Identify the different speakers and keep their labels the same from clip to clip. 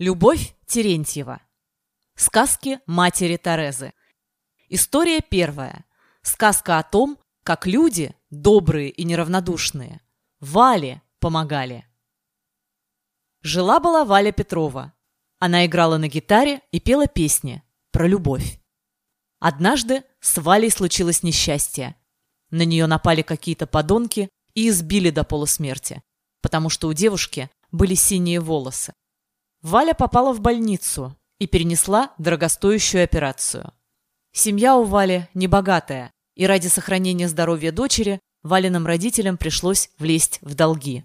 Speaker 1: Любовь Терентьева. Сказки матери Терезы. История первая. Сказка о том, как люди, добрые и неравнодушные, Вале помогали. Жила-была Валя Петрова. Она играла на гитаре и пела песни про любовь. Однажды с Валей случилось несчастье. На нее напали какие-то подонки и избили до полусмерти, потому что у девушки были синие волосы. Валя попала в больницу и перенесла дорогостоящую операцию. Семья у Вали небогатая, и ради сохранения здоровья дочери Валиным родителям пришлось влезть в долги.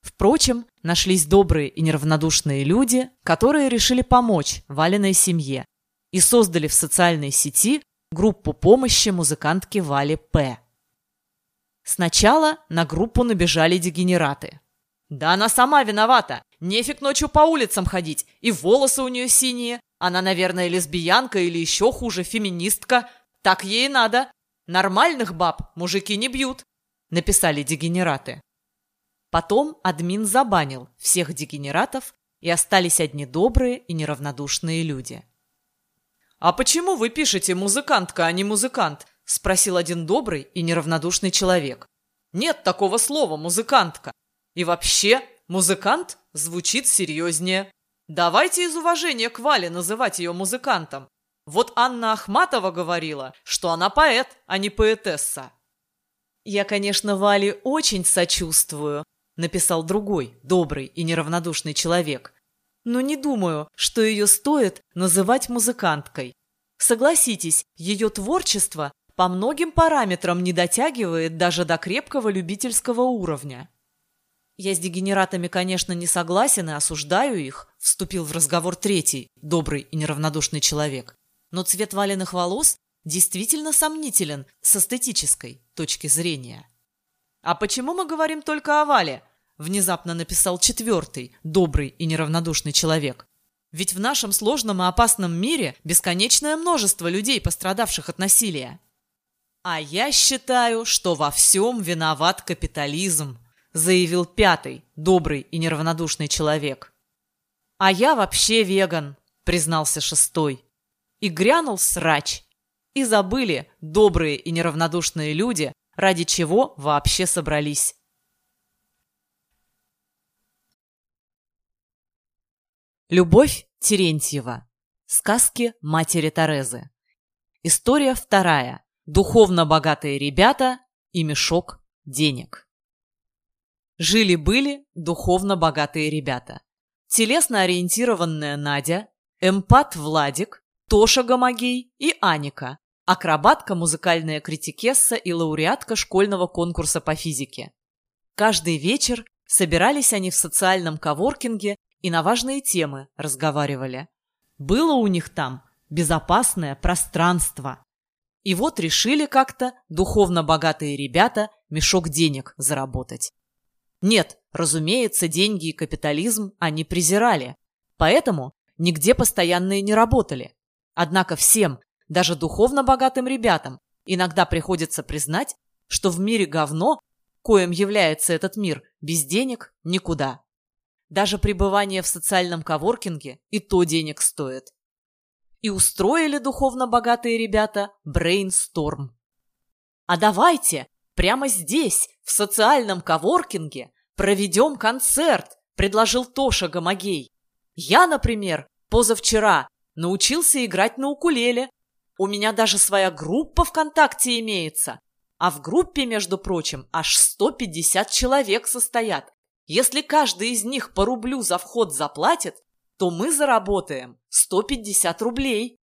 Speaker 1: Впрочем, нашлись добрые и неравнодушные люди, которые решили помочь Валиной семье и создали в социальной сети группу помощи музыкантке Вале П. Сначала на группу набежали дегенераты. «Да она сама виновата! Нефиг ночью по улицам ходить, и волосы у нее синие. Она, наверное, лесбиянка или еще хуже, феминистка. Так ей и надо. Нормальных баб мужики не бьют», — написали дегенераты. Потом админ забанил всех дегенератов, и остались одни добрые и неравнодушные люди. «А почему вы пишете «музыкантка», а не «музыкант»?» — спросил один добрый и неравнодушный человек. «Нет такого слова «музыкантка». И вообще, музыкант звучит серьезнее. Давайте из уважения к Вале называть ее музыкантом. Вот Анна Ахматова говорила, что она поэт, а не поэтесса. «Я, конечно, Вале очень сочувствую», — написал другой, добрый и неравнодушный человек но не думаю, что ее стоит называть музыканткой. Согласитесь, ее творчество по многим параметрам не дотягивает даже до крепкого любительского уровня. Я с дегенератами, конечно, не согласен и осуждаю их, вступил в разговор третий, добрый и неравнодушный человек. Но цвет валенных волос действительно сомнителен с эстетической точки зрения. А почему мы говорим только о Вале? внезапно написал четвертый, добрый и неравнодушный человек. Ведь в нашем сложном и опасном мире бесконечное множество людей, пострадавших от насилия. А я считаю, что во всем виноват капитализм, заявил пятый, добрый и неравнодушный человек. А я вообще веган, признался шестой. И грянул срач. И забыли добрые и неравнодушные люди, ради чего вообще собрались. Любовь Терентьева. Сказки матери Терезы. История вторая. Духовно богатые ребята и мешок денег. Жили-были духовно богатые ребята. Телесно ориентированная Надя, эмпат Владик, Тоша Гомогей и Аника, акробатка, музыкальная критикесса и лауреатка школьного конкурса по физике. Каждый вечер собирались они в социальном коворкинге и на важные темы разговаривали. Было у них там безопасное пространство. И вот решили как-то духовно богатые ребята мешок денег заработать. Нет, разумеется, деньги и капитализм они презирали, поэтому нигде постоянные не работали. Однако всем, даже духовно богатым ребятам, иногда приходится признать, что в мире говно, коим является этот мир, без денег никуда. Даже пребывание в социальном коворкинге и то денег стоит. И устроили духовно богатые ребята брейнсторм. А давайте прямо здесь, в социальном коворкинге, проведем концерт, предложил Тоша Гомогей. Я, например, позавчера научился играть на укулеле. У меня даже своя группа ВКонтакте имеется. А в группе, между прочим, аж 150 человек состоят. Если каждый из них по рублю за вход заплатит, то мы заработаем 150 рублей.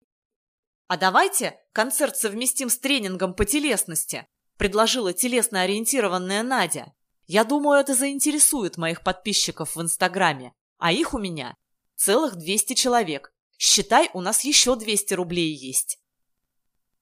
Speaker 1: А давайте концерт совместим с тренингом по телесности, предложила телесно-ориентированная Надя. Я думаю, это заинтересует моих подписчиков в Инстаграме, а их у меня целых 200 человек. Считай, у нас еще 200 рублей есть.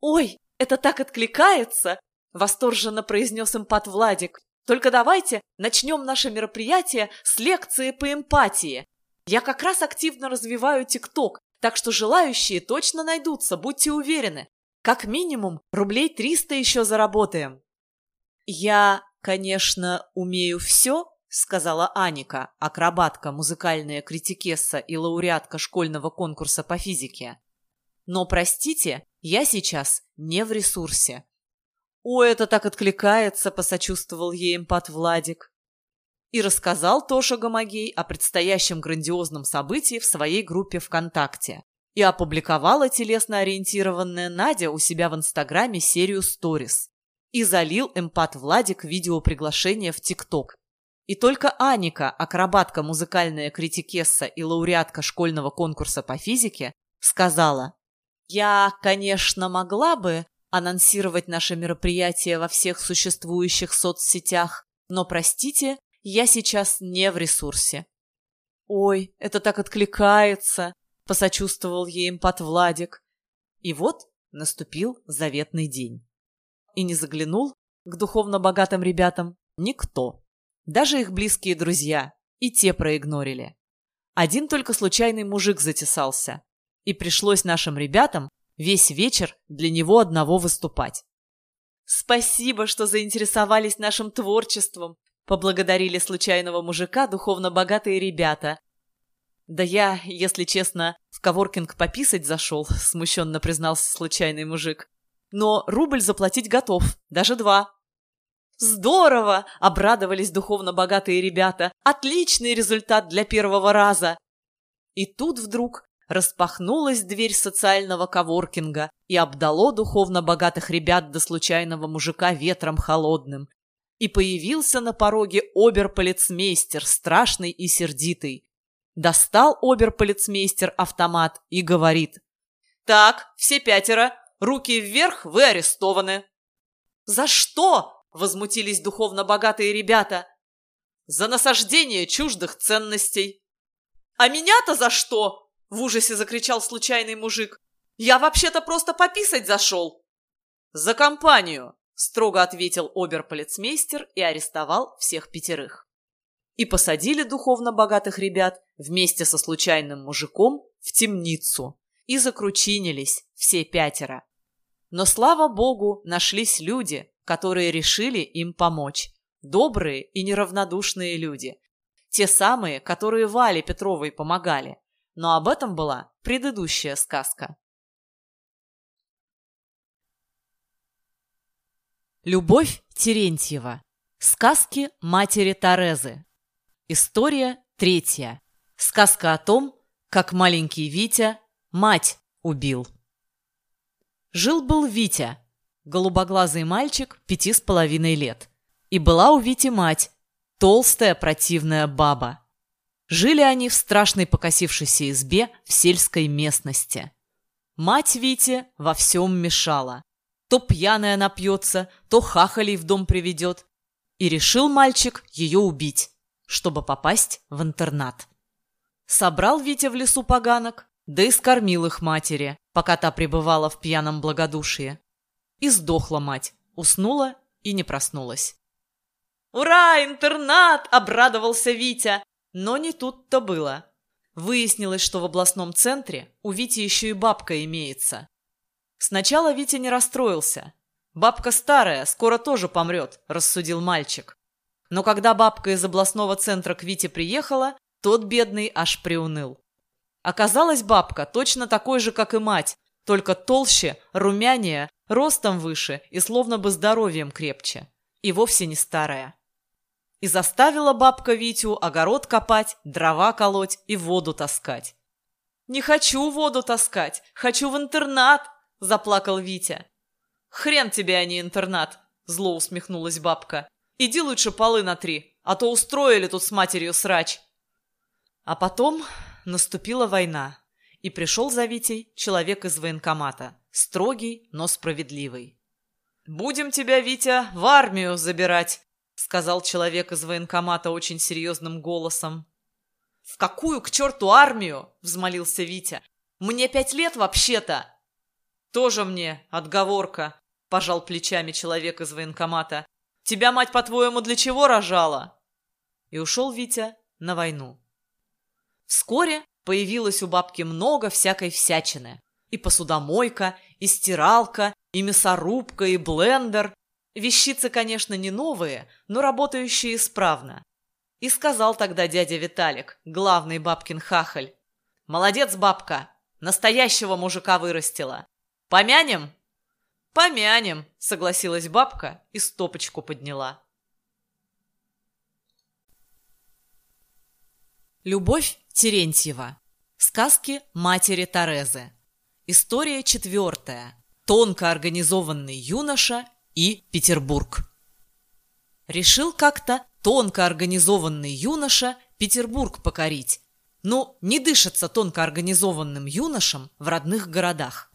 Speaker 1: «Ой, это так откликается!» – восторженно произнес импат Владик. Только давайте начнем наше мероприятие с лекции по эмпатии. Я как раз активно развиваю ТикТок, так что желающие точно найдутся, будьте уверены. Как минимум рублей 300 еще заработаем. Я, конечно, умею все, — сказала Аника, акробатка, музыкальная критикесса и лауреатка школьного конкурса по физике. «Но, простите, я сейчас не в ресурсе». «О, это так откликается», — посочувствовал ей эмпат Владик. И рассказал Тоша Гомогей о предстоящем грандиозном событии в своей группе ВКонтакте. И опубликовала телесно-ориентированная Надя у себя в Инстаграме серию сторис. И залил эмпат Владик видеоприглашение в ТикТок. И только Аника, акробатка, музыкальная критикесса и лауреатка школьного конкурса по физике, сказала, «Я, конечно, могла бы анонсировать наше мероприятие во всех существующих соцсетях, но, простите, я сейчас не в ресурсе». «Ой, это так откликается», — посочувствовал ей импат Владик. И вот наступил заветный день. И не заглянул к духовно богатым ребятам никто. Даже их близкие друзья, и те проигнорили. Один только случайный мужик затесался, и пришлось нашим ребятам весь вечер для него одного выступать. «Спасибо, что заинтересовались нашим творчеством», поблагодарили случайного мужика духовно богатые ребята. «Да я, если честно, в коворкинг пописать зашел», смущенно признался случайный мужик. «Но рубль заплатить готов, даже два». «Здорово!» – обрадовались духовно богатые ребята. «Отличный результат для первого раза!» И тут вдруг распахнулась дверь социального коворкинга и обдало духовно богатых ребят до случайного мужика ветром холодным. И появился на пороге оберполицмейстер, страшный и сердитый. Достал оберполицмейстер автомат и говорит. «Так, все пятеро, руки вверх, вы арестованы». «За что?» возмутились духовно богатые ребята. За насаждение чуждых ценностей. А меня-то за что? В ужасе закричал случайный мужик. Я вообще-то просто пописать зашел. За компанию, строго ответил оберполицмейстер и арестовал всех пятерых. И посадили духовно богатых ребят вместе со случайным мужиком в темницу. И закручинились все пятеро. Но, слава богу, нашлись люди, которые решили им помочь. Добрые и неравнодушные люди. Те самые, которые Вале Петровой помогали. Но об этом была предыдущая сказка. Любовь Терентьева. Сказки матери Терезы. История третья. Сказка о том, как маленький Витя мать убил. Жил-был Витя, голубоглазый мальчик пяти с половиной лет. И была у Вити мать, толстая противная баба. Жили они в страшной покосившейся избе в сельской местности. Мать Вите во всем мешала. То пьяная напьется, то хахалей в дом приведет. И решил мальчик ее убить, чтобы попасть в интернат. Собрал Витя в лесу поганок, да и скормил их матери, пока та пребывала в пьяном благодушии. И сдохла мать, уснула и не проснулась. «Ура, интернат!» – обрадовался Витя. Но не тут-то было. Выяснилось, что в областном центре у Вити еще и бабка имеется. Сначала Витя не расстроился. «Бабка старая, скоро тоже помрет», – рассудил мальчик. Но когда бабка из областного центра к Вите приехала, тот бедный аж приуныл. Оказалась бабка точно такой же, как и мать, только толще, румянее, ростом выше и словно бы здоровьем крепче. И вовсе не старая. И заставила бабка Витю огород копать, дрова колоть и воду таскать. «Не хочу воду таскать, хочу в интернат!» – заплакал Витя. «Хрен тебе, а не интернат!» – зло усмехнулась бабка. «Иди лучше полы на три, а то устроили тут с матерью срач!» А потом наступила война. И пришел за Витей человек из военкомата, строгий, но справедливый. «Будем тебя, Витя, в армию забирать», — сказал человек из военкомата очень серьезным голосом. «В какую к черту армию?» — взмолился Витя. «Мне пять лет вообще-то!» «Тоже мне отговорка», — пожал плечами человек из военкомата. «Тебя мать, по-твоему, для чего рожала?» И ушел Витя на войну. Вскоре Появилось у бабки много всякой всячины. И посудомойка, и стиралка, и мясорубка, и блендер. Вещицы, конечно, не новые, но работающие исправно. И сказал тогда дядя Виталик, главный бабкин хахаль. «Молодец, бабка! Настоящего мужика вырастила! Помянем?» «Помянем!» — согласилась бабка и стопочку подняла. Любовь Терентьева. Сказки матери Терезы. История четвертая. Тонко организованный юноша и Петербург. Решил как-то тонко организованный юноша Петербург покорить. Ну, не дышится тонко организованным юношам в родных городах.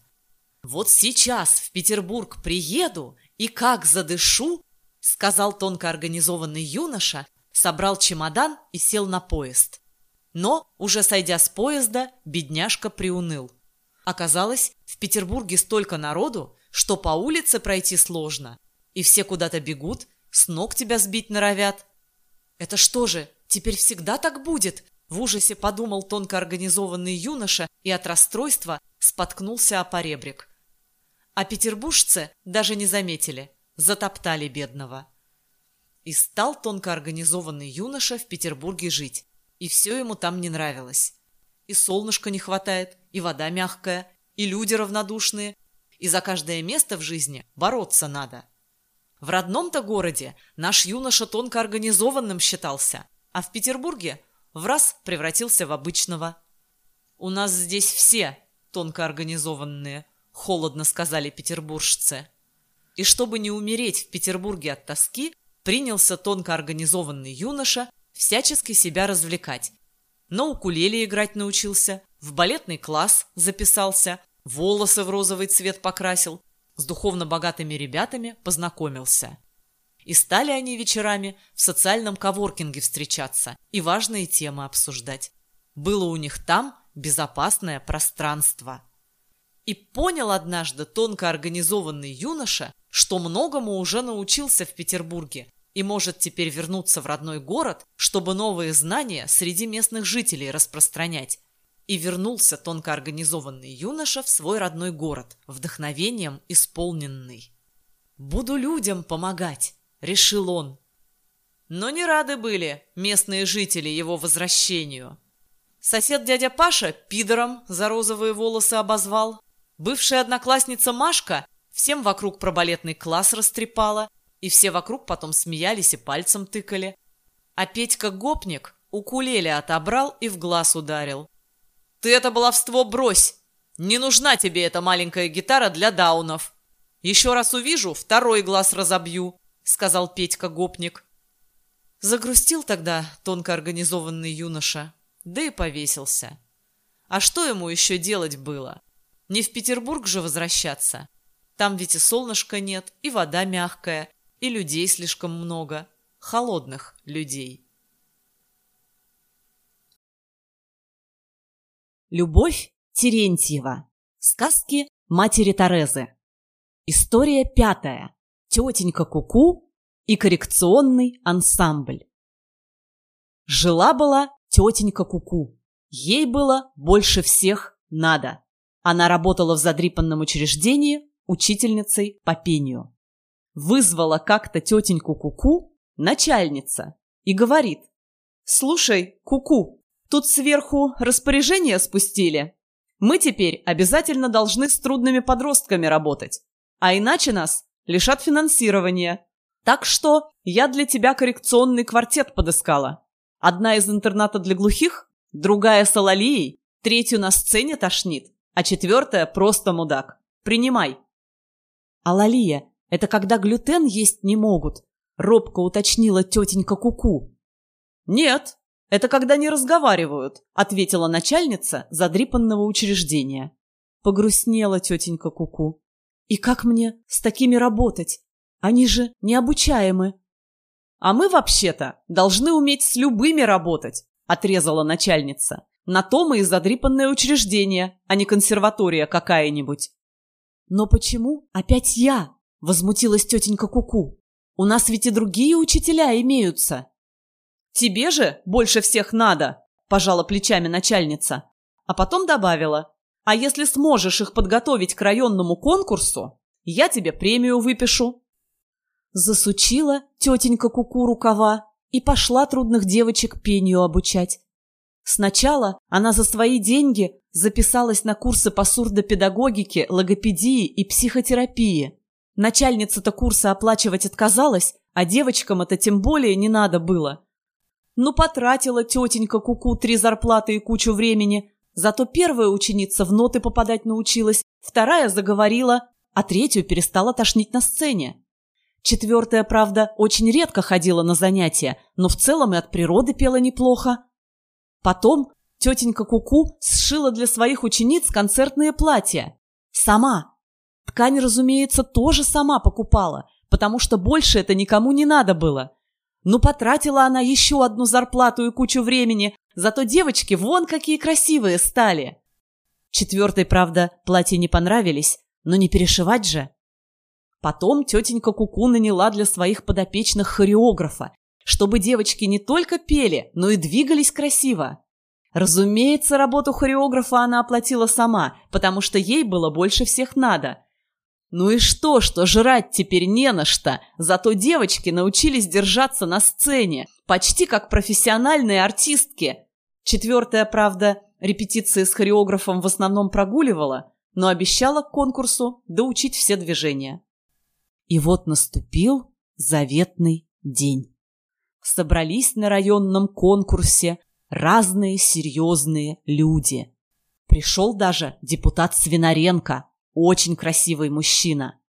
Speaker 1: «Вот сейчас в Петербург приеду и как задышу», сказал тонко организованный юноша, собрал чемодан и сел на поезд. Но, уже сойдя с поезда, бедняжка приуныл. Оказалось, в Петербурге столько народу, что по улице пройти сложно, и все куда-то бегут, с ног тебя сбить норовят, «Это что же, теперь всегда так будет?» В ужасе подумал тонко организованный юноша и от расстройства споткнулся о поребрик. А петербуржцы даже не заметили, затоптали бедного. И стал тонко организованный юноша в Петербурге жить, и все ему там не нравилось. И солнышка не хватает, и вода мягкая, и люди равнодушные, и за каждое место в жизни бороться надо. В родном-то городе наш юноша тонко организованным считался, а в Петербурге в раз превратился в обычного. «У нас здесь все тонко организованные», — холодно сказали петербуржцы. И чтобы не умереть в Петербурге от тоски, принялся тонко организованный юноша всячески себя развлекать. На укулеле играть научился, в балетный класс записался, волосы в розовый цвет покрасил, с духовно богатыми ребятами познакомился. И стали они вечерами в социальном коворкинге встречаться и важные темы обсуждать. Было у них там безопасное пространство. И понял однажды тонко организованный юноша, что многому уже научился в Петербурге и может теперь вернуться в родной город, чтобы новые знания среди местных жителей распространять. И вернулся тонко организованный юноша в свой родной город, вдохновением исполненный. «Буду людям помогать», — решил он. Но не рады были местные жители его возвращению. Сосед дядя Паша пидором за розовые волосы обозвал. Бывшая одноклассница Машка всем вокруг про балетный класс растрепала, и все вокруг потом смеялись и пальцем тыкали. А Петька Гопник укулеле отобрал и в глаз ударил. Ты это баловство брось. Не нужна тебе эта маленькая гитара для даунов. Еще раз увижу, второй глаз разобью, сказал Петька Гопник. Загрустил тогда тонко организованный юноша, да и повесился. А что ему еще делать было? Не в Петербург же возвращаться. Там ведь и солнышка нет, и вода мягкая, и людей слишком много. Холодных людей. Любовь Терентьева. Сказки матери Терезы. История пятая. Тетенька Куку -ку и коррекционный ансамбль. Жила-была тетенька Куку. -ку. Ей было больше всех надо. Она работала в задрипанном учреждении учительницей по пению. Вызвала как-то тетеньку Куку -ку, начальница и говорит, «Слушай, Куку, -ку, Тут сверху распоряжение спустили. Мы теперь обязательно должны с трудными подростками работать. А иначе нас лишат финансирования. Так что я для тебя коррекционный квартет подыскала. Одна из интерната для глухих, другая с Алалией, третью на сцене тошнит, а четвертая просто мудак. Принимай. Алалия – это когда глютен есть не могут, робко уточнила тетенька Куку. -ку. Нет, «Это когда не разговаривают», — ответила начальница задрипанного учреждения. Погрустнела тетенька Куку. -ку. «И как мне с такими работать? Они же необучаемы». «А мы, вообще-то, должны уметь с любыми работать», — отрезала начальница. «На то мы и задрипанное учреждение, а не консерватория какая-нибудь». «Но почему опять я?» — возмутилась тетенька Куку. -ку. «У нас ведь и другие учителя имеются». «Тебе же больше всех надо!» – пожала плечами начальница. А потом добавила. «А если сможешь их подготовить к районному конкурсу, я тебе премию выпишу». Засучила тетенька Куку рукава и пошла трудных девочек пению обучать. Сначала она за свои деньги записалась на курсы по сурдопедагогике, логопедии и психотерапии. Начальница-то курса оплачивать отказалась, а девочкам это тем более не надо было. Ну, потратила тетенька Куку -ку три зарплаты и кучу времени, зато первая ученица в ноты попадать научилась, вторая заговорила, а третью перестала тошнить на сцене. Четвертая, правда, очень редко ходила на занятия, но в целом и от природы пела неплохо. Потом тетенька Куку сшила для своих учениц концертные платья. Сама. Ткань, разумеется, тоже сама покупала, потому что больше это никому не надо было. Ну, потратила она еще одну зарплату и кучу времени, зато девочки вон какие красивые стали. Четвертой, правда, платья не понравились, но не перешивать же. Потом тетенька Куку наняла для своих подопечных хореографа, чтобы девочки не только пели, но и двигались красиво. Разумеется, работу хореографа она оплатила сама, потому что ей было больше всех надо. Ну и что, что жрать теперь не на что, зато девочки научились держаться на сцене, почти как профессиональные артистки. Четвертая, правда, репетиции с хореографом в основном прогуливала, но обещала к конкурсу доучить все движения. И вот наступил заветный день. Собрались на районном конкурсе разные серьезные люди. Пришел даже депутат Свинаренко, очень красивый мужчина.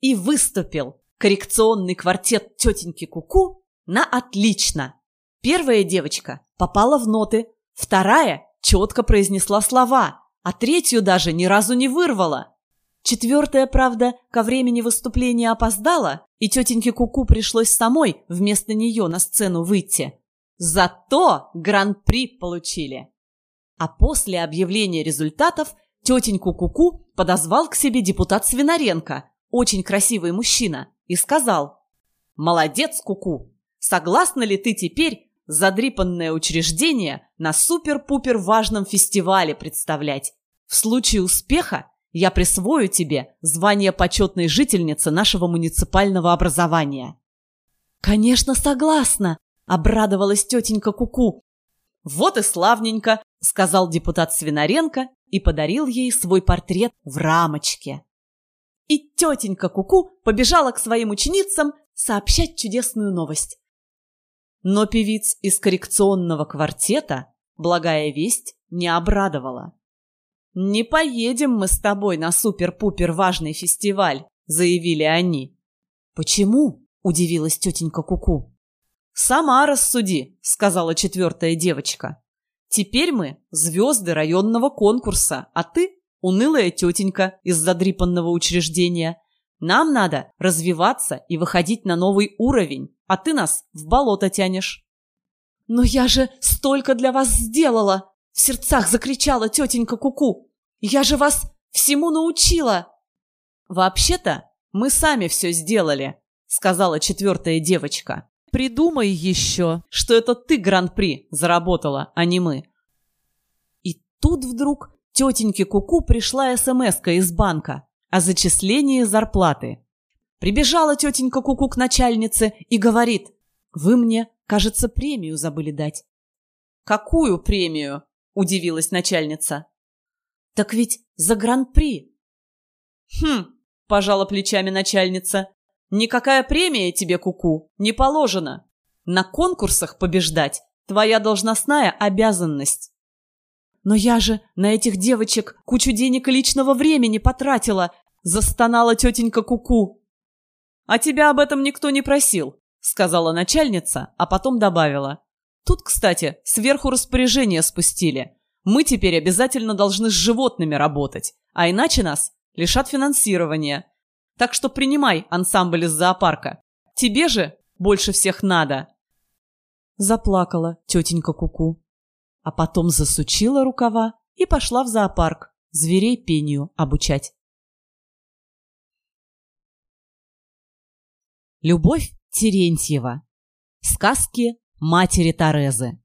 Speaker 1: И выступил коррекционный квартет тетеньки Куку на отлично. Первая девочка попала в ноты, вторая четко произнесла слова, а третью даже ни разу не вырвала. Четвертая, правда, ко времени выступления опоздала, и тетеньке Куку пришлось самой вместо нее на сцену выйти. Зато гран-при получили. А после объявления результатов тетеньку Куку подозвал к себе депутат Свинаренко, очень красивый мужчина, и сказал «Молодец, Куку! Согласна ли ты теперь задрипанное учреждение на супер-пупер важном фестивале представлять? В случае успеха я присвою тебе звание почетной жительницы нашего муниципального образования». «Конечно, согласна!» — обрадовалась тетенька Куку. «Вот и славненько!» — сказал депутат Свинаренко и подарил ей свой портрет в рамочке. И тетенька Куку побежала к своим ученицам сообщать чудесную новость. Но певиц из коррекционного квартета благая весть не обрадовала. «Не поедем мы с тобой на супер-пупер важный фестиваль», — заявили они. «Почему?» — удивилась тетенька Куку. «Сама рассуди», — сказала четвертая девочка. «Теперь мы звезды районного конкурса, а ты — унылая тетенька из задрипанного учреждения. Нам надо развиваться и выходить на новый уровень, а ты нас в болото тянешь». «Но я же столько для вас сделала!» — в сердцах закричала тетенька Куку. Я же вас всему научила!» «Вообще-то мы сами все сделали», — сказала четвертая девочка. «Придумай еще, что это ты гран-при заработала, а не мы». И тут вдруг тетеньке Куку пришла смс из банка о зачислении зарплаты. Прибежала тетенька Куку к начальнице и говорит, «Вы мне, кажется, премию забыли дать». «Какую премию?» – удивилась начальница. Так ведь за гран-при. Хм, пожала плечами начальница. Никакая премия тебе, Куку, не положена. На конкурсах побеждать твоя должностная обязанность. Но я же на этих девочек кучу денег и личного времени потратила, застонала тетенька Куку. А тебя об этом никто не просил, сказала начальница, а потом добавила. Тут, кстати, сверху распоряжение спустили. Мы теперь обязательно должны с животными работать, а иначе нас лишат финансирования. Так что принимай ансамбль из зоопарка. Тебе же больше всех надо. Заплакала тетенька Куку, а потом засучила рукава и пошла в зоопарк зверей пению обучать. Любовь Терентьева. Сказки матери Терезы.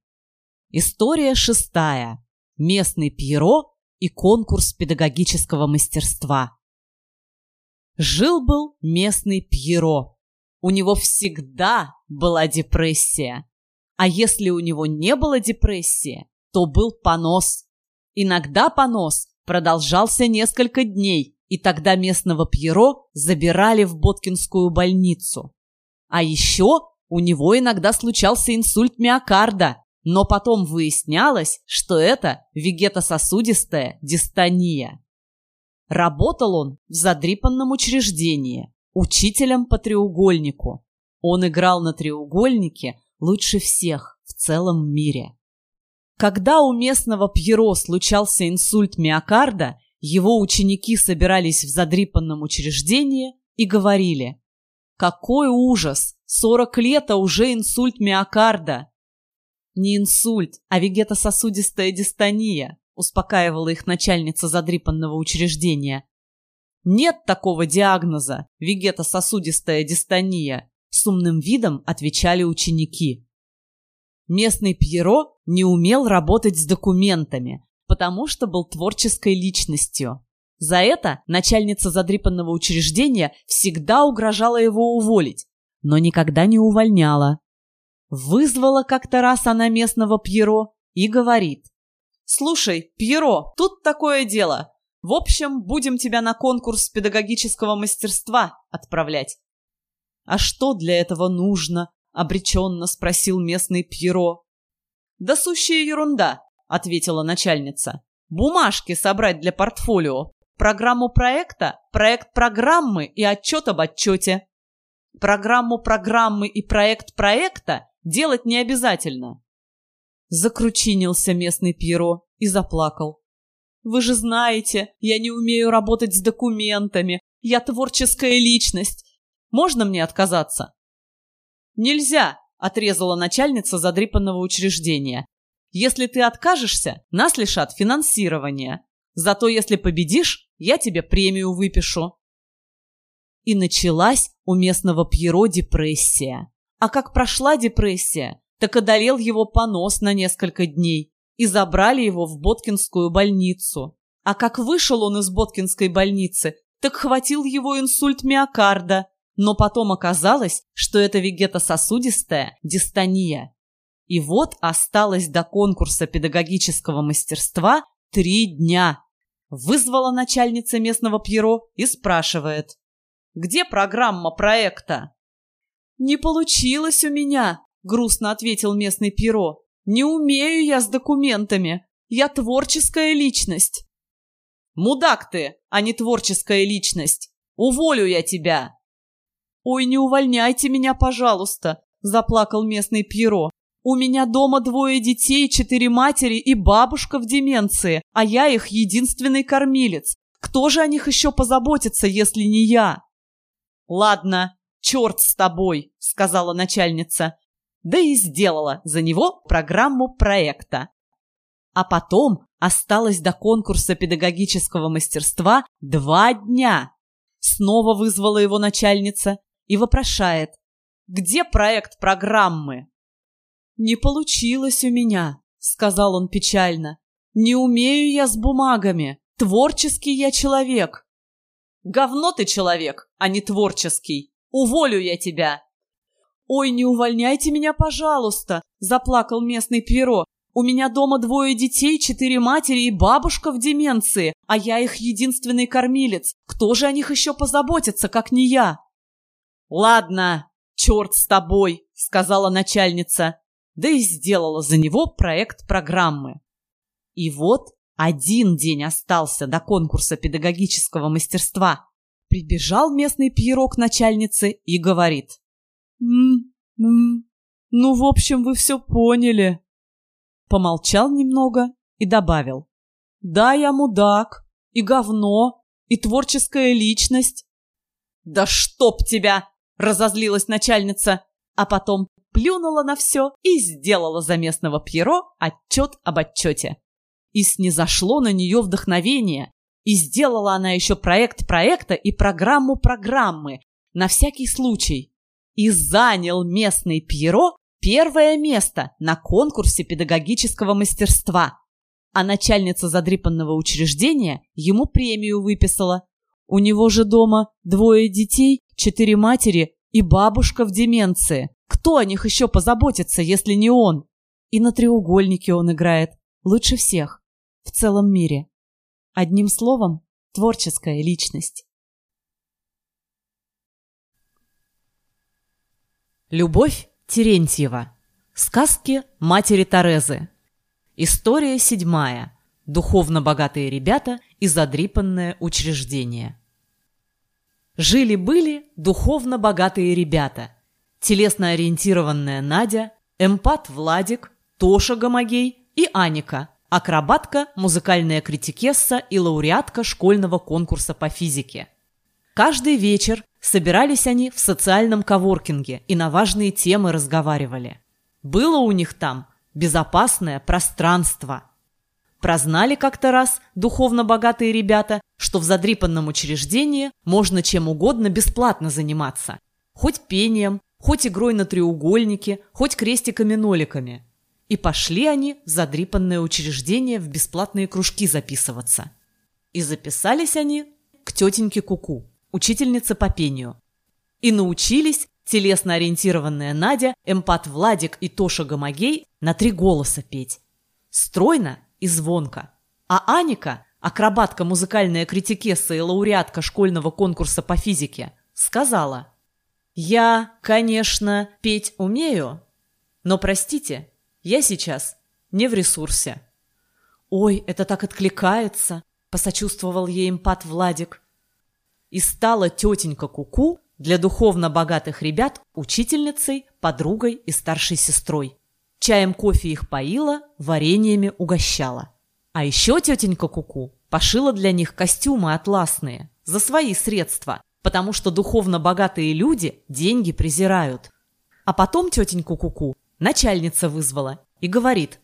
Speaker 1: История шестая местный пьеро и конкурс педагогического мастерства. Жил-был местный пьеро. у него всегда была депрессия. А если у него не было депрессии, то был понос. Иногда понос продолжался несколько дней, и тогда местного Пьеро забирали в Боткинскую больницу. А еще у него иногда случался инсульт миокарда, но потом выяснялось, что это вегетососудистая дистония. Работал он в задрипанном учреждении, учителем по треугольнику. Он играл на треугольнике лучше всех в целом мире. Когда у местного Пьеро случался инсульт миокарда, его ученики собирались в задрипанном учреждении и говорили «Какой ужас! Сорок лет, а уже инсульт миокарда!» «Не инсульт, а вегетососудистая дистония», успокаивала их начальница задрипанного учреждения. «Нет такого диагноза – вегетососудистая дистония», с умным видом отвечали ученики. Местный Пьеро не умел работать с документами, потому что был творческой личностью. За это начальница задрипанного учреждения всегда угрожала его уволить, но никогда не увольняла. Вызвала как-то раз она местного Пьеро и говорит. «Слушай, Пьеро, тут такое дело. В общем, будем тебя на конкурс педагогического мастерства отправлять». «А что для этого нужно?» — обреченно спросил местный Пьеро. «Да сущая ерунда», — ответила начальница. «Бумажки собрать для портфолио, программу проекта, проект программы и отчет об отчете. Программу программы и проект проекта делать не обязательно». Закручинился местный Пьеро и заплакал. «Вы же знаете, я не умею работать с документами, я творческая личность. Можно мне отказаться?» «Нельзя!» – отрезала начальница задрипанного учреждения. «Если ты откажешься, нас лишат финансирования. Зато если победишь, я тебе премию выпишу». И началась у местного Пьеро депрессия. А как прошла депрессия, так одолел его понос на несколько дней и забрали его в Боткинскую больницу. А как вышел он из Боткинской больницы, так хватил его инсульт миокарда, но потом оказалось, что это вегетососудистая дистония. И вот осталось до конкурса педагогического мастерства три дня. Вызвала начальница местного Пьеро и спрашивает. «Где программа проекта?» «Не получилось у меня», — грустно ответил местный Пьеро. «Не умею я с документами. Я творческая личность». «Мудак ты, а не творческая личность. Уволю я тебя!» «Ой, не увольняйте меня, пожалуйста!» – заплакал местный Пьеро. «У меня дома двое детей, четыре матери и бабушка в деменции, а я их единственный кормилец. Кто же о них еще позаботится, если не я?» «Ладно, черт с тобой!» – сказала начальница. Да и сделала за него программу проекта. А потом осталось до конкурса педагогического мастерства два дня. Снова вызвала его начальница и вопрошает, где проект программы? «Не получилось у меня», — сказал он печально. «Не умею я с бумагами. Творческий я человек». «Говно ты человек, а не творческий. Уволю я тебя». «Ой, не увольняйте меня, пожалуйста», — заплакал местный Пьеро. «У меня дома двое детей, четыре матери и бабушка в деменции, а я их единственный кормилец. Кто же о них еще позаботится, как не я?» «Ладно, черт с тобой», — сказала начальница, да и сделала за него проект программы. И вот один день остался до конкурса педагогического мастерства. Прибежал местный пьерок начальницы и говорит. «М-м, ну, в общем, вы все поняли». Помолчал немного и добавил. «Да, я мудак, и говно, и творческая личность». «Да чтоб тебя!» разозлилась начальница, а потом плюнула на все и сделала за местного Пьеро отчет об отчете. И снизошло на нее вдохновение, и сделала она еще проект проекта и программу программы, на всякий случай. И занял местный Пьеро первое место на конкурсе педагогического мастерства. А начальница задрипанного учреждения ему премию выписала. У него же дома двое детей четыре матери и бабушка в деменции. Кто о них еще позаботится, если не он? И на треугольнике он играет. Лучше всех. В целом мире. Одним словом, творческая личность. Любовь Терентьева. Сказки матери Терезы. История седьмая. Духовно богатые ребята и задрипанное учреждение. Жили-были духовно богатые ребята. Телесно ориентированная Надя, эмпат Владик, Тоша Гомогей и Аника, акробатка, музыкальная критикесса и лауреатка школьного конкурса по физике. Каждый вечер собирались они в социальном коворкинге и на важные темы разговаривали. Было у них там безопасное пространство – Прознали как-то раз духовно богатые ребята, что в задрипанном учреждении можно чем угодно бесплатно заниматься. Хоть пением, хоть игрой на треугольнике, хоть крестиками-ноликами. И пошли они в задрипанное учреждение в бесплатные кружки записываться. И записались они к тетеньке Куку, учительнице по пению. И научились телесно ориентированная Надя, эмпат Владик и Тоша Гомогей на три голоса петь. Стройно и звонко. А Аника, акробатка музыкальная критикесса и лауреатка школьного конкурса по физике, сказала «Я, конечно, петь умею, но, простите, я сейчас не в ресурсе». «Ой, это так откликается», — посочувствовал ей импат Владик. И стала тетенька Куку -ку для духовно богатых ребят учительницей, подругой и старшей сестрой. Чаем кофе их поила, вареньями угощала. А еще тетенька Куку пошила для них костюмы атласные за свои средства, потому что духовно богатые люди деньги презирают. А потом тетеньку Куку начальница вызвала и говорит,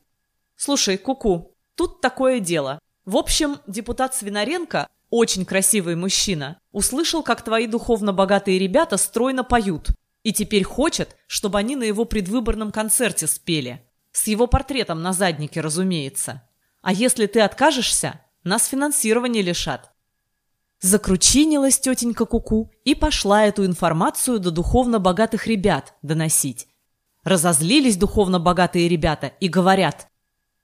Speaker 1: «Слушай, Куку, тут такое дело. В общем, депутат Свинаренко, очень красивый мужчина, услышал, как твои духовно богатые ребята стройно поют. И теперь хочет, чтобы они на его предвыборном концерте спели. С его портретом на заднике, разумеется. А если ты откажешься, нас финансирование лишат. Закручинилась тетенька Куку и пошла эту информацию до духовно богатых ребят доносить. Разозлились духовно богатые ребята и говорят,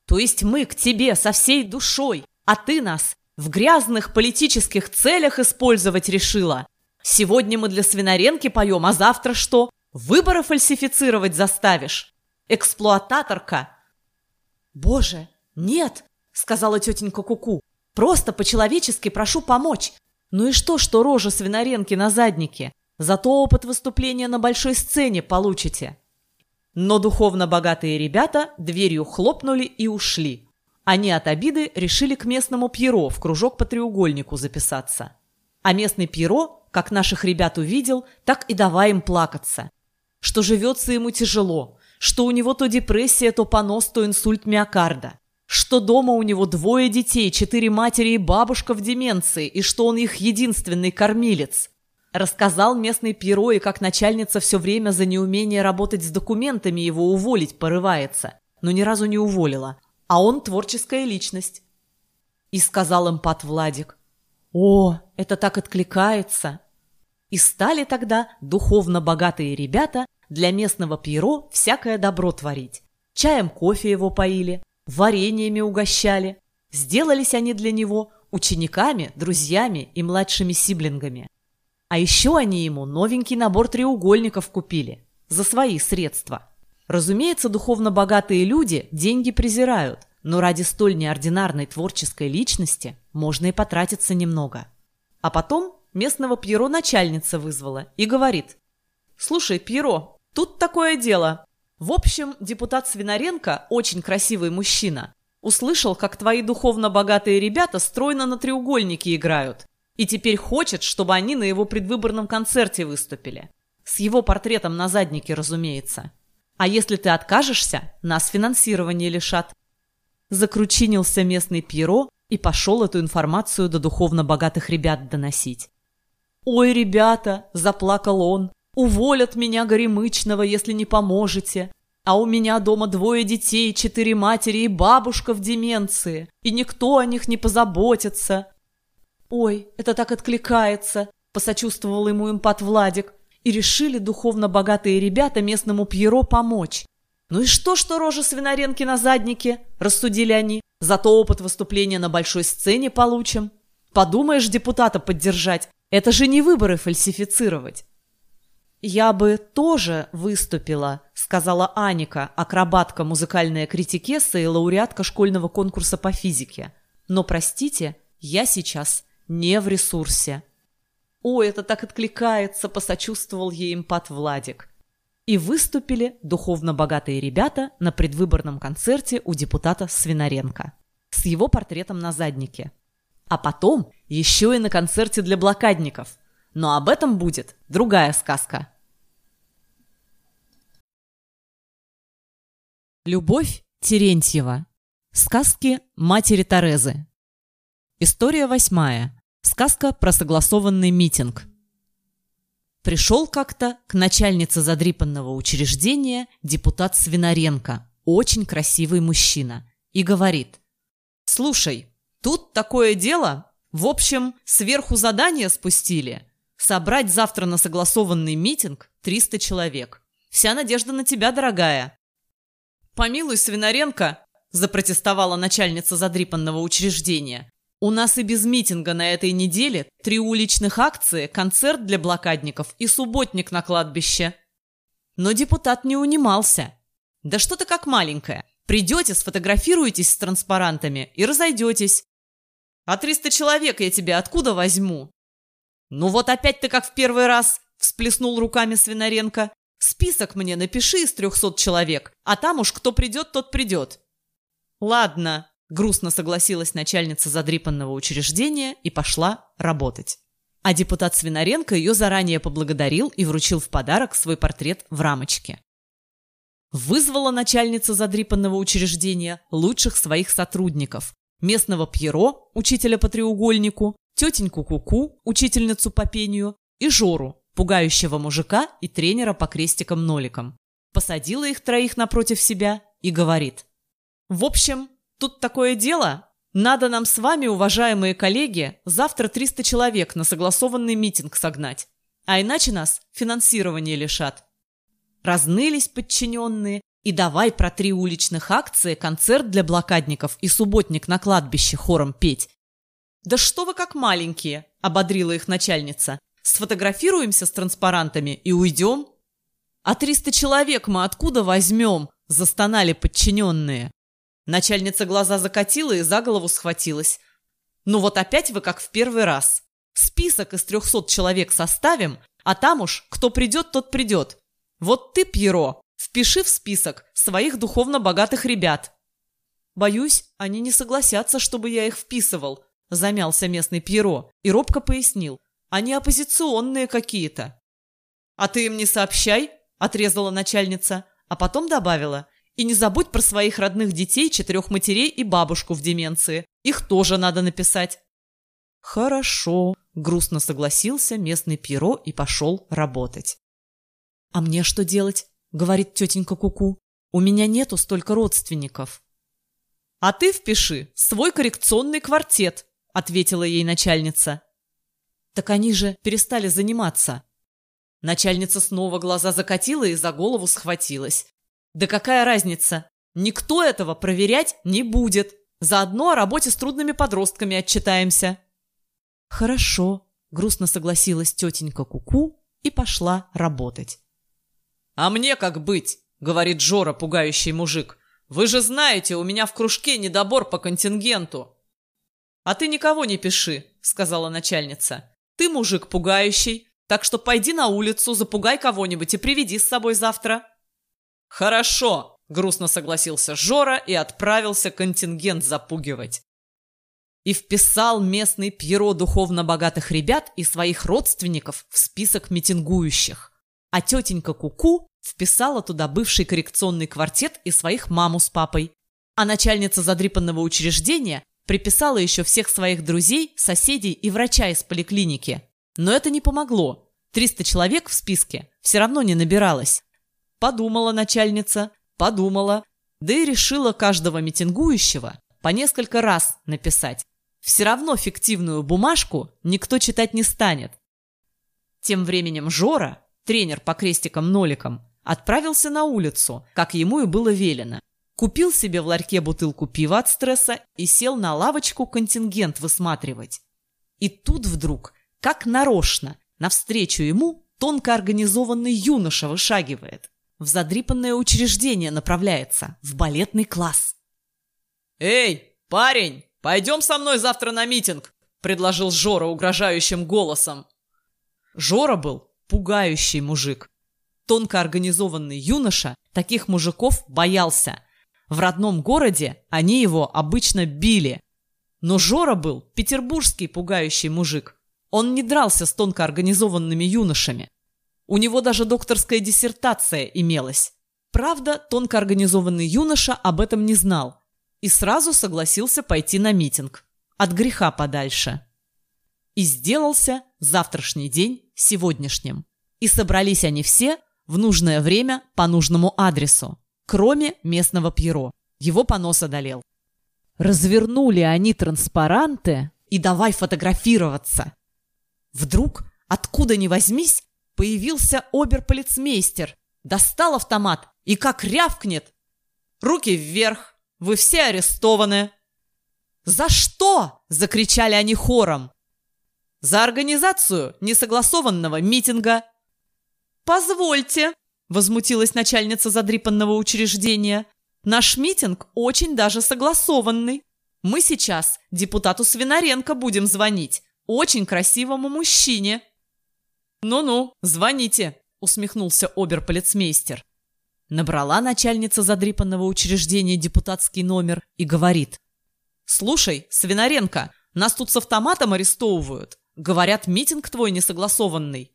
Speaker 1: «То есть мы к тебе со всей душой, а ты нас в грязных политических целях использовать решила? Сегодня мы для Свинаренки поем, а завтра что? Выборы фальсифицировать заставишь? Эксплуататорка!» «Боже, нет!» — сказала тетенька Куку. «Просто по-человечески прошу помочь. Ну и что, что рожа Свинаренки на заднике? Зато опыт выступления на большой сцене получите». Но духовно богатые ребята дверью хлопнули и ушли. Они от обиды решили к местному Пьеро в кружок по треугольнику записаться. А местный Пьеро как наших ребят увидел, так и давай им плакаться. Что живется ему тяжело, что у него то депрессия, то понос, то инсульт миокарда. Что дома у него двое детей, четыре матери и бабушка в деменции, и что он их единственный кормилец. Рассказал местный Пьеро, и как начальница все время за неумение работать с документами его уволить порывается, но ни разу не уволила. А он творческая личность. И сказал им Пат Владик. «О, это так откликается! И стали тогда духовно богатые ребята для местного Пьеро всякое добро творить. Чаем кофе его поили, вареньями угощали. Сделались они для него учениками, друзьями и младшими сиблингами. А еще они ему новенький набор треугольников купили за свои средства. Разумеется, духовно богатые люди деньги презирают, но ради столь неординарной творческой личности можно и потратиться немного. А потом местного Пьеро начальница вызвала и говорит. «Слушай, Пьеро, тут такое дело. В общем, депутат Свинаренко, очень красивый мужчина, услышал, как твои духовно богатые ребята стройно на треугольнике играют, и теперь хочет, чтобы они на его предвыборном концерте выступили. С его портретом на заднике, разумеется. А если ты откажешься, нас финансирование лишат». Закручинился местный Пьеро и пошел эту информацию до духовно богатых ребят доносить. «Ой, ребята!» – заплакал он. «Уволят меня горемычного, если не поможете. А у меня дома двое детей, четыре матери и бабушка в деменции, и никто о них не позаботится». «Ой, это так откликается!» – посочувствовал ему импат Владик. и решили духовно богатые ребята местному Пьеро помочь. «Ну и что, что рожа свинаренки на заднике?» – рассудили они. «Зато опыт выступления на большой сцене получим. Подумаешь, депутата поддержать. Это же не выборы фальсифицировать». «Я бы тоже выступила», — сказала Аника, акробатка музыкальная критикесса и лауреатка школьного конкурса по физике. «Но, простите, я сейчас не в ресурсе». «О, это так откликается», — посочувствовал ей импат Владик. И выступили духовно богатые ребята на предвыборном концерте у депутата Свинаренко с его портретом на заднике. А потом еще и на концерте для блокадников. Но об этом будет другая сказка. Любовь Терентьева. Сказки матери Терезы. История восьмая. Сказка про согласованный митинг. Пришел как-то к начальнице задрипанного учреждения депутат Свинаренко, очень красивый мужчина, и говорит, «Слушай, тут такое дело. В общем, сверху задание спустили. Собрать завтра на согласованный митинг 300 человек. Вся надежда на тебя, дорогая. «Помилуй, Свинаренко!» – запротестовала начальница задрипанного учреждения. «У нас и без митинга на этой неделе три уличных акции, концерт для блокадников и субботник на кладбище». Но депутат не унимался. «Да что ты как маленькая! Придете, сфотографируетесь с транспарантами и разойдетесь. А триста человек я тебе откуда возьму?» «Ну вот опять ты как в первый раз!» – всплеснул руками Свинаренко. Список мне напиши из трехсот человек, а там уж кто придет, тот придет». «Ладно», – грустно согласилась начальница задрипанного учреждения и пошла работать. А депутат Свинаренко ее заранее поблагодарил и вручил в подарок свой портрет в рамочке. Вызвала начальница задрипанного учреждения лучших своих сотрудников. Местного Пьеро, учителя по треугольнику, тетеньку Куку, учительницу по пению, и Жору, пугающего мужика и тренера по крестикам-ноликам. Посадила их троих напротив себя и говорит. «В общем, тут такое дело. Надо нам с вами, уважаемые коллеги, завтра 300 человек на согласованный митинг согнать. А иначе нас финансирование лишат». Разнылись подчиненные, и давай про три уличных акции, концерт для блокадников и субботник на кладбище хором петь. «Да что вы как маленькие!» – ободрила их начальница. Сфотографируемся с транспарантами и уйдем? А триста человек мы откуда возьмем? Застонали подчиненные. Начальница глаза закатила и за голову схватилась. Ну вот опять вы как в первый раз. Список из трехсот человек составим, а там уж кто придет, тот придет. Вот ты, Пьеро, впиши в список своих духовно богатых ребят. Боюсь, они не согласятся, чтобы я их вписывал, замялся местный Пьеро и робко пояснил. Они оппозиционные какие-то. А ты им не сообщай, отрезала начальница, а потом добавила. И не забудь про своих родных детей, четырех матерей и бабушку в деменции. Их тоже надо написать. Хорошо, грустно согласился местный Пьеро и пошел работать. А мне что делать? говорит тетенька Куку. У меня нету столько родственников. А ты впиши свой коррекционный квартет, ответила ей начальница. Так они же перестали заниматься. Начальница снова глаза закатила и за голову схватилась. Да какая разница? Никто этого проверять не будет. Заодно о работе с трудными подростками отчитаемся. Хорошо, грустно согласилась тетенька Куку и пошла работать. А мне как быть? говорит Жора, пугающий мужик. Вы же знаете, у меня в кружке недобор по контингенту. А ты никого не пиши, сказала начальница. Ты мужик пугающий, так что пойди на улицу, запугай кого-нибудь и приведи с собой завтра». «Хорошо», — грустно согласился Жора и отправился контингент запугивать. И вписал местный Пьеро духовно богатых ребят и своих родственников в список митингующих. А тетенька Куку вписала туда бывший коррекционный квартет и своих маму с папой. А начальница задрипанного учреждения Приписала еще всех своих друзей, соседей и врача из поликлиники. Но это не помогло. 300 человек в списке все равно не набиралось. Подумала начальница, подумала, да и решила каждого митингующего по несколько раз написать. Все равно фиктивную бумажку никто читать не станет. Тем временем Жора тренер по крестикам-ноликам, отправился на улицу, как ему и было велено. Купил себе в ларьке бутылку пива от стресса и сел на лавочку контингент высматривать. И тут вдруг, как нарочно, навстречу ему тонко организованный юноша вышагивает. В задрипанное учреждение направляется, в балетный класс.
Speaker 2: «Эй, парень, пойдем со мной завтра на митинг!» – предложил Жора угрожающим голосом.
Speaker 1: Жора был пугающий мужик. Тонко организованный юноша таких мужиков боялся. В родном городе они его обычно били. Но Жора был петербургский пугающий мужик. Он не дрался с тонко организованными юношами. У него даже докторская диссертация имелась. Правда, тонко организованный юноша об этом не знал и сразу согласился пойти на митинг. От греха подальше. И сделался завтрашний день сегодняшним. И собрались они все в нужное время по нужному адресу, кроме местного Пьеро. Его понос одолел. Развернули они транспаранты и давай фотографироваться. Вдруг, откуда ни возьмись, появился оберполицмейстер, достал автомат и как рявкнет. «Руки вверх! Вы все арестованы!» «За что?» – закричали они хором. «За организацию несогласованного митинга!» «Позвольте!» – возмутилась начальница задрипанного учреждения. «Наш митинг очень даже согласованный. Мы сейчас депутату Свинаренко будем звонить, очень красивому мужчине». «Ну-ну, звоните», – усмехнулся оберполицмейстер. Набрала начальница задрипанного учреждения депутатский номер и говорит. «Слушай, Свинаренко, нас тут с автоматом арестовывают. Говорят, митинг твой несогласованный».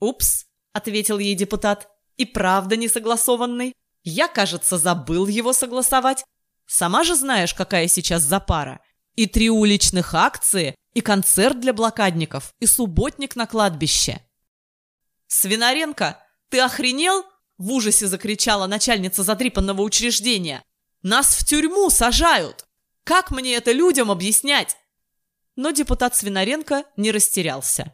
Speaker 1: «Упс», – ответил ей депутат, – «и правда несогласованный. Я, кажется, забыл его согласовать. Сама же знаешь, какая сейчас запара. И три уличных акции, и концерт для блокадников, и субботник на кладбище. «Свинаренко, ты охренел?» – в ужасе закричала начальница задрипанного учреждения. «Нас в тюрьму сажают! Как мне это людям объяснять?» Но депутат Свинаренко не растерялся.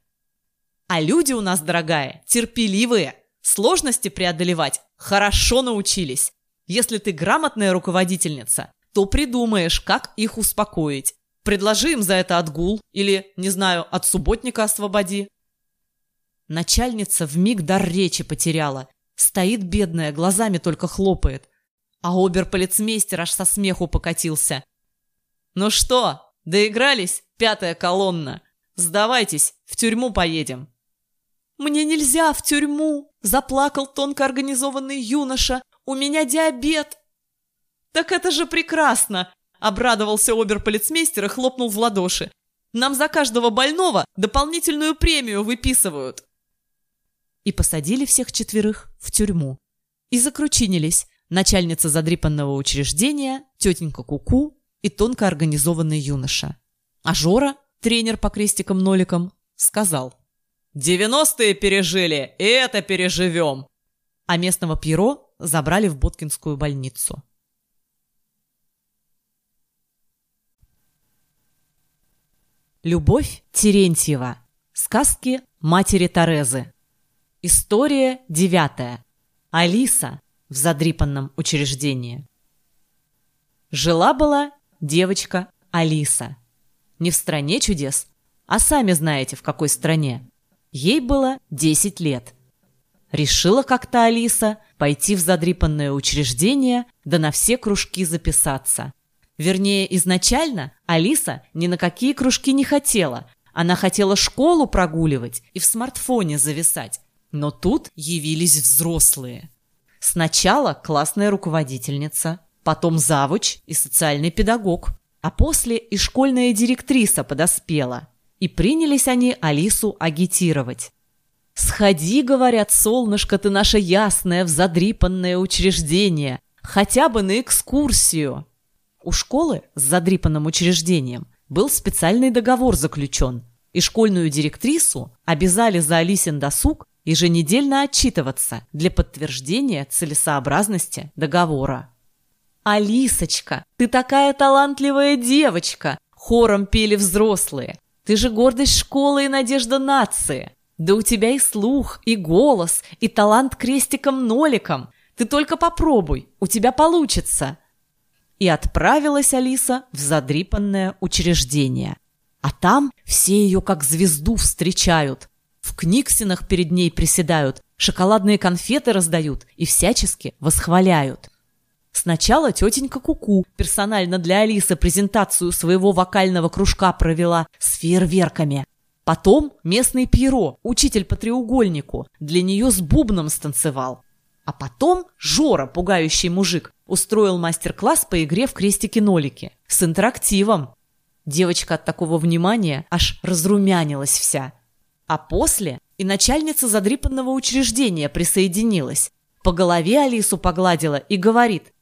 Speaker 1: «А люди у нас, дорогая, терпеливые, сложности преодолевать хорошо научились. Если ты грамотная руководительница, то придумаешь, как их успокоить. Предложи им за это отгул или, не знаю, от субботника освободи. Начальница в миг дар речи потеряла. Стоит бедная, глазами только хлопает. А оберполицмейстер аж со смеху покатился. «Ну что, доигрались, пятая колонна? Сдавайтесь, в тюрьму поедем». «Мне нельзя в тюрьму!» – заплакал тонко организованный юноша. «У меня диабет!» «Так это же прекрасно!» Обрадовался оберполицмейстер и хлопнул в ладоши. «Нам за каждого больного дополнительную премию выписывают!» И посадили всех четверых в тюрьму. И закручинились начальница задрипанного учреждения, тетенька Куку и тонко организованный юноша. А Жора, тренер по крестикам-ноликам, сказал «Девяностые пережили, и это переживем!» А местного Пьеро забрали в Боткинскую больницу. Любовь Терентьева. Сказки матери Терезы. История девятая. Алиса в задрипанном учреждении. Жила-была девочка Алиса. Не в стране чудес, а сами знаете, в какой стране. Ей было 10 лет. Решила как-то Алиса пойти в задрипанное учреждение, да на все кружки записаться – Вернее, изначально Алиса ни на какие кружки не хотела. Она хотела школу прогуливать и в смартфоне зависать. Но тут явились взрослые. Сначала классная руководительница, потом завуч и социальный педагог, а после и школьная директриса подоспела. И принялись они Алису агитировать. «Сходи, — говорят, солнышко, ты наше ясное в задрипанное учреждение, хотя бы на экскурсию». У школы с задрипанным учреждением был специальный договор заключен, и школьную директрису обязали за Алисин досуг еженедельно отчитываться для подтверждения целесообразности договора. «Алисочка, ты такая талантливая девочка!» – хором пели взрослые. «Ты же гордость школы и надежда нации! Да у тебя и слух, и голос, и талант крестиком-ноликом. Ты только попробуй, у тебя получится!» И отправилась Алиса в задрипанное учреждение. А там все ее как звезду встречают. В книгсинах перед ней приседают, шоколадные конфеты раздают и всячески восхваляют. Сначала тетенька Куку персонально для Алисы презентацию своего вокального кружка провела с фейерверками. Потом местный Пьеро, учитель по треугольнику, для нее с бубном станцевал. А потом Жора, пугающий мужик, устроил мастер-класс по игре в крестики-нолики с интерактивом. Девочка от такого внимания аж разрумянилась вся. А после и начальница задрипанного учреждения присоединилась. По голове Алису погладила и говорит,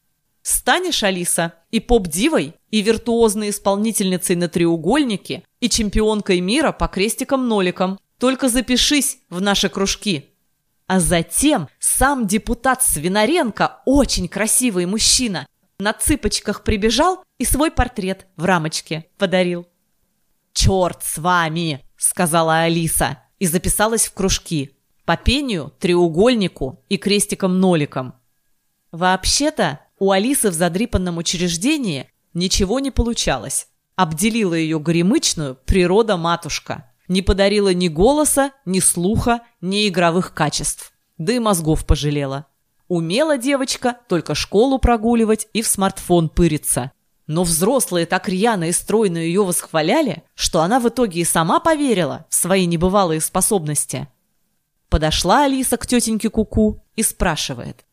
Speaker 1: «Станешь, Алиса, и поп-дивой, и виртуозной исполнительницей на треугольнике, и чемпионкой мира по крестикам-ноликам. Только запишись в наши кружки». А затем сам депутат Свинаренко, очень красивый мужчина, на цыпочках прибежал и свой портрет в рамочке подарил. «Черт с вами!» — сказала Алиса и записалась в кружки по пению, треугольнику и крестиком-ноликом. Вообще-то у Алисы в задрипанном учреждении ничего не получалось. Обделила ее горемычную природа-матушка не подарила ни голоса, ни слуха, ни игровых качеств. Да и мозгов пожалела. Умела девочка только школу прогуливать и в смартфон пыриться. Но взрослые так рьяно и стройно ее восхваляли, что она в итоге и сама поверила в свои небывалые способности. Подошла Алиса к тетеньке Куку -ку и спрашивает.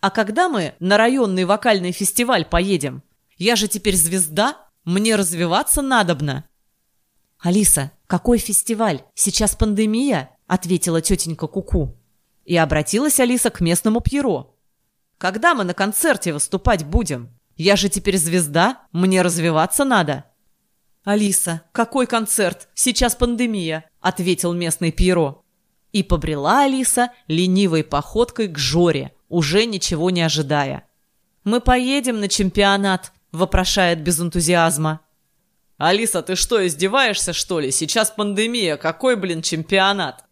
Speaker 1: «А когда мы на районный вокальный фестиваль поедем? Я же теперь звезда, мне развиваться надобно». «Алиса, какой фестиваль? Сейчас пандемия?» – ответила тетенька Куку. И обратилась Алиса к местному Пьеро. «Когда мы на концерте выступать будем? Я же теперь звезда, мне развиваться надо». «Алиса, какой концерт? Сейчас пандемия», – ответил местный Пьеро. И побрела Алиса ленивой походкой к Жоре, уже ничего не ожидая. «Мы поедем на чемпионат», – вопрошает без энтузиазма.
Speaker 2: «Алиса, ты что, издеваешься, что ли? Сейчас пандемия, какой, блин, чемпионат?»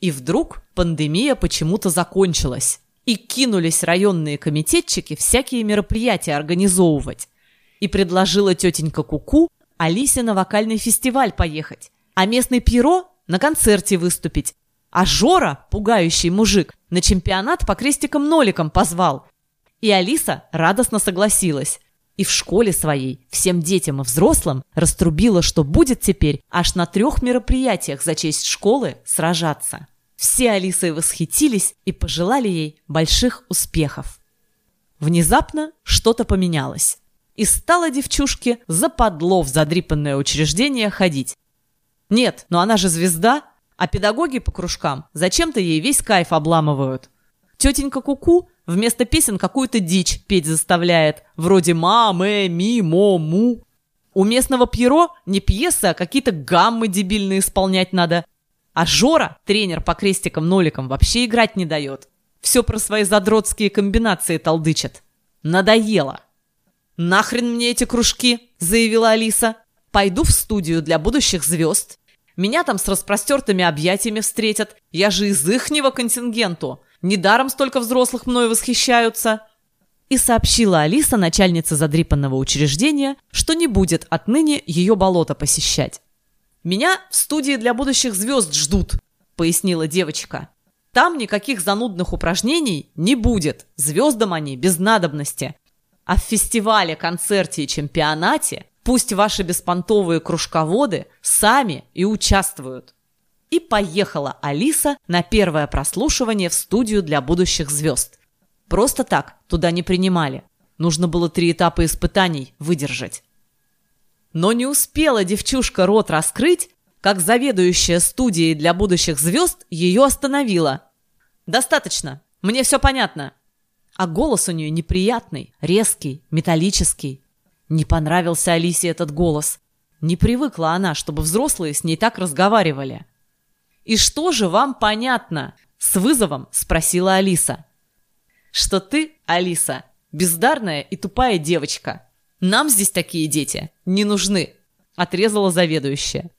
Speaker 1: И вдруг пандемия почему-то закончилась. И кинулись районные комитетчики всякие мероприятия организовывать. И предложила тетенька Куку Алисе на вокальный фестиваль поехать, а местный Пьеро на концерте выступить. А Жора, пугающий мужик, на чемпионат по крестикам-ноликам позвал. И Алиса радостно согласилась. И в школе своей всем детям и взрослым раструбила, что будет теперь аж на трех мероприятиях за честь школы сражаться. Все Алисой восхитились и пожелали ей больших успехов. Внезапно что-то поменялось. И стала девчушке западло в задрипанное учреждение ходить. Нет, но она же звезда, а педагоги по кружкам зачем-то ей весь кайф обламывают. Тетенька Куку вместо песен какую-то дичь петь заставляет, вроде «ма», «мэ», «ми», «мо», «му». У местного Пьеро не пьесы, а какие-то гаммы дебильные исполнять надо. А Жора, тренер по крестикам-ноликам, вообще играть не дает. Все про свои задротские комбинации толдычит. Надоело. «Нахрен мне эти кружки?» – заявила Алиса. «Пойду в студию для будущих звезд. Меня там с распростертыми объятиями встретят. Я же из ихнего контингенту. Недаром столько взрослых мной восхищаются!» И сообщила Алиса, начальнице задрипанного учреждения, что не будет отныне ее болото посещать. «Меня в студии для будущих звезд ждут», — пояснила девочка. «Там никаких занудных упражнений не будет, звездам они без надобности. А в фестивале, концерте и чемпионате пусть ваши беспонтовые кружководы сами и участвуют». И поехала Алиса на первое прослушивание в студию для будущих звезд. Просто так туда не принимали. Нужно было три этапа испытаний выдержать. Но не успела девчушка рот раскрыть, как заведующая студией для будущих звезд ее остановила. «Достаточно, мне все понятно». А голос у нее неприятный, резкий, металлический. Не понравился Алисе этот голос. Не привыкла она, чтобы взрослые с ней так разговаривали. «И что же вам понятно?» – с вызовом спросила Алиса. «Что ты, Алиса, бездарная и тупая девочка. Нам здесь такие дети не нужны», – отрезала заведующая.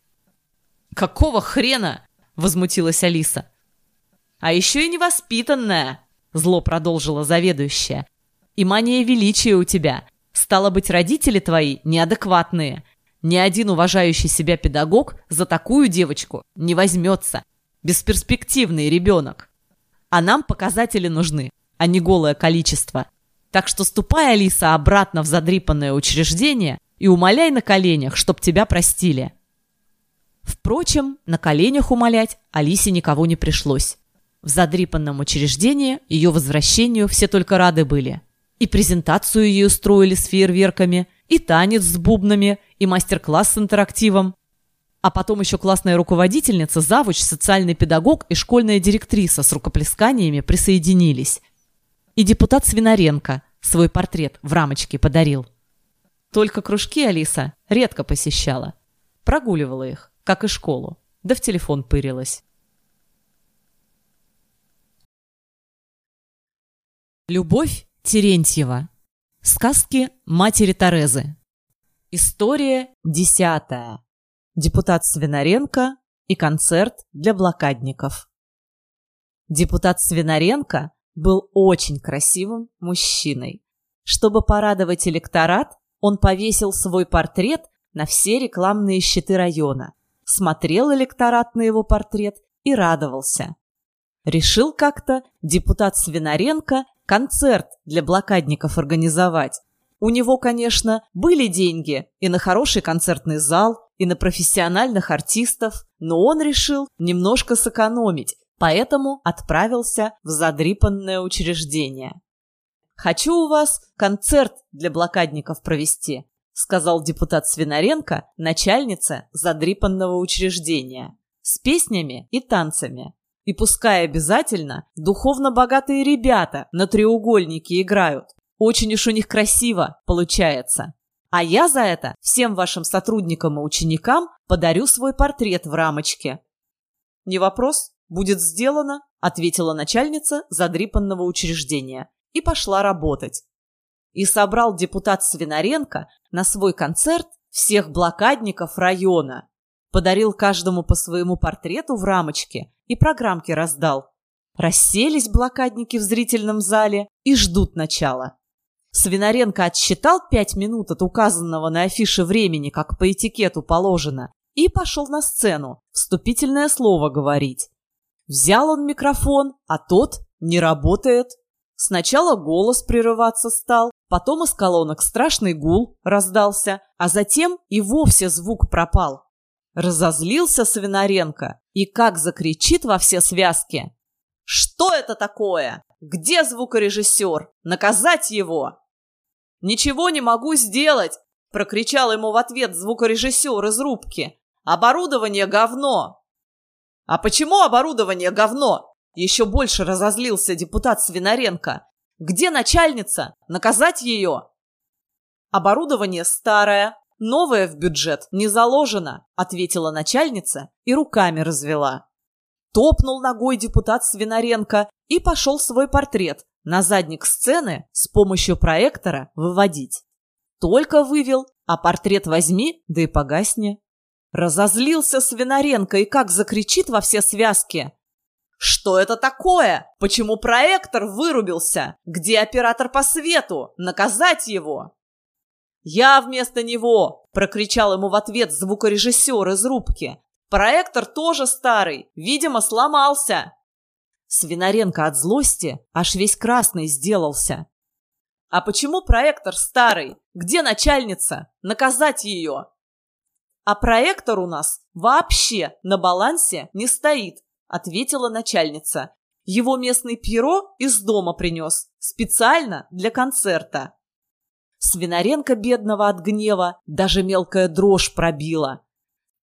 Speaker 1: «Какого хрена?» –— возмутилась Алиса. «А еще и невоспитанная», — зло продолжила заведующая. «И мания величия у тебя. Стало быть, родители твои неадекватные. Ни один уважающий себя педагог за такую девочку не возьмется. Бесперспективный ребенок. А нам показатели нужны, а не голое количество. Так что ступай, Алиса, обратно в задрипанное учреждение и умоляй на коленях, чтоб тебя простили». Впрочем, на коленях умолять Алисе никого не пришлось. В задрипанном учреждении ее возвращению все только рады были. И презентацию ей устроили с фейерверками, и танец с бубнами, и мастер-класс с интерактивом. А потом еще классная руководительница, завуч, социальный педагог и школьная директриса с рукоплесканиями присоединились. И депутат Свинаренко свой портрет в рамочке подарил. Только кружки Алиса редко посещала. Прогуливала их как и школу, да в телефон пырилась. Любовь Терентьева. Сказки матери Терезы. История десятая. Депутат Свинаренко и концерт для блокадников. Депутат Свинаренко был очень красивым мужчиной. Чтобы порадовать электорат, он повесил свой портрет на все рекламные щиты района смотрел электорат на его портрет и радовался. Решил как-то депутат Свинаренко концерт для блокадников организовать. У него, конечно, были деньги и на хороший концертный зал, и на профессиональных артистов, но он решил немножко сэкономить, поэтому отправился в задрипанное учреждение. «Хочу у вас концерт для блокадников провести сказал депутат Свинаренко, начальница задрипанного учреждения, с песнями и танцами. И пускай обязательно духовно богатые ребята на треугольнике играют. Очень уж у них красиво получается. А я за это всем вашим сотрудникам и ученикам подарю свой портрет в рамочке. Не вопрос, будет сделано, ответила начальница задрипанного учреждения и пошла работать и собрал депутат Свинаренко на свой концерт всех блокадников района. Подарил каждому по своему портрету в рамочке и программки раздал. Расселись блокадники в зрительном зале и ждут начала. Свинаренко отсчитал пять минут от указанного на афише времени, как по этикету положено, и пошел на сцену вступительное слово говорить. Взял он микрофон, а тот не работает. Сначала голос прерываться стал, потом из колонок страшный гул раздался, а затем и вовсе звук пропал. Разозлился Свинаренко и как закричит во все связки. «Что это такое? Где звукорежиссер? Наказать его!» «Ничего не могу сделать!» – прокричал ему в ответ звукорежиссер из рубки. «Оборудование говно!» «А почему оборудование говно?» Еще больше разозлился депутат Свинаренко. «Где начальница? Наказать ее?» «Оборудование старое, новое в бюджет не заложено», ответила начальница и руками развела. Топнул ногой депутат Свинаренко и пошел свой портрет на задник сцены с помощью проектора выводить. Только вывел, а портрет возьми, да и погасни. Разозлился Свинаренко и как закричит во все связки. Что это такое? Почему проектор вырубился? Где оператор по свету? Наказать его? Я вместо него, прокричал ему в ответ звукорежиссер из рубки. Проектор тоже старый, видимо, сломался. Свинаренко от злости аж весь красный сделался. А почему проектор старый? Где начальница? Наказать ее? А проектор у нас вообще на балансе не стоит. — ответила начальница. «Его местный Пьеро из дома принес, специально для концерта». Свинаренко бедного от гнева даже мелкая дрожь пробила.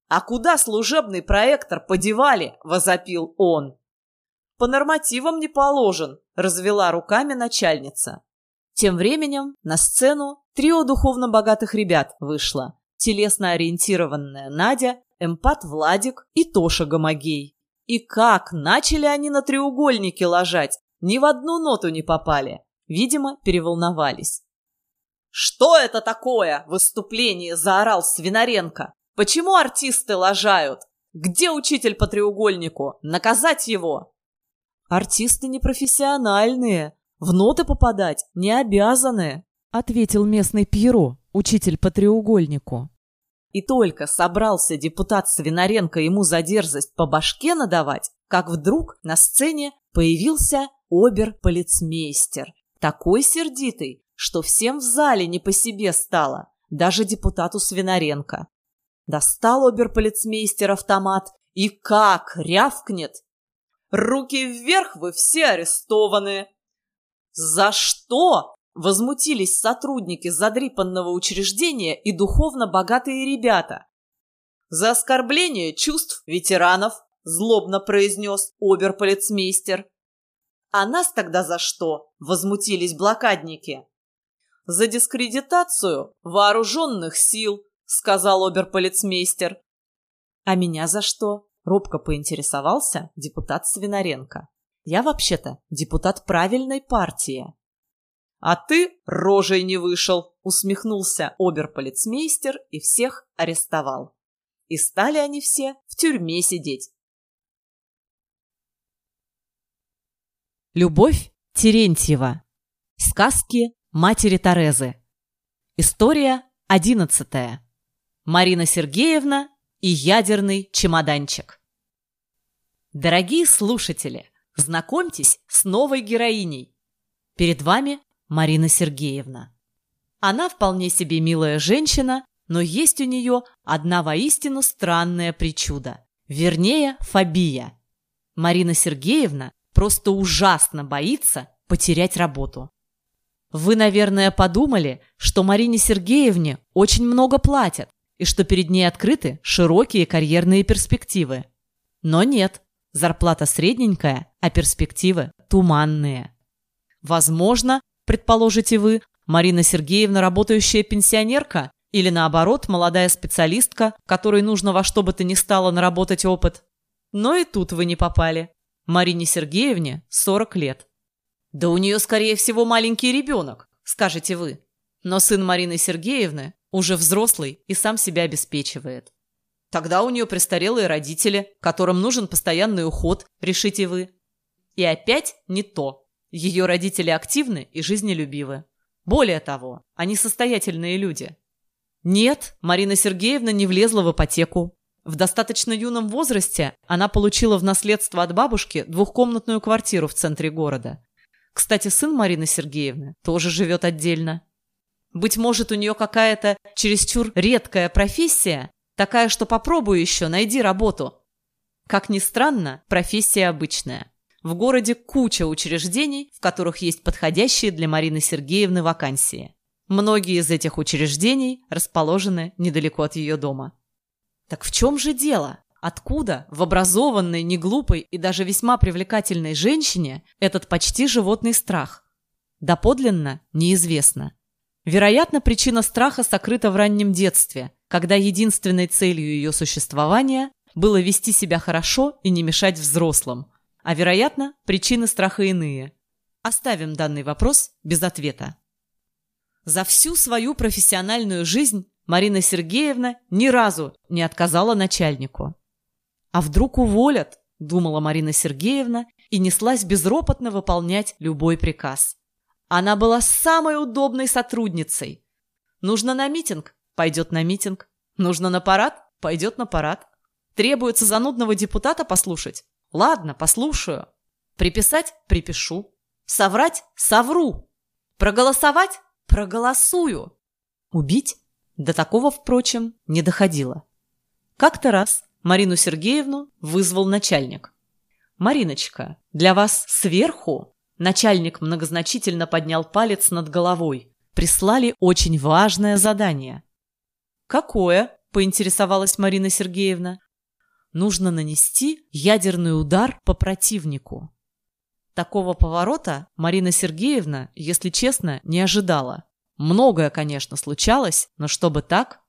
Speaker 1: «А куда служебный проектор подевали?» – возопил он. «По нормативам не положен», – развела руками начальница. Тем временем на сцену трио духовно богатых ребят вышло. Телесно ориентированная Надя, эмпат Владик и Тоша Гомогей. И как начали они на треугольнике ложать, ни в одну ноту не попали. Видимо, переволновались. «Что это такое?» – выступление заорал Свинаренко. «Почему артисты лажают?
Speaker 2: Где учитель по треугольнику? Наказать его!»
Speaker 1: «Артисты непрофессиональные, в ноты попадать не обязаны», ответил местный Пьеро, учитель по треугольнику.
Speaker 2: И только собрался депутат Свинаренко ему за дерзость по башке надавать, как вдруг на сцене появился обер-полицмейстер, такой сердитый, что всем в зале не по себе стало, даже депутату Свинаренко. Достал обер-полицмейстер автомат и как рявкнет. «Руки вверх, вы все арестованы!» «За что?» – возмутились сотрудники задрипанного учреждения и духовно богатые ребята. «За оскорбление чувств ветеранов», – злобно произнес оберполицмейстер. «А нас тогда за что?» – возмутились блокадники. «За дискредитацию вооруженных сил», – сказал оберполицмейстер. «А меня за что?» – робко поинтересовался депутат Свинаренко. «Я вообще-то депутат правильной партии». «А ты рожей не вышел», – усмехнулся оберполицмейстер и всех арестовал. И стали они все в тюрьме сидеть.
Speaker 1: Любовь Терентьева. Сказки матери Терезы. История одиннадцатая. Марина Сергеевна и ядерный чемоданчик. Дорогие слушатели, знакомьтесь с новой героиней. Перед вами Марина Сергеевна. Она вполне себе милая женщина, но есть у нее одна воистину странная причуда. Вернее, фобия. Марина Сергеевна просто ужасно боится потерять работу. Вы, наверное, подумали, что Марине Сергеевне очень много платят и что перед ней открыты широкие карьерные перспективы. Но нет, зарплата средненькая, а перспективы туманные. Возможно, предположите вы, Марина Сергеевна работающая пенсионерка или наоборот, молодая специалистка, которой нужно во что бы то ни стало наработать опыт. Но и тут вы не попали. Марине Сергеевне 40 лет. Да у нее, скорее всего, маленький ребенок, скажете вы. Но сын Марины Сергеевны уже взрослый и сам себя обеспечивает. Тогда у нее престарелые родители, которым нужен постоянный уход, решите вы. И опять не то. Ее родители активны и жизнелюбивы. Более того, они состоятельные люди. Нет, Марина Сергеевна не влезла в ипотеку, в достаточно юном возрасте она получила в наследство от бабушки двухкомнатную квартиру в центре города. Кстати, сын Марины Сергеевны тоже живет отдельно. Быть может, у нее какая-то чересчур редкая профессия, такая, что попробуй еще, найди работу. Как ни странно, профессия обычная. В городе куча учреждений, в которых есть подходящие для Марины Сергеевны вакансии. Многие из этих учреждений расположены недалеко от ее дома. Так в чем же дело? Откуда в образованной, неглупой и даже весьма привлекательной женщине этот почти животный страх? Доподлинно неизвестно. Вероятно, причина страха сокрыта в раннем детстве, когда единственной целью ее существования было вести себя хорошо и не мешать взрослым. А вероятно, причины страха иные. Оставим данный вопрос без ответа. За всю свою профессиональную жизнь Марина Сергеевна ни разу не отказала начальнику. «А вдруг уволят?» – думала Марина Сергеевна и неслась безропотно выполнять любой приказ. Она была самой удобной сотрудницей. Нужно на митинг – пойдет на митинг. Нужно на парад – пойдет на парад. Требуется занудного депутата послушать? Ладно, послушаю. Приписать – припишу. Соврать – совру. Проголосовать – проголосую. Убить до такого, впрочем, не доходило. Как-то раз Марину Сергеевну вызвал начальник. «Мариночка, для вас сверху?» Начальник многозначительно поднял палец над головой. «Прислали очень важное задание». «Какое?» – поинтересовалась Марина Сергеевна. «Нужно нанести ядерный удар по противнику». Такого поворота Марина Сергеевна, если честно, не ожидала. Многое, конечно, случалось, но чтобы так...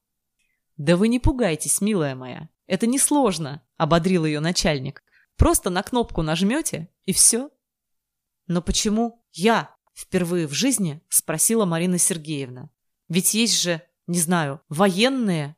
Speaker 1: Да вы не пугайтесь, милая моя. Это несложно, ободрил ее начальник. Просто на кнопку нажмете, и все. Но почему я впервые в жизни спросила Марина Сергеевна? Ведь есть же, не знаю, военные.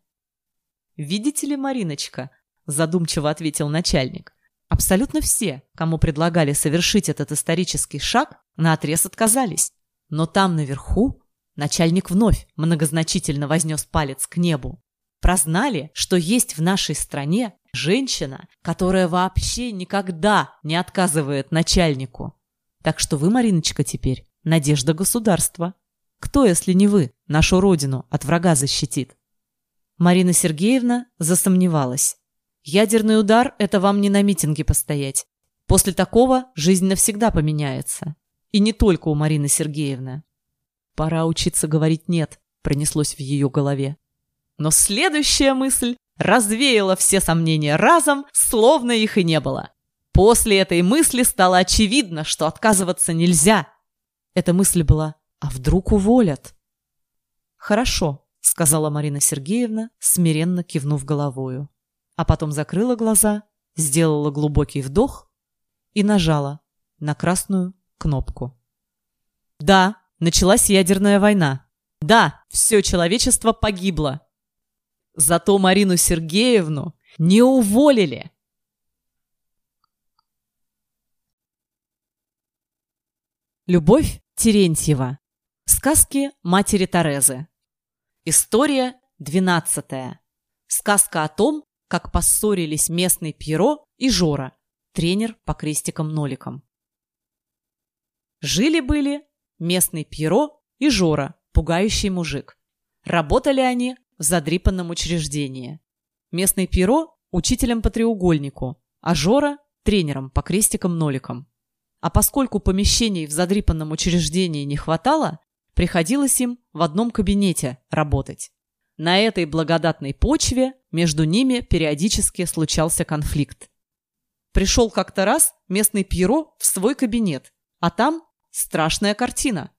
Speaker 1: Видите ли, Мариночка, задумчиво ответил начальник. Абсолютно все, кому предлагали совершить этот исторический шаг, наотрез отказались. Но там наверху начальник вновь многозначительно вознес палец к небу. Прознали, что есть в нашей стране женщина, которая вообще никогда не отказывает начальнику. Так что вы, Мариночка, теперь надежда государства. Кто, если не вы, нашу родину от врага защитит? Марина Сергеевна засомневалась. Ядерный удар – это вам не на митинге постоять. После такого жизнь навсегда поменяется. И не только у Марины Сергеевны. Пора учиться говорить «нет», пронеслось в ее голове. Но следующая мысль развеяла все сомнения разом, словно их и не было. После этой мысли стало очевидно, что отказываться нельзя. Эта мысль была «а вдруг уволят?» «Хорошо», — сказала Марина Сергеевна, смиренно кивнув головою а потом закрыла глаза, сделала глубокий вдох и нажала на красную кнопку. Да, началась ядерная война. Да, все человечество погибло. Зато Марину Сергеевну не уволили. Любовь Терентьева. Сказки матери Терезы. История двенадцатая. Сказка о том, как поссорились местный Пьеро и Жора, тренер по крестикам-ноликам. Жили-были местный Пьеро и Жора, пугающий мужик. Работали они в задрипанном учреждении. Местный Пьеро – учителем по треугольнику, а Жора – тренером по крестикам-ноликам. А поскольку помещений в задрипанном учреждении не хватало, приходилось им в одном кабинете работать. На этой благодатной почве между ними периодически случался конфликт. Пришел как-то раз местный Пьеро в свой кабинет, а там страшная картина.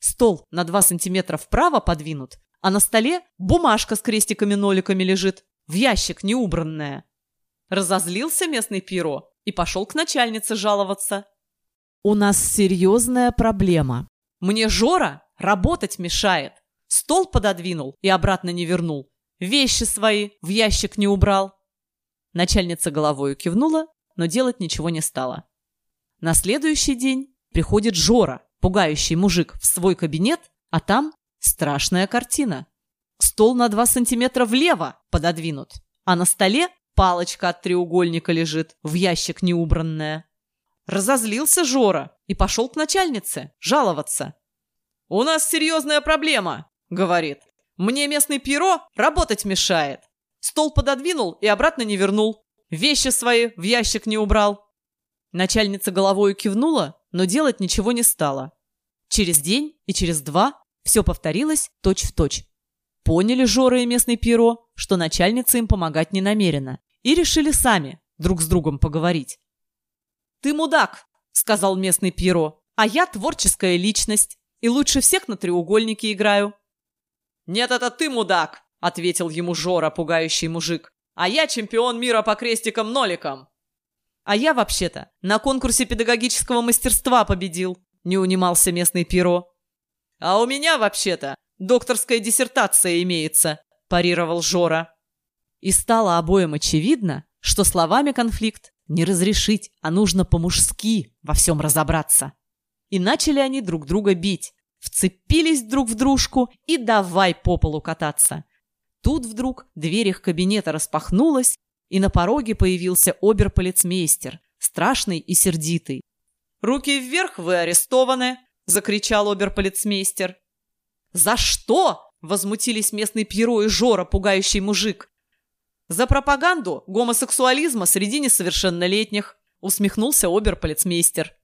Speaker 1: Стол на 2 сантиметра вправо подвинут, а на столе бумажка с крестиками-ноликами лежит, в ящик неубранная. Разозлился местный Пьеро и пошел к начальнице жаловаться. «У нас серьезная проблема. Мне Жора работать мешает. Стол пододвинул и обратно не вернул. Вещи свои в ящик не убрал. Начальница головою кивнула, но делать ничего не стала. На следующий день приходит Жора, пугающий мужик, в свой кабинет, а там страшная картина. Стол на два сантиметра влево пододвинут, а на столе палочка от треугольника лежит, в ящик неубранная. Разозлился Жора и пошел к начальнице жаловаться. «У нас серьезная проблема говорит. «Мне местный перо работать мешает. Стол пододвинул и обратно не вернул. Вещи свои в ящик не убрал». Начальница головой кивнула, но делать ничего не стала. Через день и через два все повторилось точь-в-точь. Точь. Поняли Жора и местный перо, что начальница им помогать не намерена, и решили сами друг с другом поговорить. «Ты мудак», — сказал местный перо, — «а я творческая личность и лучше всех на треугольнике играю. «Нет, это ты, мудак!» — ответил ему Жора, пугающий мужик. «А я чемпион мира по крестикам-ноликам!» «А я, вообще-то, на конкурсе педагогического мастерства победил!» — не унимался местный перо. «А у меня, вообще-то, докторская диссертация имеется!» — парировал Жора. И стало обоим очевидно, что словами конфликт не разрешить, а нужно по-мужски во всем разобраться. И начали они друг друга бить, вцепились друг в дружку и давай по полу кататься. Тут вдруг дверь их кабинета распахнулась, и на пороге появился оберполицмейстер, страшный и сердитый. «Руки вверх, вы арестованы!» – закричал оберполицмейстер. «За что?» – возмутились местный Пьеро и Жора, пугающий мужик. «За пропаганду гомосексуализма среди несовершеннолетних», – усмехнулся оберполицмейстер.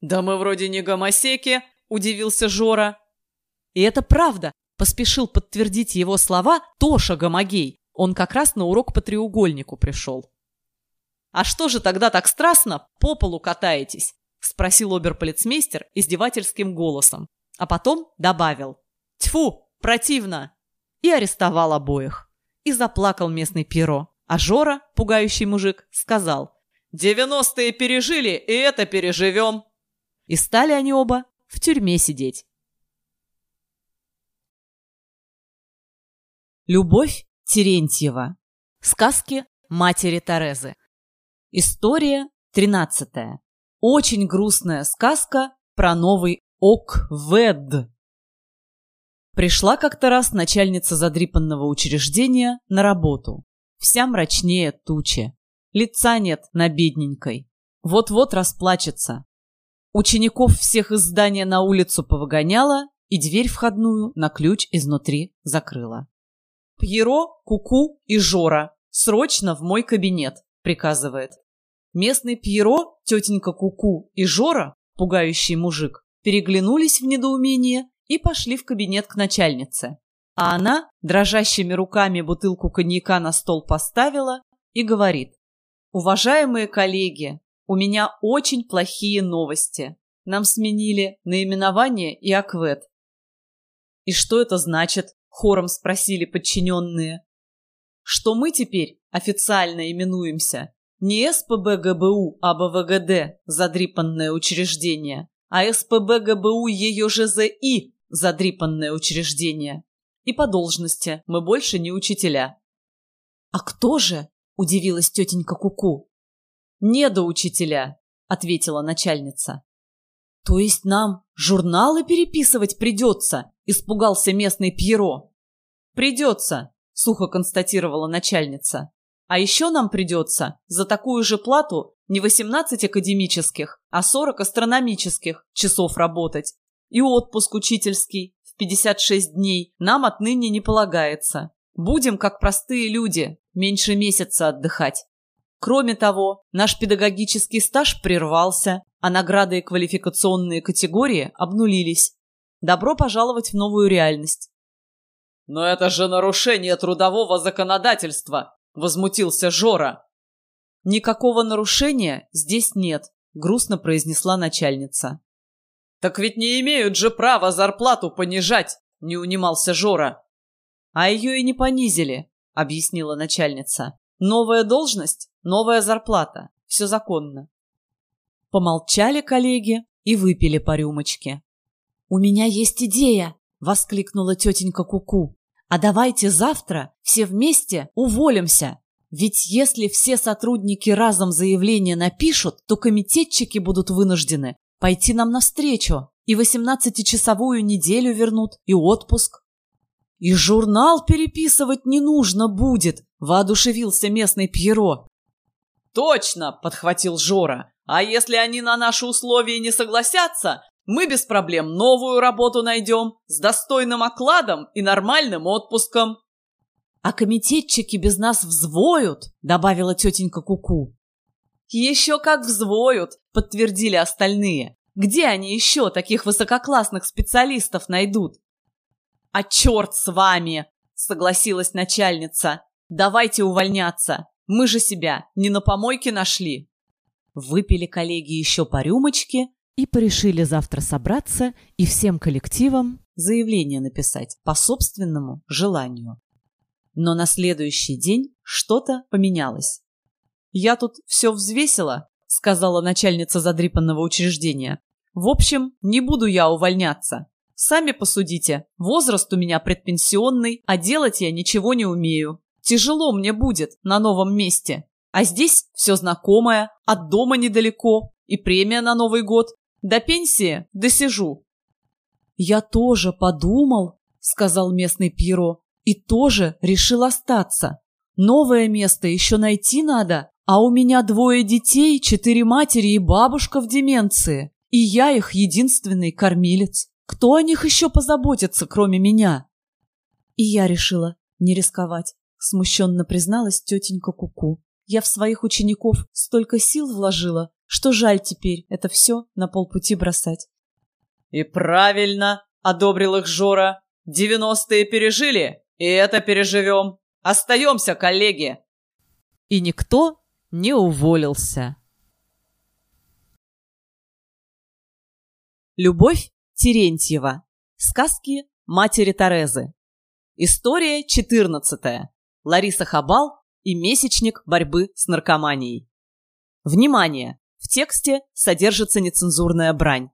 Speaker 1: «Да мы вроде не гомосеки», удивился Жора. И это правда, поспешил подтвердить его слова Тоша Гомогей. Он как раз на урок по треугольнику пришел. «А что же тогда так страстно по полу катаетесь?» – спросил оберполицмейстер издевательским голосом, а потом добавил «Тьфу, противно!» и арестовал обоих. И заплакал местный перо, а Жора, пугающий мужик, сказал «Девяностые пережили, и это переживем!» И стали они оба в тюрьме сидеть. Любовь Терентьева. Сказки матери Терезы.
Speaker 2: История тринадцатая. Очень грустная сказка про новый Оквед. Пришла как-то раз начальница задрипанного учреждения на работу. Вся мрачнее тучи. Лица нет на бедненькой. Вот-вот расплачется. Учеников всех из здания на улицу повыгоняла и дверь входную на ключ изнутри закрыла. «Пьеро, Куку и Жора, срочно в мой кабинет», — приказывает. Местный Пьеро, тетенька Куку и Жора, пугающий мужик, переглянулись в недоумении и пошли в кабинет к начальнице. А она дрожащими руками бутылку коньяка на стол поставила и говорит. «Уважаемые коллеги, у меня очень плохие новости. Нам сменили наименование и аквет. И что это значит? Хором спросили подчиненные. Что мы теперь официально именуемся не СПБ-ГБУ, а БВГД, задрипанное учреждение, а СПБ-ГБУ ее ЖЗИ, задрипанное учреждение. И по должности мы больше не учителя. «А кто же?» – удивилась тетенька Куку. «Недоучителя», — ответила начальница. «То есть нам журналы переписывать придется?» — испугался местный Пьеро. «Придется», — сухо констатировала начальница. «А еще нам придется за такую же плату не 18 академических, а 40 астрономических часов работать. И отпуск учительский в 56 дней нам отныне не полагается. Будем, как простые люди, меньше месяца отдыхать. Кроме того, наш педагогический стаж прервался, а награды и квалификационные категории обнулились. Добро пожаловать в новую реальность. «Но это же нарушение трудового законодательства!» – возмутился Жора. «Никакого нарушения здесь нет», – грустно произнесла начальница. «Так ведь не имеют же права зарплату понижать!» – не унимался Жора. «А ее и не понизили», – объяснила начальница. «Новая должность Новая зарплата. Все законно. Помолчали коллеги и выпили по рюмочке. «У меня есть идея!» — воскликнула тетенька Куку. «А давайте завтра все вместе уволимся. Ведь если все сотрудники разом заявление напишут, то комитетчики будут вынуждены пойти нам навстречу и 18-часовую неделю вернут, и отпуск. И журнал переписывать не нужно будет, воодушевился местный Пьеро. «Точно!» – подхватил Жора. «А если они на наши условия не согласятся, мы без проблем новую работу найдем с достойным окладом и нормальным отпуском». «А комитетчики без нас взвоют», — добавила тетенька Куку. -ку. «Еще как взвоют», — подтвердили остальные. «Где они еще таких высококлассных специалистов найдут?» «А черт с вами!» — согласилась начальница. «Давайте увольняться. Мы же себя не на помойке нашли. Выпили коллеги еще по рюмочке и порешили завтра собраться и всем коллективам заявление написать по собственному желанию. Но на следующий день что-то поменялось. «Я тут все взвесила», — сказала начальница задрипанного учреждения. «В общем, не буду я увольняться. Сами посудите, возраст у меня предпенсионный, а делать я ничего не умею. Тяжело мне будет на новом месте. А здесь все знакомое, от дома недалеко, и премия на Новый год. До пенсии досижу. «Я тоже подумал», — сказал местный Пьеро, «и тоже решил остаться. Новое место еще найти надо, а у меня двое детей, четыре матери и бабушка в деменции, и я их единственный кормилец. Кто о них еще позаботится, кроме меня?» И я решила не рисковать смущенно призналась тетенька Куку. Я в своих учеников столько сил вложила, что жаль теперь это все на полпути бросать. И правильно, одобрил их Жора. Девяностые пережили, и это переживем. Остаемся, коллеги.
Speaker 1: И никто не уволился.
Speaker 2: Любовь Терентьева. Сказки матери Терезы. История четырнадцатая. Лариса Хабал и месячник борьбы с наркоманией. Внимание! Тексте содержится нецензурная брань.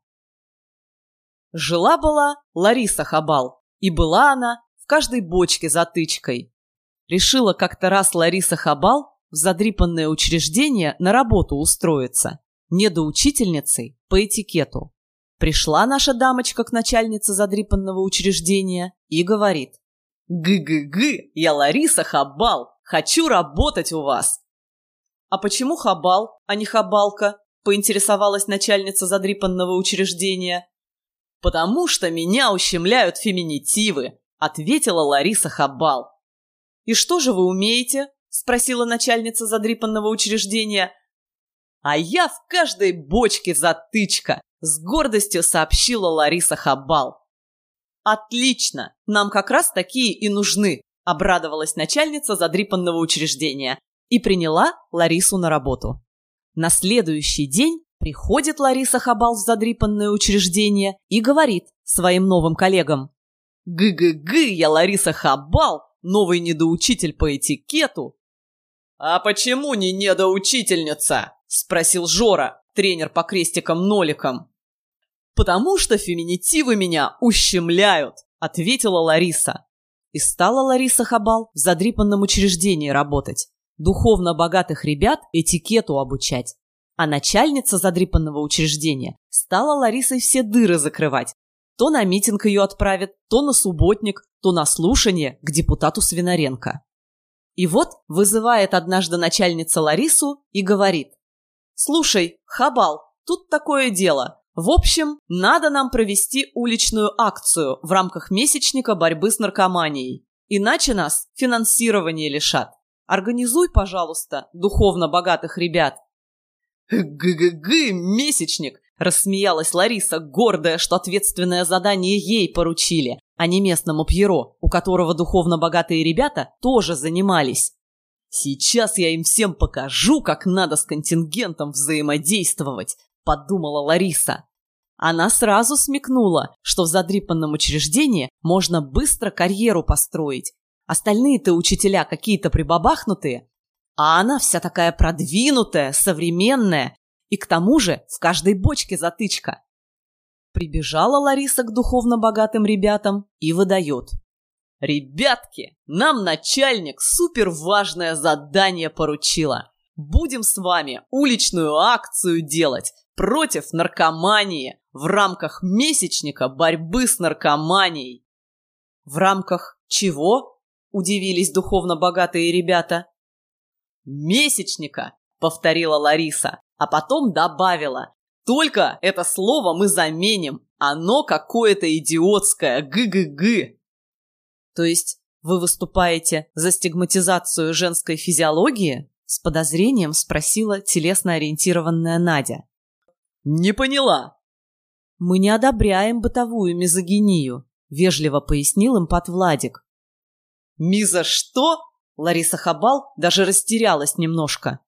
Speaker 2: Жила-была Лариса Хабал, и была она в каждой бочке затычкой. Решила как-то раз Лариса Хабал в задрипанное учреждение на работу устроиться, недоучительницей по этикету. Пришла наша дамочка к начальнице задрипанного учреждения и говорит. «Гы-гы-гы, я Лариса Хабал, хочу работать у вас!» «А почему Хабал, а не Хабалка?» – поинтересовалась начальница задрипанного учреждения. «Потому что меня ущемляют феминитивы», – ответила Лариса Хабал. «И что же вы умеете?» – спросила начальница задрипанного учреждения. «А я в каждой бочке затычка», – с гордостью сообщила Лариса Хабал. «Отлично! Нам как раз такие и нужны!» – обрадовалась начальница задрипанного учреждения и приняла Ларису на работу. На следующий день приходит Лариса Хабал в задрипанное учреждение и говорит своим новым коллегам. «Гы-гы-гы, я Лариса Хабал, новый недоучитель по этикету». «А почему не недоучительница?» – спросил Жора, тренер по крестикам-ноликам. «Потому что феминитивы меня ущемляют», – ответила Лариса. И стала Лариса Хабал в задрипанном учреждении работать, духовно богатых ребят этикету обучать. А начальница задрипанного учреждения стала Ларисой все дыры закрывать. То на митинг ее отправят, то на субботник, то на слушание к депутату Свинаренко. И вот вызывает однажды начальница Ларису и говорит. «Слушай, Хабал, тут такое дело. В общем, надо нам провести уличную акцию в рамках месячника борьбы с наркоманией. Иначе нас финансирование лишат. Организуй, пожалуйста, духовно богатых ребят. «Гы-гы-гы, месячник!» – рассмеялась Лариса, гордая, что ответственное задание ей поручили, а не местному Пьеро, у которого духовно богатые ребята тоже занимались. «Сейчас я им всем покажу, как надо с контингентом взаимодействовать», – подумала Лариса. Она сразу смекнула, что в задрипанном учреждении можно быстро карьеру построить. Остальные-то учителя какие-то прибабахнутые, а она вся такая продвинутая, современная, и к тому же в каждой бочке затычка. Прибежала Лариса к духовно богатым ребятам и выдает. «Ребятки, нам начальник суперважное задание поручила. Будем с вами уличную акцию делать против наркомании в рамках месячника борьбы с наркоманией. В рамках чего? Удивились духовно богатые ребята. Месячника, повторила Лариса, а потом добавила. Только это слово мы заменим. Оно какое-то идиотское. Гы-гы-гы. То есть вы выступаете за стигматизацию женской физиологии? С подозрением спросила телесно-ориентированная Надя. «Не поняла». «Мы не одобряем бытовую мизогинию», — вежливо пояснил импат Владик. «Миза что?» Лариса Хабал даже растерялась немножко.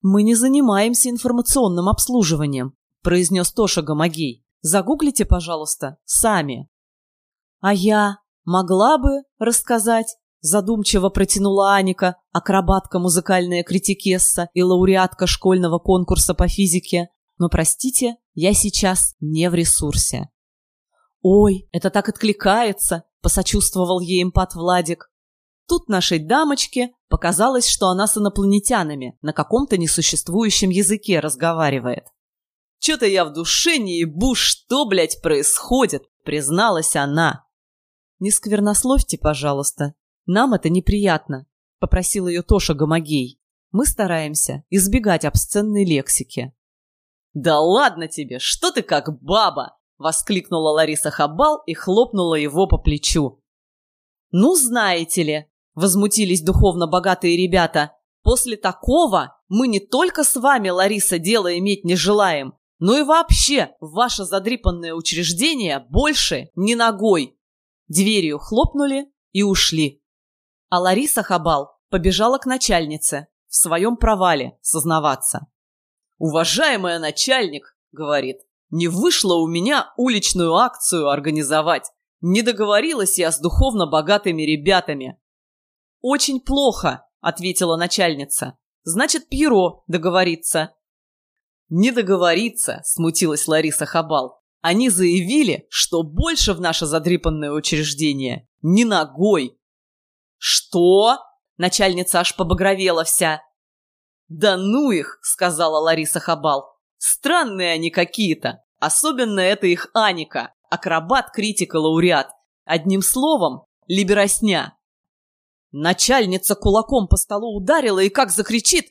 Speaker 2: «Мы не занимаемся информационным обслуживанием», — произнес Тоша Гомогей. «Загуглите, пожалуйста, сами». «А я могла бы рассказать?» Задумчиво протянула Аника, акробатка музыкальная критикесса и лауреатка школьного конкурса по физике. Но, простите, я сейчас не в ресурсе. «Ой, это так откликается!» – посочувствовал ей импат Владик. Тут нашей дамочке показалось, что она с инопланетянами на каком-то несуществующем языке разговаривает. «Чё-то я в душе не ебу, что, блядь, происходит!» – призналась она. «Не сквернословьте, пожалуйста. Нам это неприятно», – попросил ее Тоша Гомогей. «Мы стараемся избегать обсценной лексики». «Да ладно тебе, что ты как баба!» — воскликнула Лариса Хабал и хлопнула его по плечу. «Ну, знаете ли!» — возмутились духовно богатые ребята. «После такого мы не только с вами, Лариса, дело иметь не желаем, но и вообще ваше задрипанное учреждение больше ни ногой!» Дверью хлопнули и ушли. А Лариса Хабал побежала к начальнице в своем провале сознаваться. «Уважаемая начальник», — говорит, — «не вышло у меня уличную акцию организовать. Не договорилась я с духовно богатыми ребятами». «Очень плохо», — ответила начальница. «Значит, Пьеро договорится». «Не договориться», — смутилась Лариса Хабал. «Они заявили, что больше в наше задрипанное учреждение ни ногой». «Что?» Начальница аж побагровела вся. «Да ну их!» — сказала Лариса Хабал. «Странные они какие-то. Особенно это их Аника, акробат, критика, лауреат. Одним словом, либеросня». Начальница кулаком по столу ударила и как закричит.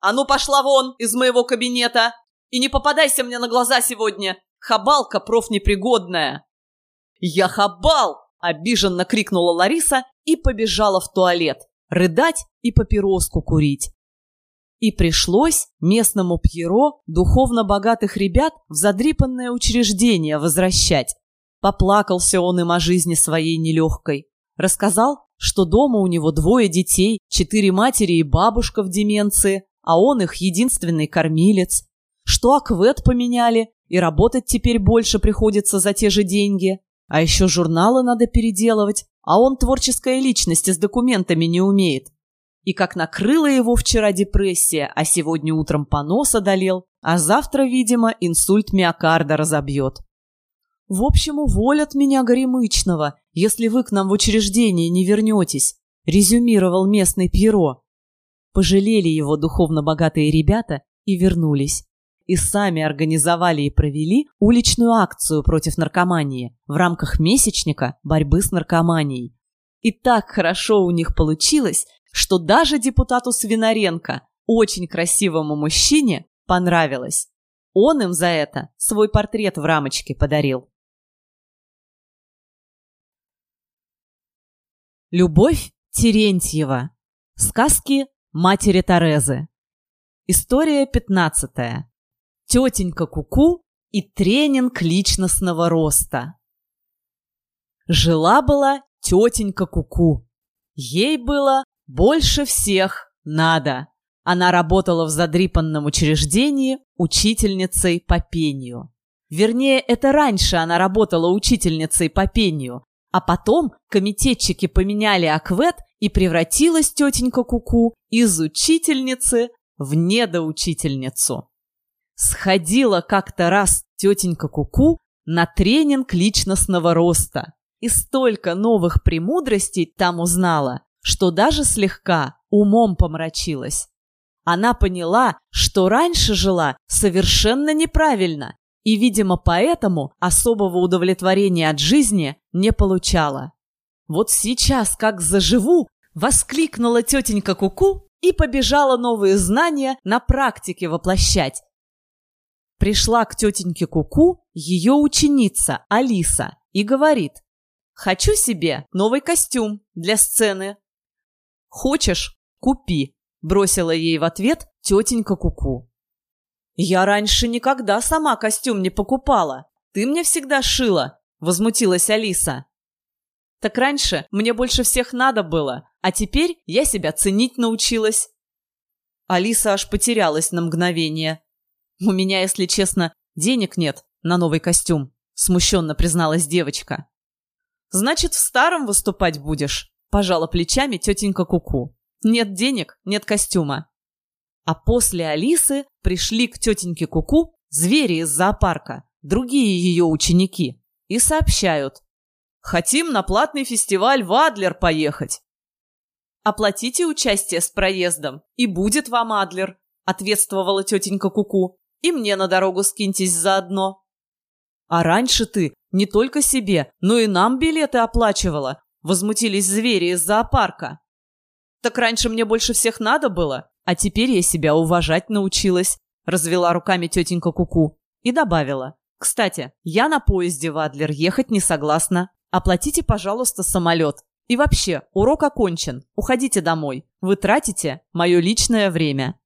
Speaker 2: «А ну пошла вон из моего кабинета! И не попадайся мне на глаза сегодня! Хабалка профнепригодная!» «Я хабал!» – обиженно крикнула Лариса и побежала в туалет, рыдать и папироску курить. И пришлось местному Пьеро духовно богатых ребят в задрипанное учреждение возвращать. Поплакался он им о жизни своей нелегкой. Рассказал, что дома у него двое детей, четыре матери и бабушка в деменции, а он их единственный кормилец, что аквет поменяли, и работать теперь больше приходится за те же деньги, а еще журналы надо переделывать, а он творческая личность и с документами не умеет. И как накрыла его вчера депрессия, а сегодня утром понос одолел, а завтра, видимо, инсульт миокарда разобьет. В общем, уволят меня горемычного, если вы к нам в учреждение не вернетесь», — резюмировал местный Пьеро. Пожалели его духовно богатые ребята и вернулись. И сами организовали и провели уличную акцию против наркомании в рамках месячника борьбы с наркоманией. И так хорошо у них получилось, что даже депутату Свинаренко, очень красивому мужчине, понравилось. Он им за это свой портрет в рамочке подарил. Любовь Терентьева. Сказки матери Терезы. История пятнадцатая. Тетенька Куку -ку и тренинг личностного роста. Жила-была тетенька Куку. -ку. Ей было больше всех надо. Она работала в задрипанном учреждении учительницей по пению. Вернее, это раньше она работала учительницей по пению, а потом комитетчики поменяли аквет, и превратилась тетенька Куку из учительницы в недоучительницу. Сходила как-то раз тетенька Куку на тренинг личностного роста и столько новых премудростей там узнала, что даже слегка умом помрачилась. Она поняла, что раньше жила совершенно неправильно и, видимо, поэтому особого удовлетворения от жизни не получала. Вот сейчас, как заживу, воскликнула тетенька Куку и побежала новые знания на практике воплощать. Пришла к тетеньке Куку ее ученица Алиса и говорит, «Хочу себе новый костюм для сцены». «Хочешь? Купи», – бросила ей в ответ тетенька Куку. «Я раньше никогда сама костюм не покупала. Ты мне всегда шила», — возмутилась Алиса. «Так раньше мне больше всех надо было, а теперь я себя ценить научилась». Алиса аж потерялась на мгновение. «У меня, если честно, денег нет на новый костюм», — смущенно призналась девочка. «Значит, в старом выступать будешь?» — пожала плечами тетенька Куку. «Нет денег, нет костюма». А после Алисы пришли к тетеньке Куку звери из зоопарка, другие ее ученики, и сообщают. «Хотим на платный фестиваль в Адлер поехать». «Оплатите участие с проездом, и будет вам Адлер», — ответствовала тетенька Куку. «И мне на дорогу скиньтесь заодно». «А раньше ты не только себе, но и нам билеты оплачивала», — возмутились звери из зоопарка. «Так раньше мне больше всех надо было, а теперь я себя уважать научилась, развела руками тетенька Куку и добавила. Кстати, я на поезде в Адлер ехать не согласна. Оплатите, пожалуйста, самолет. И вообще, урок окончен. Уходите домой. Вы тратите мое личное время.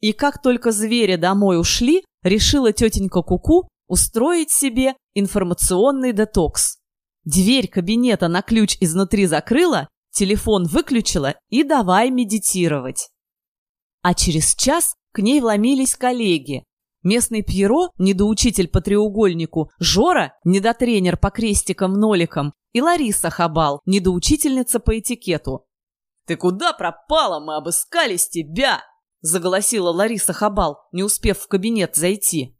Speaker 2: И как только звери домой ушли, решила тетенька Куку устроить себе информационный детокс. Дверь кабинета на ключ изнутри закрыла, телефон выключила и давай медитировать. А через час к ней вломились коллеги. Местный Пьеро, недоучитель по треугольнику, Жора, недотренер по крестикам-ноликам, и Лариса Хабал, недоучительница по этикету. «Ты куда пропала? Мы обыскались тебя!» – заголосила Лариса Хабал, не успев в кабинет зайти.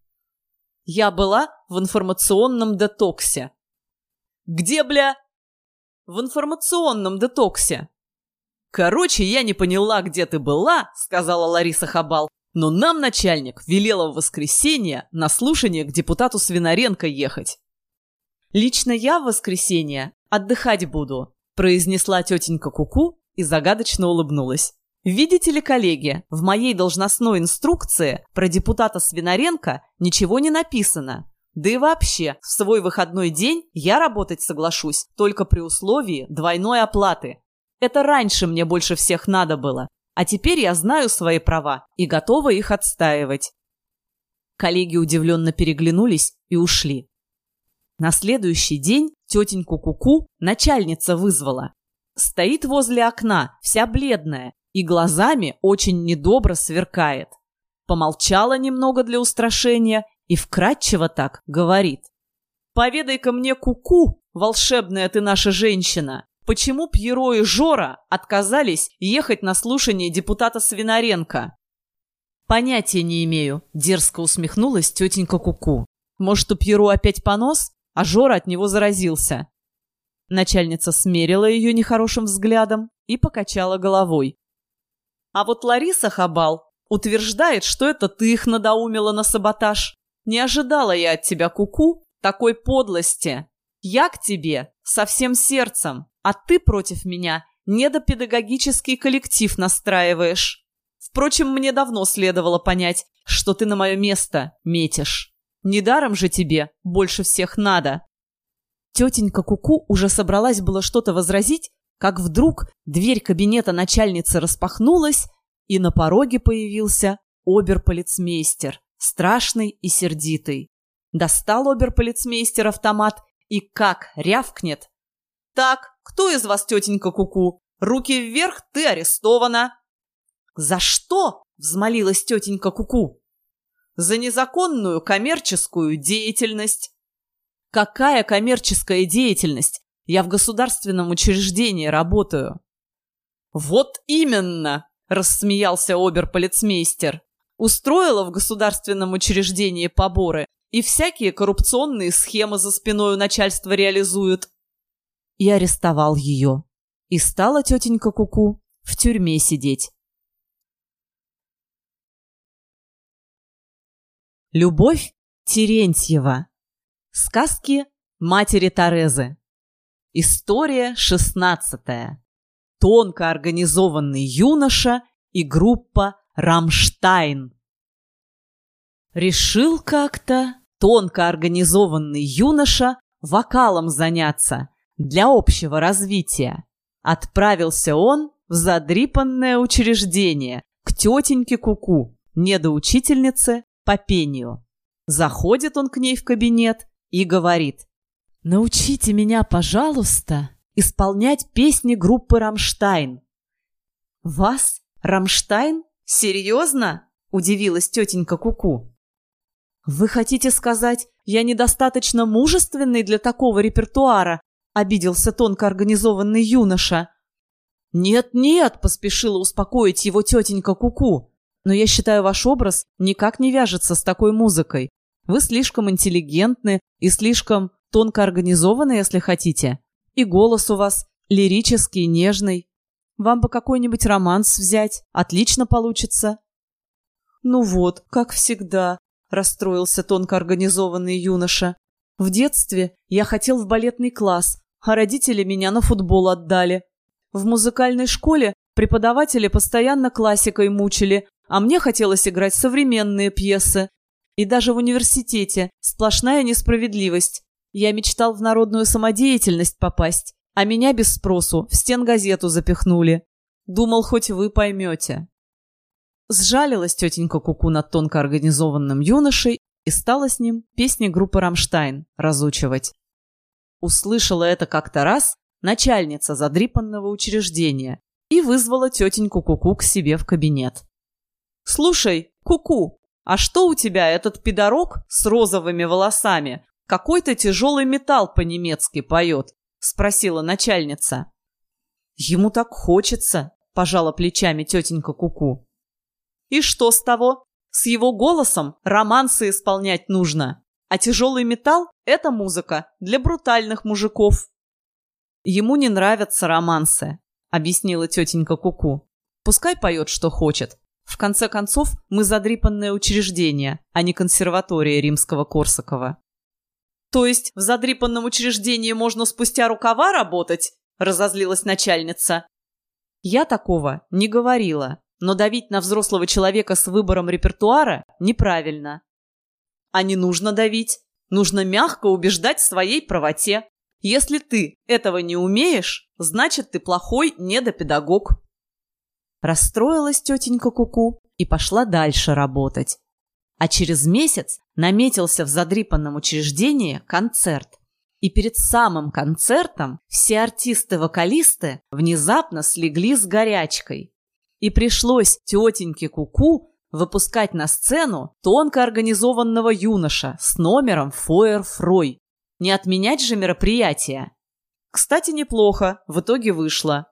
Speaker 2: «Я была в информационном детоксе». «Где, бля?» «В информационном детоксе». «Короче, я не поняла, где ты была», — сказала Лариса Хабал. «Но нам начальник велела в воскресенье на слушание к депутату Свинаренко ехать».
Speaker 1: «Лично я в воскресенье отдыхать буду», — произнесла тетенька Куку и загадочно улыбнулась. «Видите ли, коллеги, в моей должностной инструкции про депутата Свинаренко ничего не написано. Да и вообще, в свой выходной день я работать соглашусь только при условии двойной оплаты. Это раньше мне больше всех надо было, а теперь я знаю свои права и готова их отстаивать». Коллеги удивленно переглянулись и ушли. На следующий день тетеньку Куку -ку начальница вызвала. Стоит возле окна, вся бледная, и глазами очень недобро сверкает. Помолчала немного для устрашения и вкратчиво так говорит. «Поведай-ка мне, Куку, -ку, волшебная ты наша женщина, почему Пьеро и Жора отказались ехать на слушание депутата Свинаренко?» «Понятия не имею», — дерзко усмехнулась тетенька Куку. -ку. «Может, у Пьеро опять понос, а Жора от него заразился?» Начальница смерила ее нехорошим взглядом и покачала головой. А вот Лариса Хабал утверждает, что это ты их надоумила на саботаж. Не ожидала я от тебя, Куку, -ку, такой подлости. Я к тебе со всем сердцем, а ты против меня недопедагогический коллектив настраиваешь. Впрочем, мне давно следовало понять, что ты на мое место метишь. Недаром же тебе больше всех надо. Тетенька Куку уже собралась было что-то возразить, как вдруг дверь кабинета начальницы распахнулась, и на пороге появился оберполицмейстер, страшный и сердитый. Достал оберполицмейстер автомат и как рявкнет. «Так, кто из вас тетенька Куку? Руки вверх, ты арестована!» «За что?» – взмолилась тетенька Куку. «За незаконную коммерческую деятельность». Какая коммерческая деятельность? Я в государственном учреждении работаю. Вот именно, рассмеялся оберполицмейстер. Устроила в государственном учреждении поборы и всякие коррупционные схемы за спиной у начальства реализуют. И арестовал ее. И стала тетенька Куку в тюрьме сидеть. Любовь Терентьева Сказки матери Терезы. История шестнадцатая. Тонко организованный юноша и группа «Рамштайн». Решил как-то тонко организованный юноша вокалом заняться для общего развития. Отправился он в задрипанное учреждение к тетеньке Куку, недоучительнице по пению. Заходит он к ней в кабинет и говорит «Научите меня, пожалуйста, исполнять песни группы «Рамштайн». «Вас? Рамштайн? Серьезно?» – удивилась тетенька Куку. «Вы хотите сказать, я недостаточно мужественный для такого репертуара?» – обиделся тонко организованный юноша. «Нет-нет», – поспешила успокоить его тетенька Куку. «Но я считаю, ваш образ никак не вяжется с такой музыкой. Вы слишком интеллигентны и слишком тонко организованы, если хотите. И голос у вас лирический, нежный. Вам бы какой-нибудь романс взять, отлично получится. Ну вот, как всегда, расстроился тонко организованный юноша. В детстве я хотел в балетный класс, а родители меня на футбол отдали. В музыкальной школе преподаватели постоянно классикой мучили, а мне хотелось играть современные пьесы. И даже в университете сплошная несправедливость. Я мечтал в народную самодеятельность попасть, а меня без спросу в стенгазету запихнули. Думал, хоть вы поймете. Сжалилась тетенька Куку над тонко организованным юношей и стала с ним песни группы «Рамштайн» разучивать. Услышала это как-то раз начальница задрипанного учреждения и вызвала тетеньку Куку к себе в кабинет. «Слушай, Куку, «А что у тебя, этот пидорок с розовыми волосами? Какой-то тяжелый металл по-немецки поет», — спросила начальница. «Ему так хочется», — пожала плечами тетенька Куку. «И что с того? С его голосом романсы исполнять нужно, а тяжелый металл — это музыка для брутальных мужиков». Ему не нравятся романсы.
Speaker 2: — объяснила тетенька Куку. «Пускай поет, что хочет. В конце концов, мы задрипанное учреждение, а не консерватория римского Корсакова». «То есть в задрипанном учреждении можно спустя рукава работать?» — разозлилась начальница. «Я такого не говорила, но давить на взрослого человека с выбором репертуара неправильно». «А не нужно давить. Нужно мягко убеждать в своей правоте. Если ты этого не умеешь, значит, ты плохой недопедагог». Расстроилась тетенька Куку -ку и пошла дальше работать. А через месяц наметился в задрипанном учреждении концерт. И перед самым концертом все артисты-вокалисты внезапно слегли с горячкой. И пришлось тетеньке Куку -ку выпускать на сцену тонко организованного юноша с номером Фойер Фрой. Не отменять же мероприятие. Кстати, неплохо, в итоге вышло.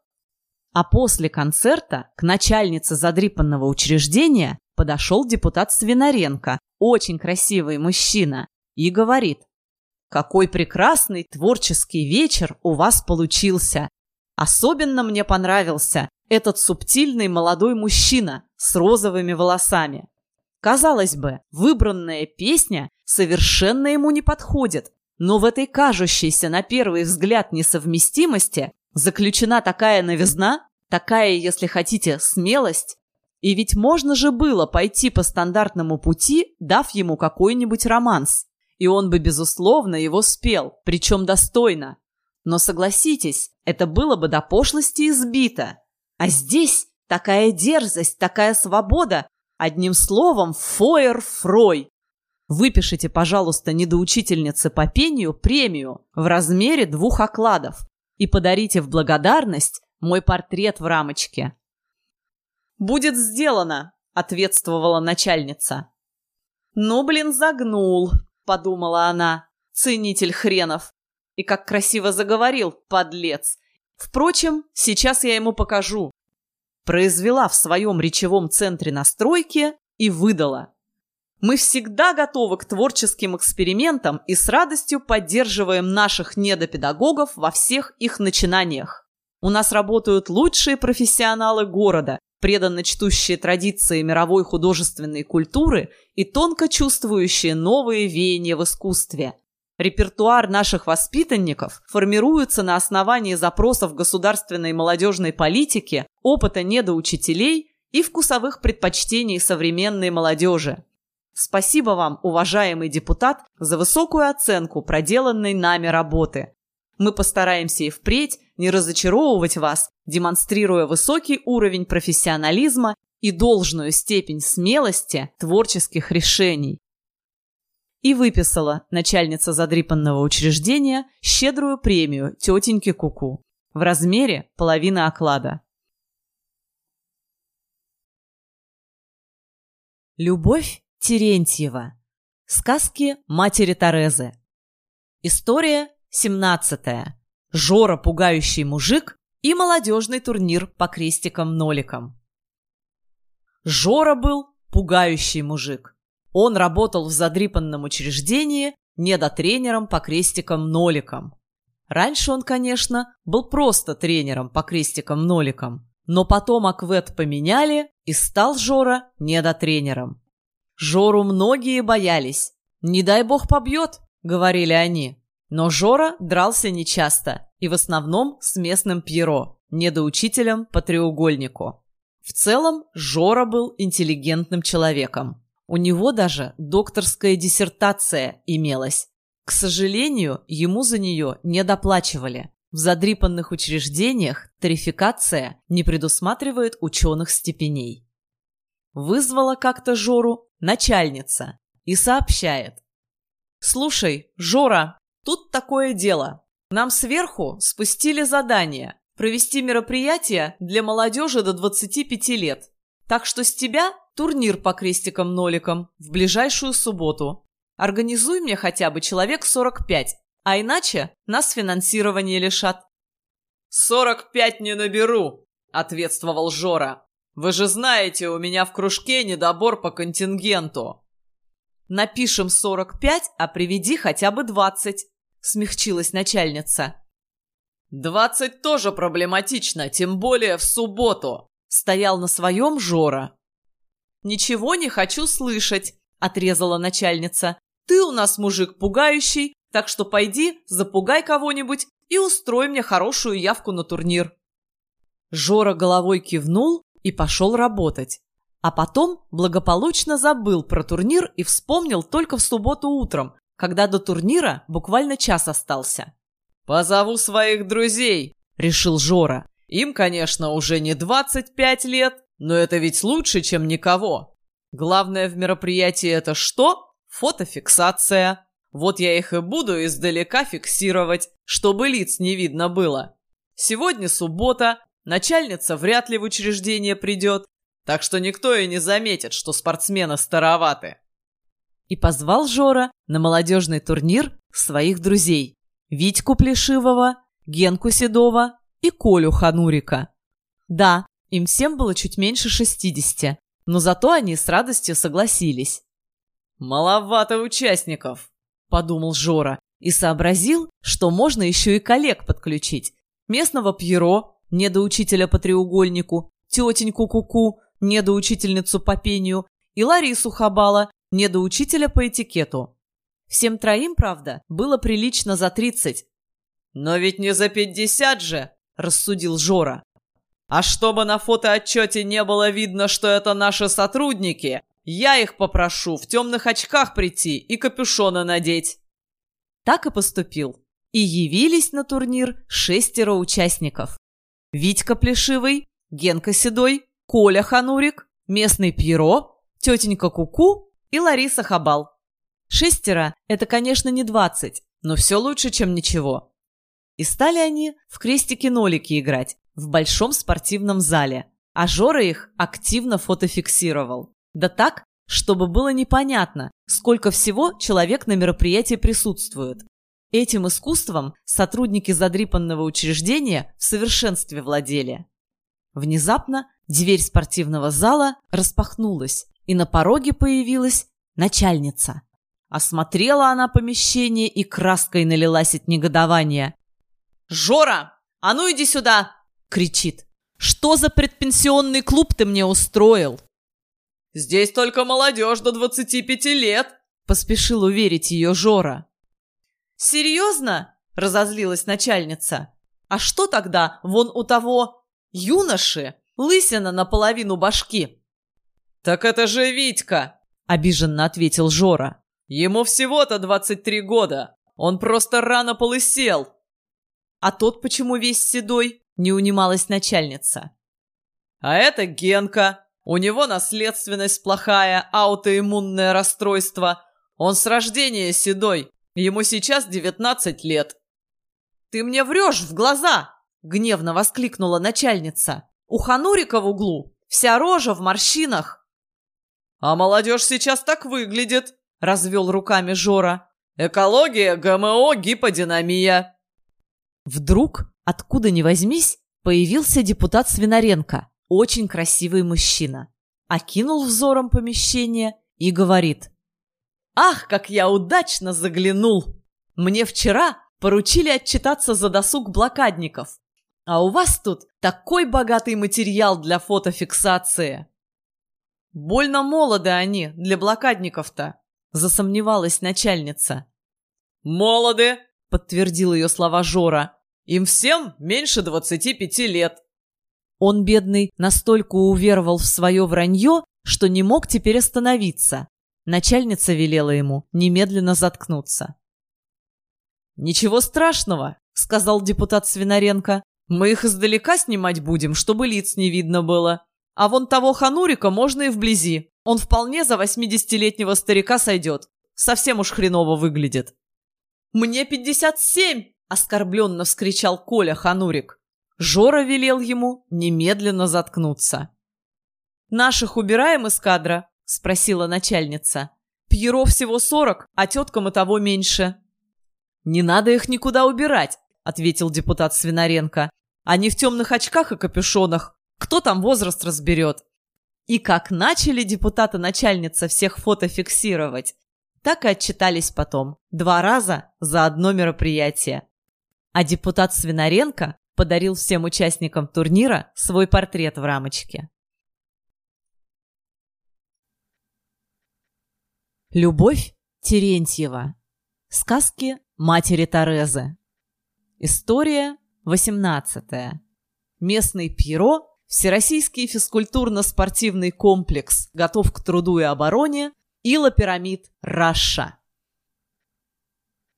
Speaker 2: А после концерта к начальнице задрипанного учреждения подошел депутат Свинаренко, очень красивый мужчина, и говорит, «Какой прекрасный творческий вечер у вас получился! Особенно мне понравился этот субтильный молодой мужчина с розовыми волосами. Казалось бы, выбранная песня совершенно ему не подходит, но в этой кажущейся на первый взгляд несовместимости заключена такая новизна, такая, если хотите, смелость. И ведь можно же было пойти по стандартному пути, дав ему какой-нибудь романс. И он бы, безусловно, его спел, причем достойно. Но согласитесь, это было бы до пошлости избито. А здесь такая дерзость, такая свобода. Одним словом, фойер-фрой. Выпишите, пожалуйста, недоучительнице по пению премию в размере двух окладов и подарите в благодарность мой портрет в рамочке. «Будет сделано», — ответствовала начальница. «Ну, блин, загнул», — подумала она, ценитель хренов. И как красиво заговорил, подлец. Впрочем, сейчас я ему покажу. Произвела в своем речевом центре настройки и выдала. Мы всегда готовы к творческим экспериментам и с радостью поддерживаем наших недопедагогов во всех их начинаниях. У нас работают лучшие профессионалы города, преданно чтущие традиции мировой художественной культуры и тонко чувствующие новые веяния в искусстве. Репертуар наших воспитанников формируется на основании запросов государственной молодежной политики, опыта недоучителей и вкусовых предпочтений современной молодежи. Спасибо вам, уважаемый депутат, за высокую оценку проделанной нами работы. Мы постараемся и впредь не разочаровывать вас, демонстрируя высокий уровень профессионализма и должную степень смелости творческих решений. И выписала начальница задрипанного учреждения щедрую премию тетеньке Куку в размере половины оклада. Любовь Терентьева. Сказки матери Терезы. История 17. Жора пугающий мужик и молодежный турнир по крестикам-ноликам. Жора был пугающий мужик. Он работал в задрипанном учреждении недотренером по крестикам-ноликам. Раньше он, конечно, был просто тренером по крестикам-ноликам, но потом Аквет поменяли, и стал Жора недотренером. Жору многие боялись. «Не дай бог побьет», — говорили они. Но Жора дрался нечасто, и в основном с местным Пьеро, недоучителем по треугольнику. В целом, Жора был интеллигентным человеком. У него даже докторская диссертация имелась. К сожалению, ему за нее не доплачивали. В задрипанных учреждениях тарификация не предусматривает ученых степеней. Вызвала как-то Жору начальница и сообщает. «Слушай, Жора, тут такое дело. Нам сверху спустили задание провести мероприятие для молодежи до 25 лет. Так что с тебя турнир по крестикам-ноликам в ближайшую субботу. Организуй мне хотя бы человек 45, а иначе нас финансирование лишат». «Сорок пять не наберу», — ответствовал Жора. Вы же знаете, у меня в кружке недобор по контингенту. Напишем 45, а приведи хотя бы 20, смягчилась начальница. «Двадцать тоже проблематично, тем более в субботу», — стоял на своем Жора.
Speaker 1: «Ничего не хочу слышать», — отрезала начальница. «Ты у нас мужик пугающий, так что пойди, запугай кого-нибудь и устрой мне хорошую явку на турнир». Жора головой кивнул и пошел работать. А потом благополучно забыл про турнир и вспомнил только в субботу утром, когда до турнира буквально час остался.
Speaker 2: «Позову своих друзей», — решил Жора. «Им, конечно, уже не 25 лет, но это ведь лучше, чем никого. Главное в мероприятии это что? Фотофиксация. Вот я их и буду издалека фиксировать, чтобы лиц не видно было. Сегодня суббота, начальница вряд ли в учреждение придет, так что никто и не заметит, что спортсмены староваты.
Speaker 1: И позвал Жора на молодежный турнир своих друзей. Витьку Плешивого, Генку Седова и Колю Ханурика. Да, им всем было чуть меньше шестидесяти, но зато они с радостью согласились.
Speaker 2: «Маловато участников», — подумал Жора
Speaker 1: и сообразил, что можно еще и коллег подключить. Местного Пьеро, недоучителя по треугольнику, тетеньку Куку, недоучительницу по пению, и Ларису Хабала, недоучителя по этикету. Всем троим, правда, было прилично за тридцать.
Speaker 2: «Но ведь не за пятьдесят же!» – рассудил Жора. «А чтобы на фотоотчете не было видно, что это наши сотрудники, я их попрошу в темных очках прийти и капюшоны надеть».
Speaker 1: Так и поступил. И явились на турнир шестеро участников. Витька Плешивый, Генка Седой, Коля Ханурик, местный Пьеро, тетенька Куку и Лариса Хабал. Шестеро – это, конечно, не двадцать, но все лучше, чем ничего. И стали они в крестики-нолики играть в большом спортивном зале, а Жора их активно фотофиксировал. Да так, чтобы было непонятно, сколько всего человек на мероприятии присутствует. Этим искусством сотрудники задрипанного учреждения в совершенстве владели. Внезапно Дверь спортивного зала распахнулась, и на пороге появилась начальница. Осмотрела она помещение и краской налилась от негодования.
Speaker 2: «Жора, а ну иди сюда!»
Speaker 1: — кричит. «Что за предпенсионный клуб ты мне устроил?»
Speaker 2: «Здесь только молодежь до 25 лет!»
Speaker 1: — поспешил уверить ее Жора.
Speaker 2: «Серьезно?» — разозлилась начальница. «А что тогда вон у того юноши Лысина наполовину башки. «Так это же Витька!» – обиженно ответил Жора. «Ему всего-то 23 года. Он просто рано полысел».
Speaker 1: «А тот почему весь седой?» – не унималась начальница.
Speaker 2: «А это Генка. У него наследственность плохая, аутоиммунное расстройство. Он с рождения седой. Ему сейчас 19 лет».
Speaker 1: «Ты мне врешь в глаза!» – гневно воскликнула начальница. У Ханурика в углу вся рожа в морщинах.
Speaker 2: «А молодежь сейчас так выглядит», — развел руками Жора. «Экология, ГМО, гиподинамия».
Speaker 1: Вдруг, откуда ни возьмись, появился депутат Свинаренко, очень красивый мужчина. Окинул взором помещение и говорит. «Ах, как я удачно заглянул! Мне вчера поручили отчитаться за досуг блокадников. А у вас тут такой богатый материал для фотофиксации. Больно молоды они для блокадников-то, засомневалась начальница.
Speaker 2: Молоды, подтвердил ее слова Жора. Им всем меньше двадцати пяти лет.
Speaker 1: Он, бедный, настолько уверовал в свое вранье, что не мог теперь остановиться. Начальница велела ему немедленно заткнуться. «Ничего страшного», — сказал депутат Свинаренко. Мы их издалека снимать будем, чтобы лиц не видно было. А вон того ханурика можно и вблизи. Он вполне за восьмидесятилетнего старика сойдет. Совсем уж хреново выглядит. «Мне пятьдесят семь!» – оскорбленно вскричал Коля Ханурик. Жора велел ему немедленно заткнуться. «Наших убираем из кадра?» – спросила начальница. «Пьеро всего сорок, а теткам и того меньше». «Не надо их никуда убирать», – ответил депутат Свинаренко. Они в темных очках и капюшонах. Кто там возраст разберет? И как начали депутаты-начальница всех фото фиксировать, так и отчитались потом. Два раза за одно мероприятие. а депутат Свинаренко подарил всем участникам турнира свой портрет в рамочке. Любовь Терентьева. Сказки матери Терезы. История 18. Местный Пьеро, Всероссийский физкультурно-спортивный комплекс «Готов к труду и обороне» Ила Пирамид Раша.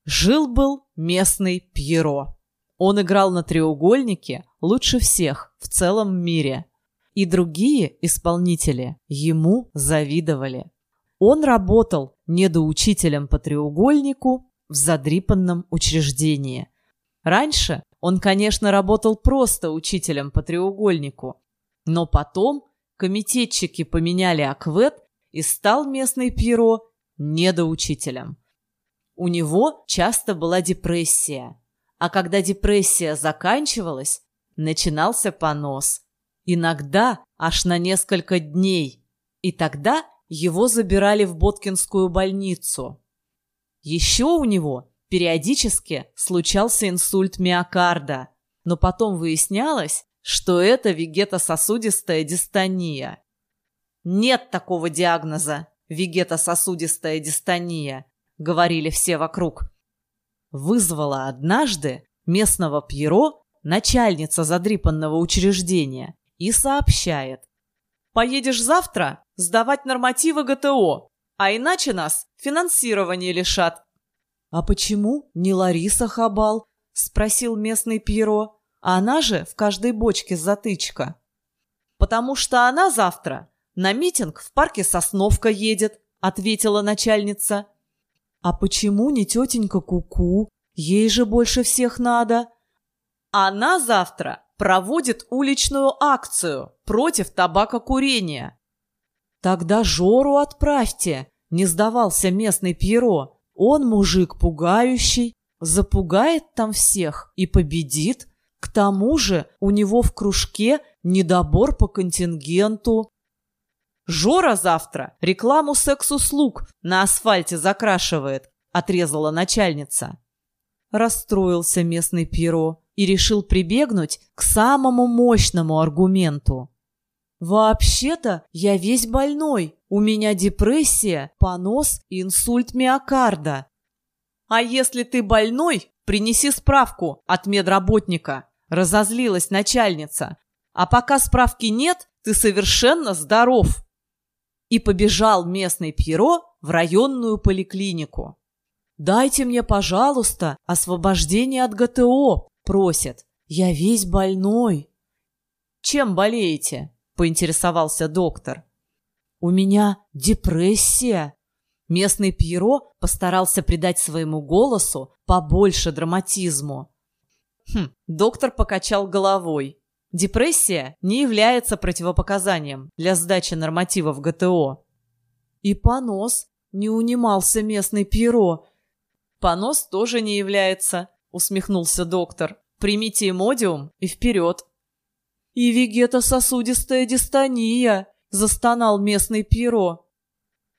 Speaker 1: Жил-был местный Пьеро. Он играл на треугольнике лучше всех в целом мире. И другие исполнители ему завидовали. Он работал недоучителем по треугольнику в задрипанном учреждении. Раньше он, конечно, работал просто учителем по треугольнику, но потом комитетчики поменяли аквет и стал местный Пьеро недоучителем. У него часто была депрессия, а когда депрессия заканчивалась, начинался понос. Иногда аж на несколько дней. И тогда его забирали в Боткинскую больницу. Еще у него периодически случался инсульт миокарда, но потом выяснялось, что это вегетососудистая дистония. «Нет такого диагноза – вегетососудистая дистония», – говорили все вокруг. Вызвала однажды местного Пьеро начальница задрипанного учреждения и сообщает. «Поедешь завтра сдавать нормативы ГТО, а иначе нас финансирование лишат». «А почему не Лариса Хабал?» – спросил местный Пьеро. «А она же в каждой бочке затычка». «Потому что она завтра на митинг в парке Сосновка едет», – ответила начальница. «А почему не тетенька Куку? -ку? Ей же больше всех надо». «Она завтра проводит уличную акцию против табакокурения». «Тогда Жору отправьте», — не сдавался местный Пьеро. «Он мужик пугающий, запугает там всех и победит. К тому же у него в кружке недобор по контингенту». «Жора завтра рекламу секс-услуг на асфальте закрашивает», — отрезала начальница. Расстроился местный Пьеро и решил прибегнуть к самому мощному аргументу. «Вообще-то я весь больной. У меня депрессия, понос инсульт миокарда». «А если ты больной, принеси справку от медработника», – разозлилась начальница. «А пока справки нет, ты совершенно здоров». И побежал местный Пьеро в районную поликлинику. «Дайте мне, пожалуйста, освобождение от ГТО», – просит. «Я весь больной». «Чем болеете?» Поинтересовался доктор. «У меня депрессия». Местный Пьеро постарался придать своему голосу побольше драматизму. Хм, доктор покачал головой. Депрессия не является противопоказанием для сдачи нормативов ГТО. И понос не унимался местный Пьеро. Понос тоже не является, усмехнулся доктор. Примите эмодиум и вперед. «И вегетососудистая дистония!» – застонал местный Пьеро.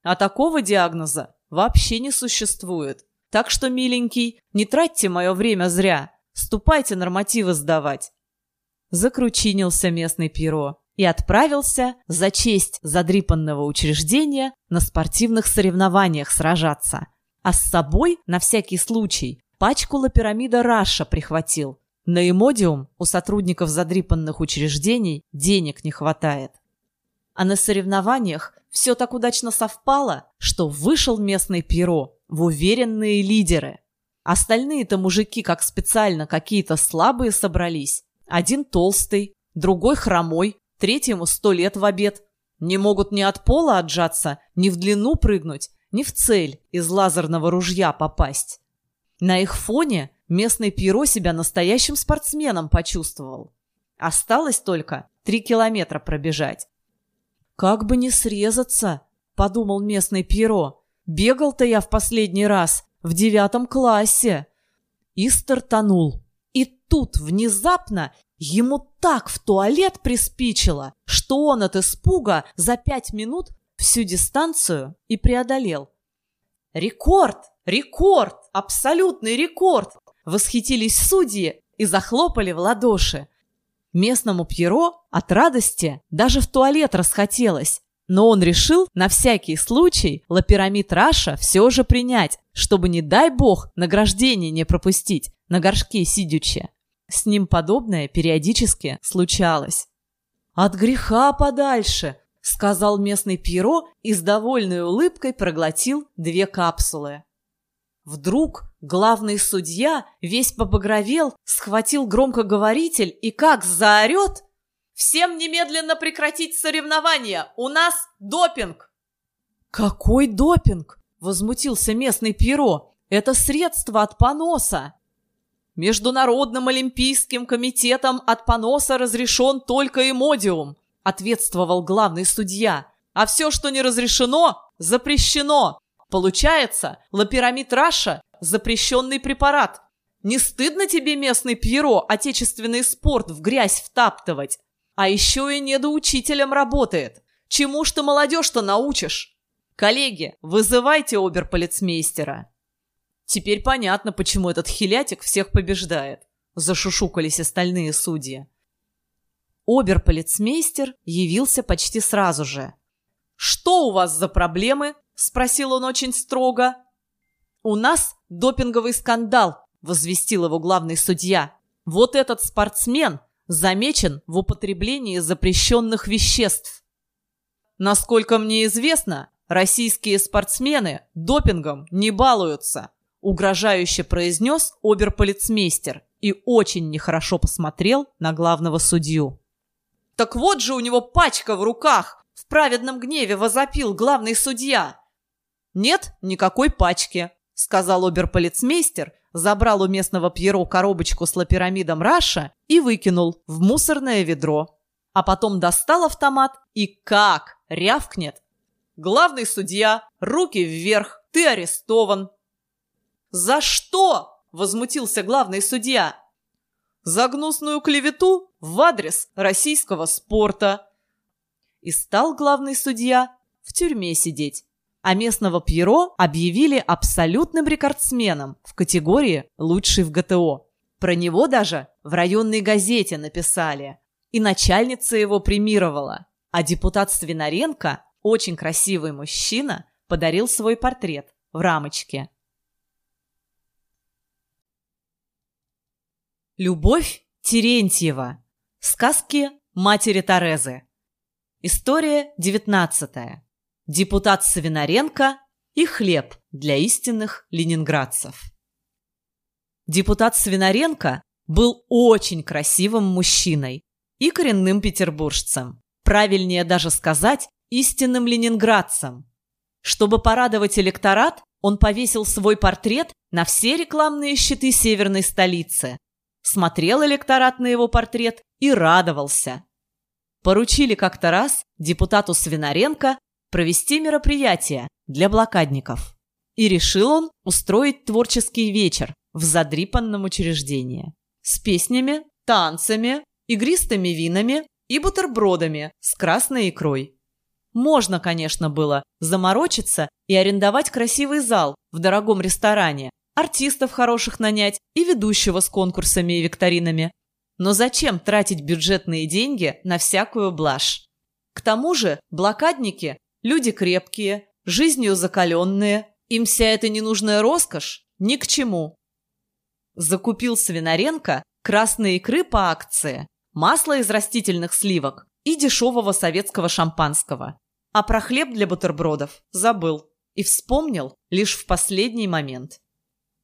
Speaker 1: «А такого диагноза вообще не существует. Так что, миленький, не тратьте мое время зря. Ступайте нормативы сдавать». Закручинился местный Пьеро и отправился за честь задрипанного учреждения на спортивных соревнованиях сражаться. А с собой, на всякий случай, пачку лапирамида Раша прихватил, на эмодиум у сотрудников задрипанных учреждений денег не хватает. А на соревнованиях все так удачно совпало, что вышел местный Пьеро в уверенные лидеры. Остальные-то мужики как специально какие-то слабые собрались. Один толстый, другой хромой, третьему сто лет в обед. Не могут ни от пола отжаться, ни в длину прыгнуть, ни в цель из лазерного ружья попасть. На их фоне местный Пьеро себя настоящим спортсменом почувствовал. Осталось только три километра пробежать. «Как бы не срезаться», — подумал местный Пьеро. «Бегал-то я в последний раз в девятом классе». И стартанул. И тут внезапно ему так в туалет приспичило, что он от испуга за пять минут всю дистанцию и преодолел. Рекорд! Рекорд! Абсолютный рекорд! Восхитились судьи и захлопали в ладоши. Местному Пьеро от радости даже в туалет расхотелось, но он решил на всякий случай лоперамид Раша все же принять, чтобы, не дай бог, награждение не пропустить на горшке сидячи. С ним подобное периодически случалось. «От греха подальше!» — сказал местный Пьеро и с довольной улыбкой проглотил две капсулы. Вдруг главный судья весь побагровел, схватил громкоговоритель и как заорет «Всем немедленно прекратить соревнования! У нас допинг!» «Какой допинг?» – возмутился местный Пьеро. «Это средство от поноса!» «Международным олимпийским комитетом от поноса разрешен только эмодиум», – ответствовал главный судья. «А все, что не разрешено, запрещено. Получается, лапирамид Раша – запрещенный препарат. Не стыдно тебе, местный Пьеро, отечественный спорт в грязь втаптывать? А еще и недоучителем работает. Чему ж ты молодежь-то научишь? Коллеги, вызывайте оберполицмейстера. Теперь понятно, почему этот хилятик всех побеждает. Зашушукались остальные судьи. Оберполицмейстер явился почти сразу же. «Что у вас за проблемы?» – спросил он очень строго. «У нас допинговый скандал», – возвестил его главный судья. «Вот этот спортсмен замечен в употреблении запрещенных веществ. Насколько мне известно, российские спортсмены допингом не балуются», – угрожающе произнес оберполицмейстер и очень нехорошо посмотрел на главного судью. «Так вот же у него пачка в руках!» В праведном гневе возопил главный судья. «Нет никакой пачки», — сказал оберполицмейстер, забрал у местного Пьеро коробочку с лапирамидом Раша и выкинул в мусорное ведро. А потом достал автомат и как рявкнет. «Главный судья, руки вверх, ты арестован!» «За что?» – возмутился главный судья. «За гнусную клевету в адрес российского спорта», и стал главный судья в тюрьме сидеть. А местного Пьеро объявили абсолютным рекордсменом в категории «Лучший в ГТО». Про него даже в районной газете написали. И начальница его премировала. А депутат Свинаренко, очень красивый мужчина, подарил свой портрет в рамочке. Любовь Терентьева. Сказки матери Терезы. История 19. Депутат Савинаренко и хлеб для истинных ленинградцев. Депутат Свинаренко был очень красивым мужчиной и коренным петербуржцем. Правильнее даже сказать, истинным ленинградцем. Чтобы порадовать электорат, он повесил свой портрет на все рекламные щиты северной столицы. Смотрел электорат на его портрет и радовался. Поручили как-то раз депутату Свинаренко провести мероприятие для блокадников. И решил он устроить творческий вечер в задрипанном учреждении. С песнями, танцами, игристыми винами и бутербродами с красной икрой. Можно, конечно, было заморочиться и арендовать красивый зал в дорогом ресторане, артистов хороших нанять и ведущего с конкурсами и викторинами. Но зачем тратить бюджетные деньги на всякую блажь? К тому же блокадники – люди крепкие, жизнью закаленные, им вся эта ненужная роскошь ни к чему. Закупил Свинаренко красные икры по акции, масло из растительных сливок и дешевого советского шампанского. А про хлеб для бутербродов забыл и вспомнил лишь в последний момент.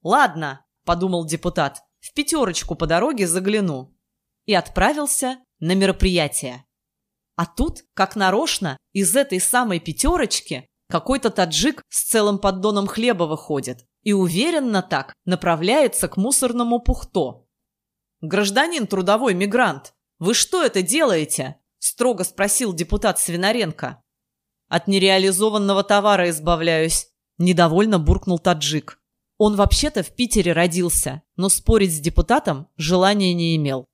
Speaker 1: «Ладно», – подумал депутат, – «в пятерочку по дороге загляну» и отправился на мероприятие. А тут, как нарочно, из этой самой пятерочки какой-то таджик с целым поддоном хлеба выходит и уверенно так направляется к мусорному пухто. «Гражданин трудовой мигрант, вы что это делаете?» – строго спросил депутат Свинаренко. «От нереализованного товара избавляюсь», – недовольно буркнул таджик. Он вообще-то в Питере родился, но спорить с депутатом желания не имел.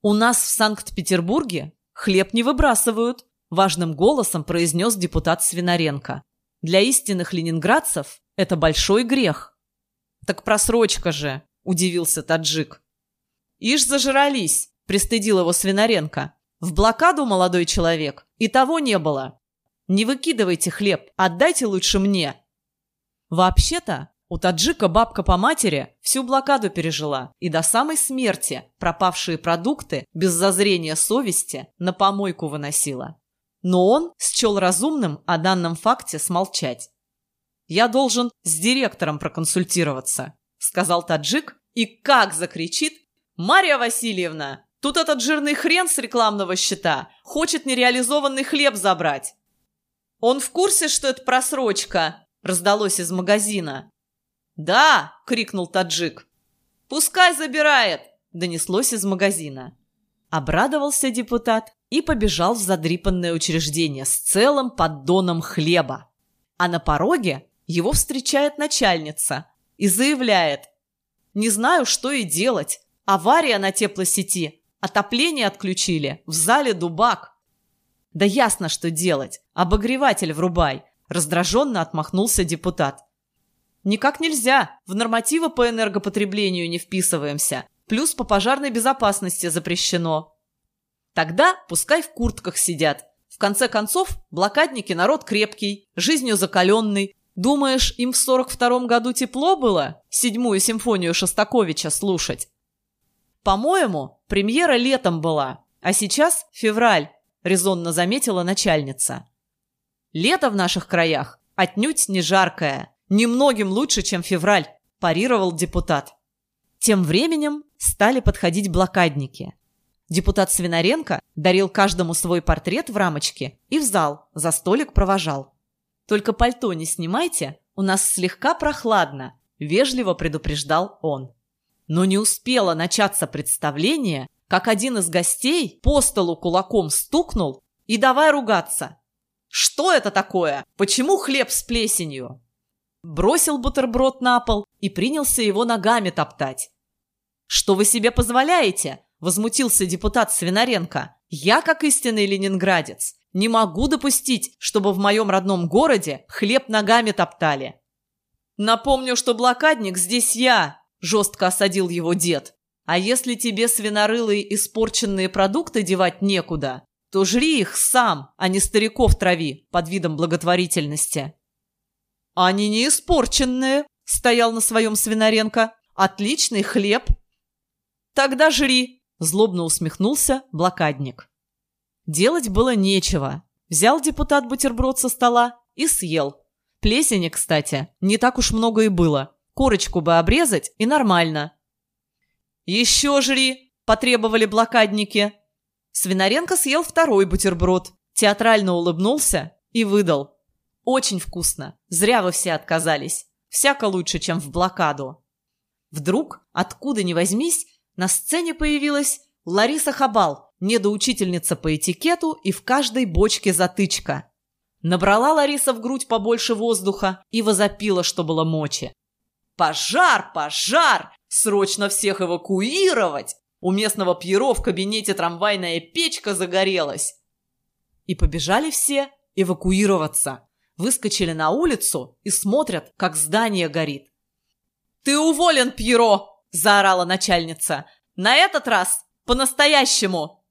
Speaker 1: «У нас в Санкт-Петербурге хлеб не выбрасывают», – важным голосом произнес депутат Свинаренко. «Для истинных ленинградцев это большой грех». «Так просрочка же», –
Speaker 2: удивился таджик. «Ишь зажрались!» – пристыдил его Свинаренко. «В блокаду, молодой человек, и того не было. Не выкидывайте хлеб, отдайте лучше мне». Вообще-то, у таджика бабка по матери всю блокаду пережила и до самой смерти пропавшие продукты без зазрения совести на помойку выносила. Но он счел разумным о данном факте смолчать. «Я должен с директором проконсультироваться», — сказал таджик и как закричит «Марья Васильевна, тут этот жирный хрен с рекламного счета хочет нереализованный хлеб забрать». «Он в курсе, что это просрочка?» — раздалось из магазина. «Да!» — крикнул таджик. «Пускай забирает!» — донеслось из магазина. Обрадовался депутат и побежал в задрипанное учреждение с целым поддоном хлеба. А на пороге его встречает начальница и заявляет «Не знаю, что и делать. Авария на теплосети. Отопление отключили. В зале дубак». «Да ясно, что делать. Обогреватель врубай», – раздраженно отмахнулся депутат. «Никак нельзя. В нормативы по энергопотреблению не вписываемся. Плюс по пожарной безопасности запрещено». Тогда пускай в куртках сидят. В конце концов, блокадники народ крепкий, жизнью закаленный. Думаешь, им в сорок втором году тепло было седьмую симфонию Шостаковича слушать? По-моему, премьера летом была, а сейчас февраль, резонно заметила начальница. Лето в наших краях отнюдь не жаркое, немногим лучше, чем февраль, парировал депутат. Тем временем стали подходить блокадники. Депутат Свинаренко дарил каждому свой портрет в рамочке и в зал за столик провожал. «Только пальто не снимайте, у нас слегка прохладно», – вежливо предупреждал он. Но не успело начаться представление, как один из гостей по столу кулаком стукнул и давай ругаться. «Что это такое? Почему хлеб с плесенью?» Бросил бутерброд на пол и принялся его ногами топтать. «Что вы себе позволяете?» – возмутился депутат Свинаренко. «Я, как истинный ленинградец, не могу допустить, чтобы в моем родном городе хлеб ногами топтали». «Напомню, что блокадник здесь я», – жестко осадил его дед. «А если тебе свинорылые испорченные продукты девать некуда, то жри их сам, а не стариков трави под видом благотворительности». «Они не испорченные», – стоял на своем Свинаренко. «Отличный хлеб, «Тогда жри!» – злобно усмехнулся блокадник. Делать было нечего. Взял депутат бутерброд со стола и съел. Плесени, кстати, не так уж много и было. Корочку бы обрезать и нормально. «Еще жри!» – потребовали блокадники. Свинаренко съел второй бутерброд, театрально улыбнулся и выдал. «Очень вкусно. Зря вы все отказались. Всяко лучше, чем в блокаду». Вдруг, откуда ни возьмись, на сцене появилась Лариса Хабал, недоучительница по этикету и в каждой бочке затычка. Набрала Лариса в грудь побольше воздуха и возопила, что было мочи. «Пожар! Пожар! Срочно всех эвакуировать! У местного Пьеро в кабинете трамвайная печка загорелась!» И побежали все эвакуироваться. Выскочили на улицу и смотрят, как здание горит. «Ты уволен, Пьеро!» заорала начальница. «На этот раз по-настоящему!»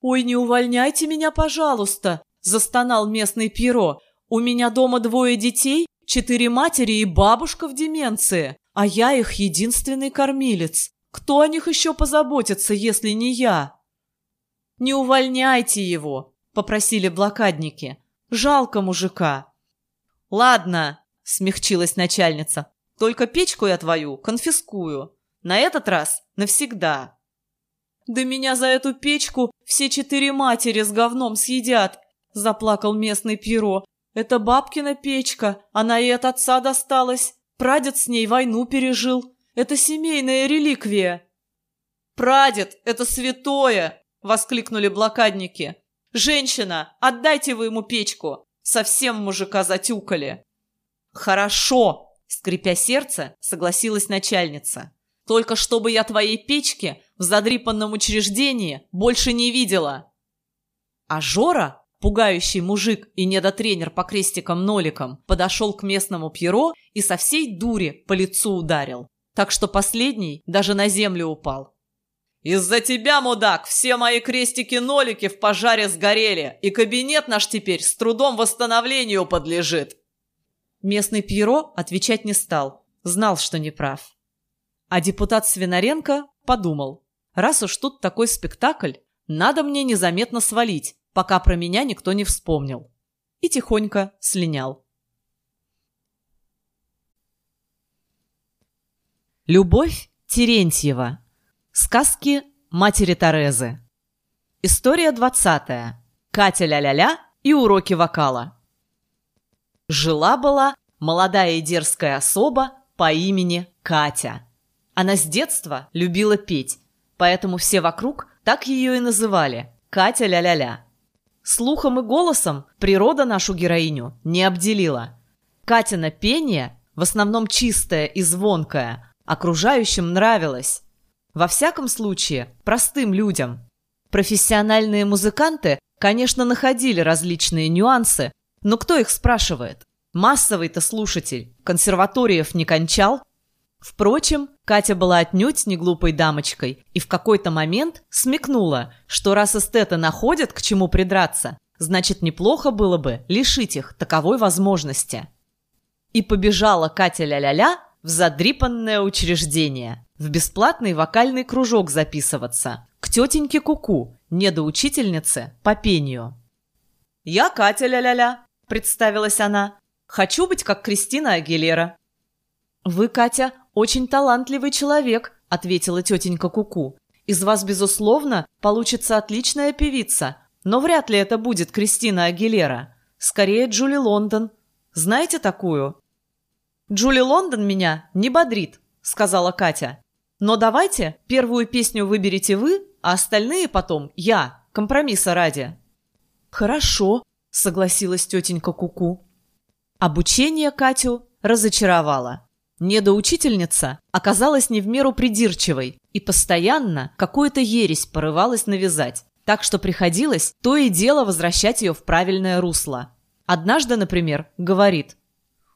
Speaker 2: «Ой, не увольняйте меня, пожалуйста!» – застонал местный Пиро. «У меня дома двое детей, четыре матери и бабушка в деменции, а я их единственный кормилец. Кто о них еще позаботится, если не я?» «Не увольняйте его!» – попросили блокадники. «Жалко мужика!» «Ладно!» – смягчилась начальница. «Только печку я твою конфискую. На этот раз навсегда. «Да меня за эту печку все четыре матери с говном съедят!» – заплакал местный Пьеро. «Это бабкина печка, она и от отца досталась. Прадед с ней войну пережил. Это семейная реликвия». «Прадед, это святое!» – воскликнули блокадники. «Женщина, отдайте вы ему печку!» Совсем мужика затюкали. «Хорошо!» – скрипя сердце, согласилась начальница. Только чтобы я твоей печки в задрипанном учреждении больше не видела. А Жора, пугающий мужик и недотренер по крестикам-ноликам, подошел к местному Пьеро и со всей дури по лицу ударил.
Speaker 1: так что последний даже на землю упал.
Speaker 2: «Из-за тебя, мудак, все мои крестики-нолики в пожаре сгорели, и кабинет наш теперь с трудом восстановлению подлежит!»
Speaker 1: Местный Пьеро отвечать не стал, знал, что не прав. А депутат Свинаренко подумал, раз уж тут такой спектакль, надо мне незаметно свалить, пока про меня никто не вспомнил. И тихонько слинял. Любовь Терентьева Сказки матери Терезы. История двадцатая. Катя ля-ля-ля и уроки вокала. Жила-была молодая и дерзкая особа по имени Катя. Она с детства любила петь, поэтому все вокруг так ее и называли – Катя ля-ля-ля. Слухом и голосом природа нашу героиню не обделила. Катина пение, в основном чистое и звонкое, окружающим нравилось. Во всяком случае, простым людям. Профессиональные музыканты, конечно, находили различные нюансы, но кто их спрашивает? Массовый-то слушатель консерваториев не кончал. Впрочем, Катя была отнюдь не глупой дамочкой и в какой-то момент смекнула, что раз эстеты находят к чему придраться, значит, неплохо было бы лишить их таковой возможности. И побежала Катя ля-ля-ля в задрипанное учреждение, в бесплатный вокальный кружок записываться, к тетеньке Куку, недоучительнице по пению. «Я Катя ля-ля-ля», — представилась она. «Хочу быть как Кристина Агилера». «Вы, Катя, очень талантливый человек», — ответила тетенька Куку. «Из вас, безусловно, получится отличная певица, но вряд ли это будет Кристина Агилера. Скорее, Джули Лондон. Знаете такую?» «Джули Лондон меня не бодрит», — сказала Катя. «Но давайте первую песню выберете вы, а остальные потом я, компромисса ради». «Хорошо», — согласилась тетенька Куку. Обучение Катю разочаровало. Недоучительница оказалась не в меру придирчивой и постоянно какую-то ересь порывалась навязать, так что приходилось то и дело возвращать ее в правильное русло. Однажды, например, говорит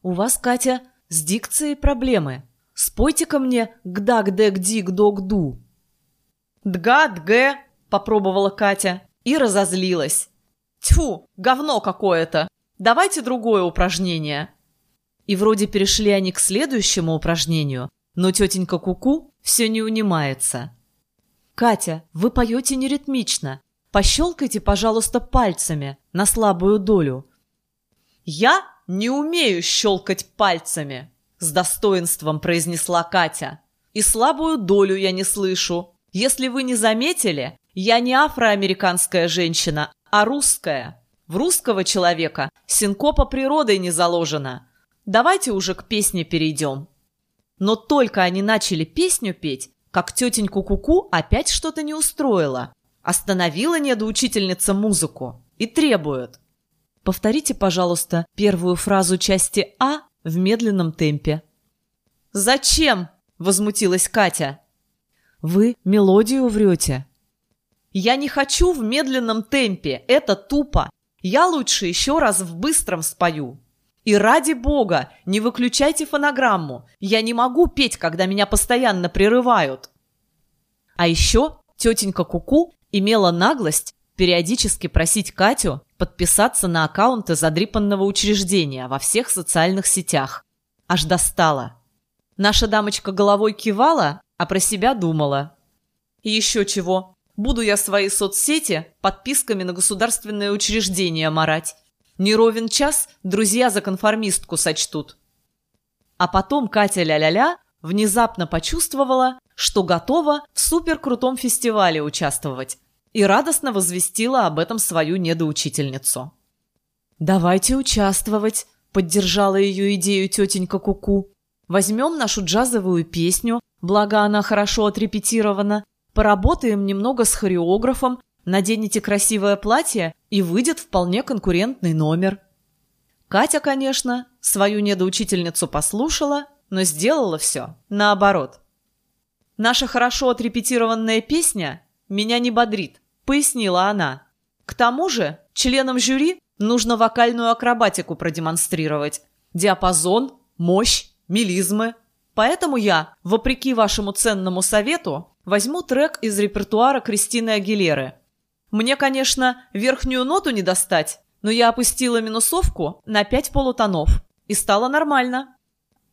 Speaker 1: «У вас, Катя, с дикцией проблемы. Спойте-ка мне гдак-дек-дик-док-ду». «Дга-дгэ», — попробовала Катя и разозлилась. «Тьфу, говно какое-то! Давайте другое упражнение». И вроде перешли они к следующему упражнению, но тетенька Куку -ку все не унимается. «Катя, вы поете неритмично. Пощелкайте, пожалуйста, пальцами на слабую долю». «Я не умею щелкать пальцами», — с достоинством произнесла Катя. «И слабую долю я не слышу. Если вы не заметили, я не афроамериканская женщина, а русская. В русского человека синкопа природой не заложена. Давайте уже к песне перейдем». Но только они начали песню петь, как тетеньку Куку опять что-то не устроила. Остановила недоучительница музыку и требует. Повторите, пожалуйста, первую фразу части А в медленном темпе. «Зачем?» – возмутилась Катя. «Вы мелодию врете». «Я не хочу в медленном темпе, это тупо. Я лучше еще раз в быстром спою». И ради бога, не выключайте фонограмму. Я не могу петь, когда меня постоянно прерывают. А еще тетенька Куку имела наглость периодически просить Катю подписаться на аккаунты задрипанного учреждения во всех социальных сетях. Аж достала. Наша дамочка головой кивала, а про себя думала. Еще чего. Буду я свои соцсети подписками на государственные учреждения марать. Не ровен час друзья за конформистку сочтут. А потом Катя ля-ля-ля внезапно почувствовала, что готова в суперкрутом фестивале участвовать и радостно возвестила об этом свою недоучительницу. «Давайте участвовать», — поддержала ее идею тетенька Куку. «Возьмем нашу джазовую песню, благо она хорошо отрепетирована, поработаем немного с хореографом, наденете красивое платье, и выйдет вполне конкурентный номер». Катя, конечно, свою недоучительницу послушала, но сделала все наоборот. Наша хорошо отрепетированная песня меня не бодрит», — пояснила она. «К тому же членам жюри нужно вокальную акробатику продемонстрировать. Диапазон, мощь, мелизмы.
Speaker 2: Поэтому я, вопреки вашему ценному совету, возьму трек из репертуара Кристины Агилеры. Мне, конечно, верхнюю ноту не достать, но я опустила минусовку на пять полутонов, и стало нормально.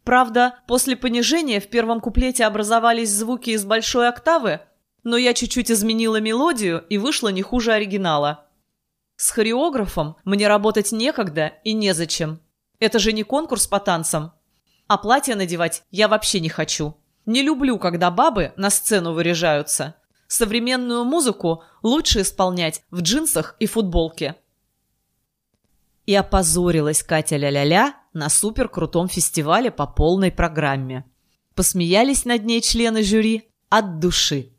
Speaker 2: Правда, после понижения в первом куплете образовались звуки из большой октавы, но я чуть-чуть изменила мелодию и вышла не хуже оригинала. С хореографом мне работать некогда и незачем. Это же не конкурс по танцам. А платье надевать я вообще не хочу. Не люблю, когда бабы на сцену выряжаются. Современную музыку лучше исполнять в джинсах и футболке. И опозорилась Катя Ля-Ля-Ля на суперкрутом фестивале по полной программе. Посмеялись над ней члены жюри от души.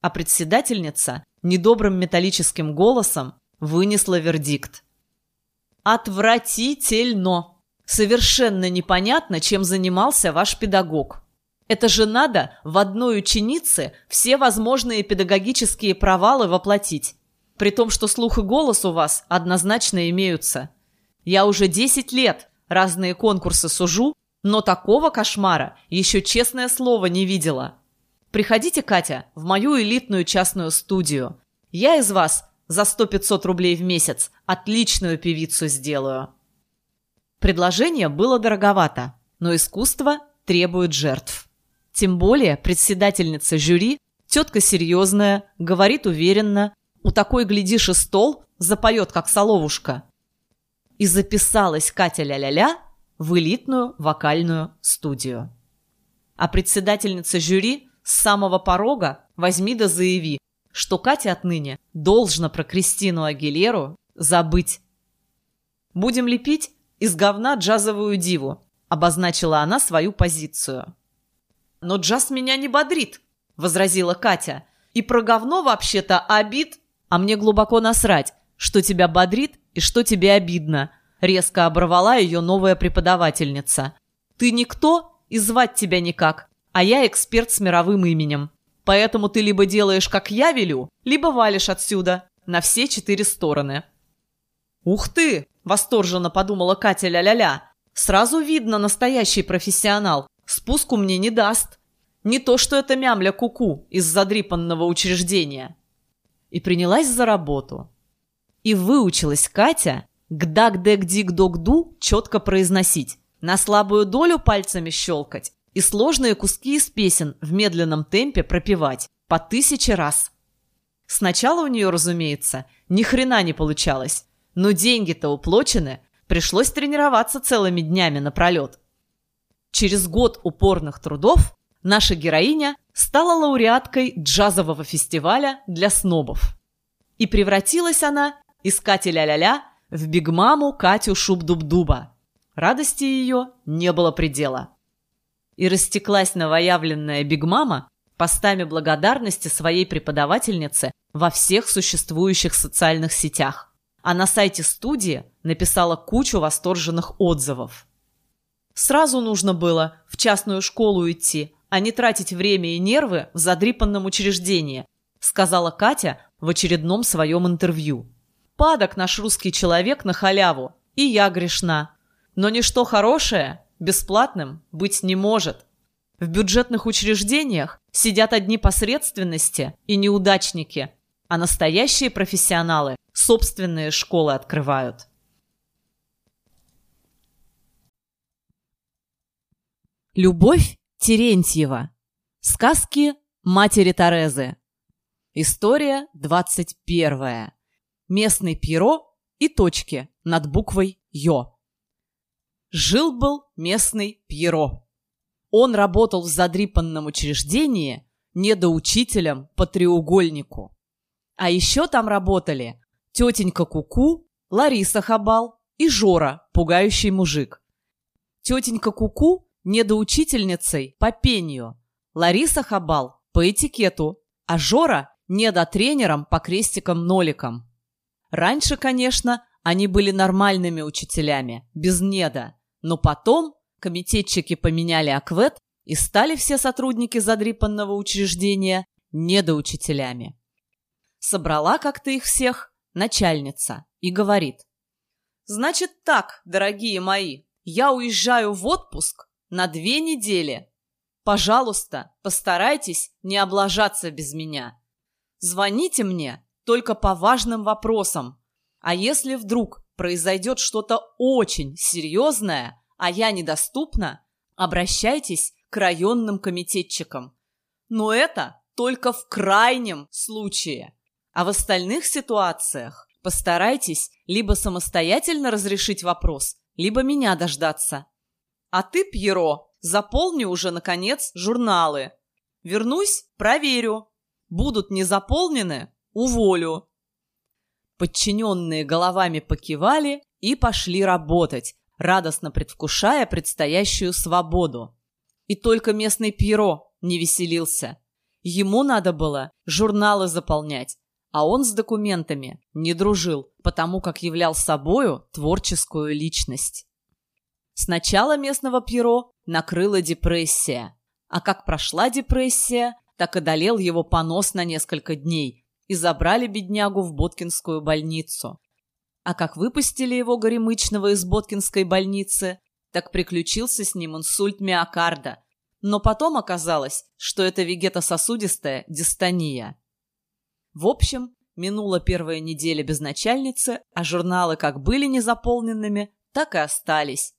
Speaker 2: А председательница недобрым металлическим голосом вынесла вердикт. «Отвратительно! Совершенно непонятно, чем занимался ваш педагог. Это же надо в одной ученице все возможные педагогические провалы воплотить. При том, что слух и голос у вас однозначно имеются. Я уже 10 лет разные конкурсы сужу, но такого кошмара еще, честное слово, не видела. Приходите, Катя, в мою элитную частную студию. Я из вас за 100-500 рублей в месяц отличную певицу сделаю. Предложение было дороговато, но искусство требует жертв. Тем более председательница жюри, тетка серьезная, говорит уверенно, у такой, глядишь, и стол запоет, как соловушка. И записалась Катя Ля-Ля-Ля в элитную вокальную студию. А председательница жюри с самого порога возьми да заяви, что Катя отныне должна про Кристину Агилеру забыть. «Будем лепить из говна джазовую диву», обозначила она свою позицию. «Но джаз меня не бодрит», — возразила Катя. «И про говно вообще-то обид, а мне глубоко насрать, что тебя бодрит и что тебе обидно», — резко оборвала ее новая преподавательница. «Ты никто и звать тебя никак, а я эксперт с мировым именем. Поэтому ты либо делаешь, как я велю, либо валишь отсюда, на все четыре стороны». «Ух ты!» – восторженно подумала Катя ля-ля-ля. «Сразу видно настоящий профессионал. Спуску мне не даст. Не то, что это мямля куку -ку из задрипанного учреждения». И принялась за работу. И выучилась Катя гдак-дек-дик-док-ду четко произносить, на слабую долю пальцами щелкать и сложные куски из песен в медленном темпе пропевать по тысяче раз. Сначала у нее, разумеется, ни хрена не получалось, но деньги-то уплочены, пришлось тренироваться целыми днями напролет. Через год упорных трудов наша героиня стала лауреаткой джазового фестиваля для снобов. И превратилась она из Кати ля-ля-ля в бигмаму Катю Шуб-Дуб-Дуба. Радости ее не было предела и растеклась новоявленная бигмама постами благодарности своей преподавательнице во всех существующих социальных сетях. А на сайте студии написала кучу восторженных отзывов. Сразу нужно было в частную школу идти, а не тратить время и нервы в задрипанном учреждении, сказала Катя в очередном своем интервью. Падок наш русский человек на халяву, и я грешна. Но ничто хорошее бесплатным быть не может. В бюджетных учреждениях сидят одни посредственности и неудачники, а настоящие профессионалы собственные школы открывают. Любовь Терентьева. Сказки матери Терезы. История 21. Местный пиро и точки над буквой «Ё». Жил-был местный Пьеро. Он работал в задрипанном учреждении недоучителем по треугольнику. А еще там работали тетенька Куку, Лариса Хабал и Жора, пугающий мужик. Тетенька Куку недоучительницей по пению, Лариса Хабал по этикету, а Жора недотренером по крестикам-ноликам. Раньше, конечно, они были нормальными учителями, без неда, но потом комитетчики поменяли аквет и стали все сотрудники задрипанного учреждения недоучителями. Собрала как-то их всех начальница и говорит. «Значит так, дорогие мои, я уезжаю в отпуск на две недели. Пожалуйста, постарайтесь не облажаться без меня. Звоните мне только по важным вопросам. А если вдруг произойдет что-то очень серьезное, а я недоступна, обращайтесь к районным комитетчикам. Но это только в крайнем случае. А в остальных ситуациях постарайтесь либо самостоятельно разрешить вопрос, либо меня дождаться. А ты, Пьеро, заполни уже, наконец, журналы. Вернусь, проверю. Будут не заполнены – уволю. Подчиненные головами покивали и пошли работать, радостно предвкушая предстоящую свободу. И только местный Пьеро не веселился. Ему надо было журналы заполнять, а он с документами не дружил, потому как являл собою творческую личность. Сначала местного Пьеро накрыла депрессия, а как прошла депрессия, так и долел его понос на несколько дней и забрали беднягу в Боткинскую больницу. А как выпустили его горемычного из Боткинской больницы, так приключился с ним инсульт миокарда, но потом оказалось, что это вегетососудистая дистония. В общем, минула первая неделя без начальницы, а журналы как были незаполненными, так и остались.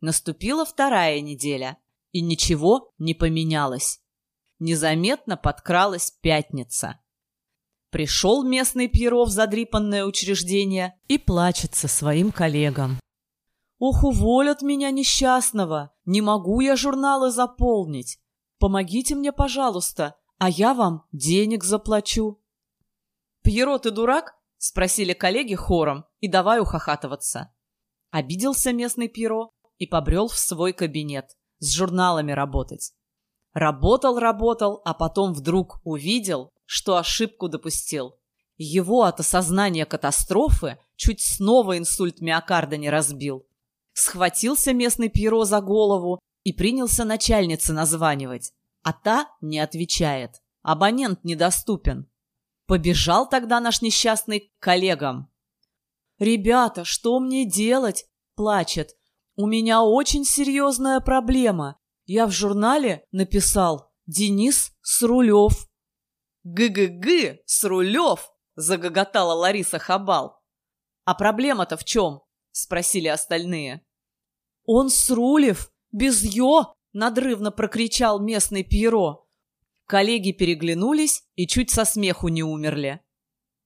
Speaker 2: Наступила вторая неделя, и ничего не поменялось. Незаметно подкралась пятница. Пришел местный Пьеро в задрипанное учреждение и плачется своим коллегам. «Ох, уволят меня несчастного! Не могу я журналы заполнить! Помогите мне, пожалуйста, а я вам денег заплачу!» «Пьеро, ты дурак?» — спросили коллеги хором, и давай ухахатываться. Обиделся местный Пьеро и побрел в свой кабинет с журналами работать. Работал, работал, а потом вдруг увидел, что ошибку допустил. Его от осознания катастрофы чуть снова инсульт миокарда не разбил. Схватился местный Пьеро за голову и принялся начальнице названивать. А та не отвечает. Абонент недоступен. Побежал тогда наш несчастный к коллегам. «Ребята, что мне делать?» – плачет. «У меня очень серьезная проблема. Я в журнале написал «Денис Срулев». «Г-г-г, Срулев!» – загоготала Лариса Хабал. «А проблема-то в чем?» – спросили остальные. «Он Срулев, без «ё!» – надрывно прокричал местный Пьеро. Коллеги переглянулись и чуть со смеху не умерли.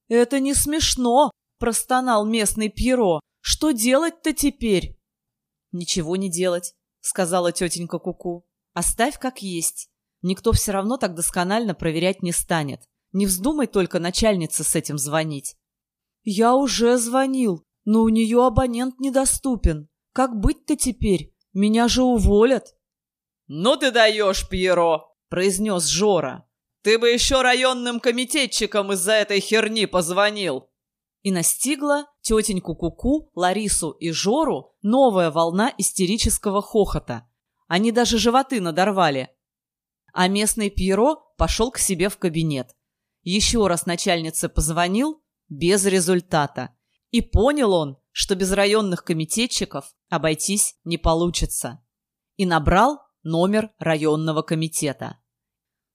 Speaker 2: «Это не смешно!» – простонал местный Пьеро. «Что делать-то теперь?» «Ничего не делать», – сказала тетенька Куку. -ку. «Оставь как есть. Никто все равно так досконально проверять не станет. Не вздумай только начальнице с этим звонить». «Я уже звонил, но у нее абонент недоступен. Как быть-то теперь? Меня же уволят».
Speaker 3: «Ну ты даешь, Пьеро!» — произнес Жора. «Ты бы еще районным комитетчикам из-за этой херни позвонил!»
Speaker 2: И настигла тетеньку Куку, Ларису и Жору новая волна истерического хохота. Они даже животы надорвали. А местный Пьеро пошел к себе в кабинет. Еще раз начальнице позвонил, без результата. И понял он, что без районных комитетчиков обойтись не получится. И набрал номер районного комитета.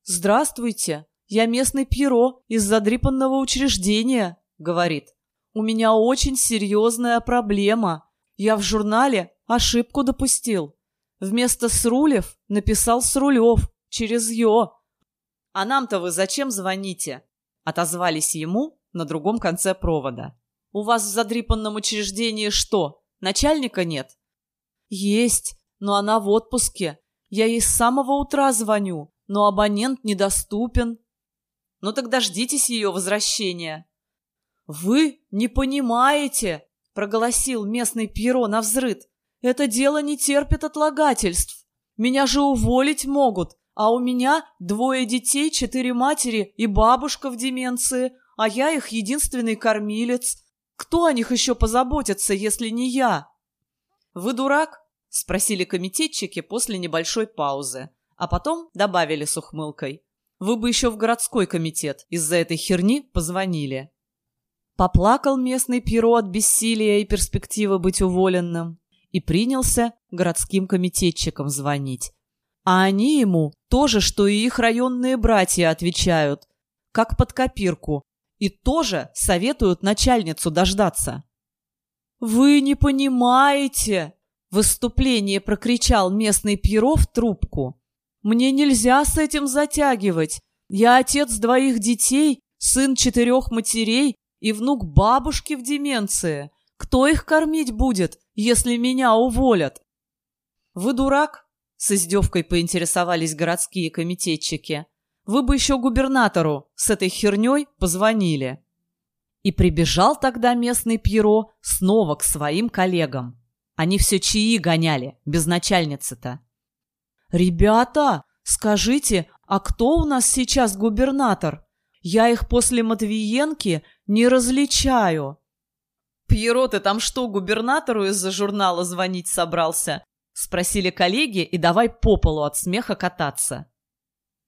Speaker 2: «Здравствуйте, я местный Пьеро из задрипанного учреждения», — говорит. «У меня очень серьезная проблема. Я в журнале ошибку допустил. Вместо Срулев написал Срулев через «ё». «А нам-то вы зачем звоните?» — отозвались ему на другом конце провода. «У вас в задрипанном учреждении что, начальника нет?» «Есть, но она в отпуске. Я ей с самого утра звоню, но абонент недоступен. Ну так дождитесь ее возвращения. Вы не понимаете, проголосил местный Пьеро на взрыд. Это дело не терпит отлагательств. Меня же уволить могут, а у меня двое детей, четыре матери и бабушка в деменции, а я их единственный кормилец. Кто о них еще позаботится, если не я? Вы дурак? — спросили комитетчики после небольшой паузы, а потом добавили с ухмылкой. «Вы бы еще в городской комитет из-за этой херни позвонили». Поплакал местный Пьеро от бессилия и перспективы быть уволенным и принялся городским комитетчикам звонить.
Speaker 1: а они ему тоже, что и их районные братья отвечают, как под копирку, и тоже советуют начальницу дождаться. «Вы не понимаете!» — в выступлении прокричал местный Пьеро в трубку. «Мне нельзя с этим затягивать. Я отец двоих детей, сын четырех матерей и внук бабушки в деменции. Кто их кормить будет, если меня уволят?» «Вы дурак?» — с издевкой поинтересовались городские комитетчики. «Вы бы еще губернатору с этой херней позвонили». И прибежал тогда местный Пьеро снова к своим коллегам. Они все чаи гоняли, без начальницы-то. «Ребята, скажите, а кто у нас сейчас губернатор? Я их после Матвиенки не различаю».
Speaker 2: «Пьеро, ты там что, губернатору из-за журнала звонить собрался?» Спросили коллеги и давай по полу от смеха кататься.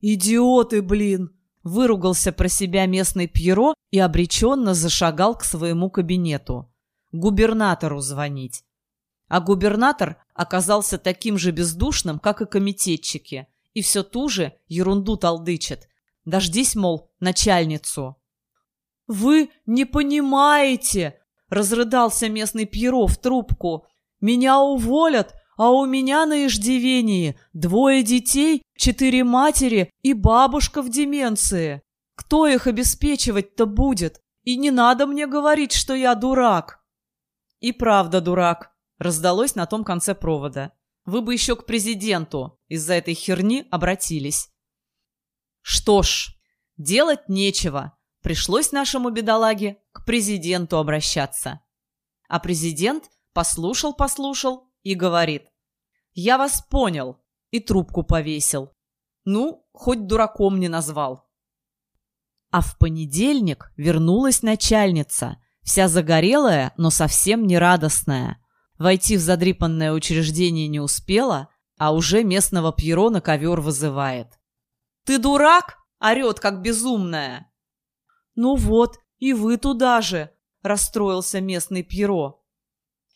Speaker 1: «Идиоты, блин!» Выругался про себя местный Пьеро и обреченно зашагал к своему кабинету. Губернатору звонить. А губернатор оказался таким же бездушным, как и комитетчики, и все ту же ерунду толдычит. Дождись, мол, начальницу. «Вы не понимаете!» — разрыдался местный Пьеро в трубку. «Меня уволят, а у меня на иждивении двое детей, четыре матери и бабушка в деменции. Кто их обеспечивать-то будет? И не надо мне говорить, что я дурак.
Speaker 2: И правда дурак, раздалось на том конце провода. Вы бы еще к президенту из-за этой херни обратились. Что ж, делать нечего. Пришлось нашему бедолаге к президенту обращаться. А президент послушал-послушал и говорит. «Я вас понял!» и трубку повесил. Ну, хоть дураком не назвал. А в понедельник вернулась начальница, вся загорелая, но совсем не радостная. Войти в задрипанное учреждение не успела, а уже местного Пьеро на ковер вызывает. «Ты дурак?» — орет, как безумная.
Speaker 1: «Ну вот, и вы туда же!» — расстроился местный Пьеро.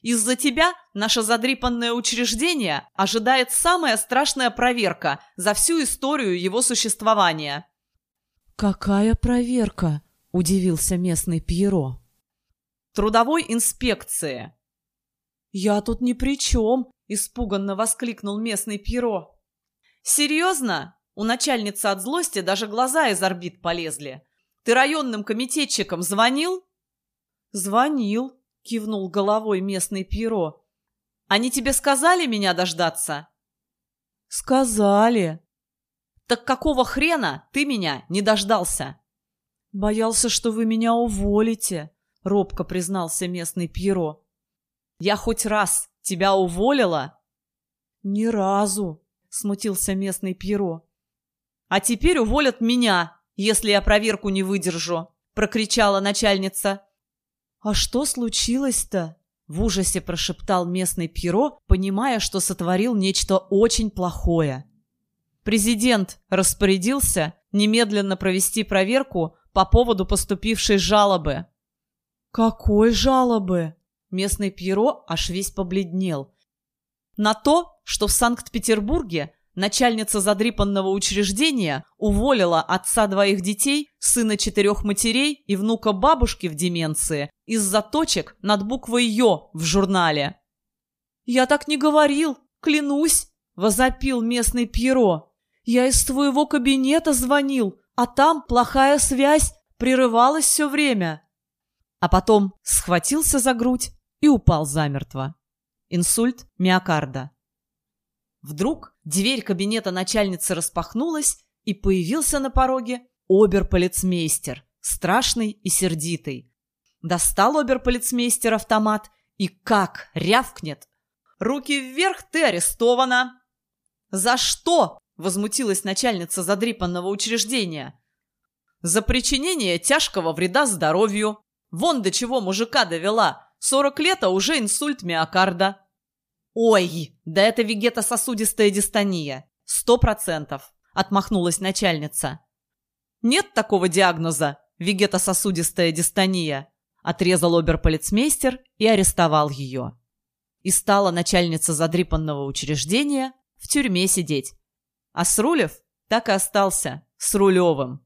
Speaker 2: Из-за тебя наше задрипанное учреждение ожидает самая страшная проверка за всю историю его существования.
Speaker 1: «Какая проверка?» – удивился местный Пьеро.
Speaker 2: «Трудовой инспекции».
Speaker 1: «Я тут ни при чем!» – испуганно воскликнул местный Пьеро.
Speaker 2: «Серьезно?» У начальницы от злости даже глаза из орбит полезли. «Ты районным комитетчикам звонил?»
Speaker 1: «Звонил», — кивнул головой местный Пьеро.
Speaker 2: «Они тебе сказали меня дождаться?»
Speaker 1: «Сказали».
Speaker 2: «Так какого хрена ты меня не дождался?»
Speaker 1: «Боялся, что вы меня уволите», — робко признался местный Пьеро.
Speaker 2: «Я хоть раз тебя уволила?»
Speaker 1: «Ни разу», — смутился местный Пьеро.
Speaker 2: «А теперь уволят меня, если я проверку не выдержу», — прокричала начальница.
Speaker 1: «А что случилось-то?» — в ужасе прошептал местный Пьеро, понимая, что сотворил нечто очень плохое.
Speaker 2: Президент распорядился немедленно провести проверку по поводу поступившей жалобы.
Speaker 1: «Какой жалобы?» Местный Пьеро аж весь побледнел.
Speaker 2: «На то, что в Санкт-Петербурге Начальница задрипанного учреждения уволила отца двоих детей, сына четырех матерей и внука бабушки в деменции из-за точек над буквой «Ё» в журнале.
Speaker 1: «Я так не говорил, клянусь!» – возопил местный Пьеро. «Я из твоего кабинета звонил, а там плохая связь, прерывалась все время».
Speaker 2: А потом схватился за грудь и упал замертво. Инсульт миокарда. Вдруг дверь кабинета начальницы распахнулась, и появился на пороге оберполицмейстер, страшный и сердитый. Достал оберполицмейстер автомат и как рявкнет. «Руки вверх, ты арестована!» «За что?» – возмутилась начальница задрипанного учреждения. «За причинение тяжкого вреда здоровью. Вон до чего мужика довела. Сорок лет, а уже инсульт миокарда. «Ой, да это вегетососудистая дистония. Сто процентов», — отмахнулась начальница. «Нет такого диагноза, вегетососудистая дистония», — отрезал оберполицмейстер и арестовал ее. И стала начальница задрипанного учреждения в тюрьме сидеть. А Срулев так и остался с Рулевым.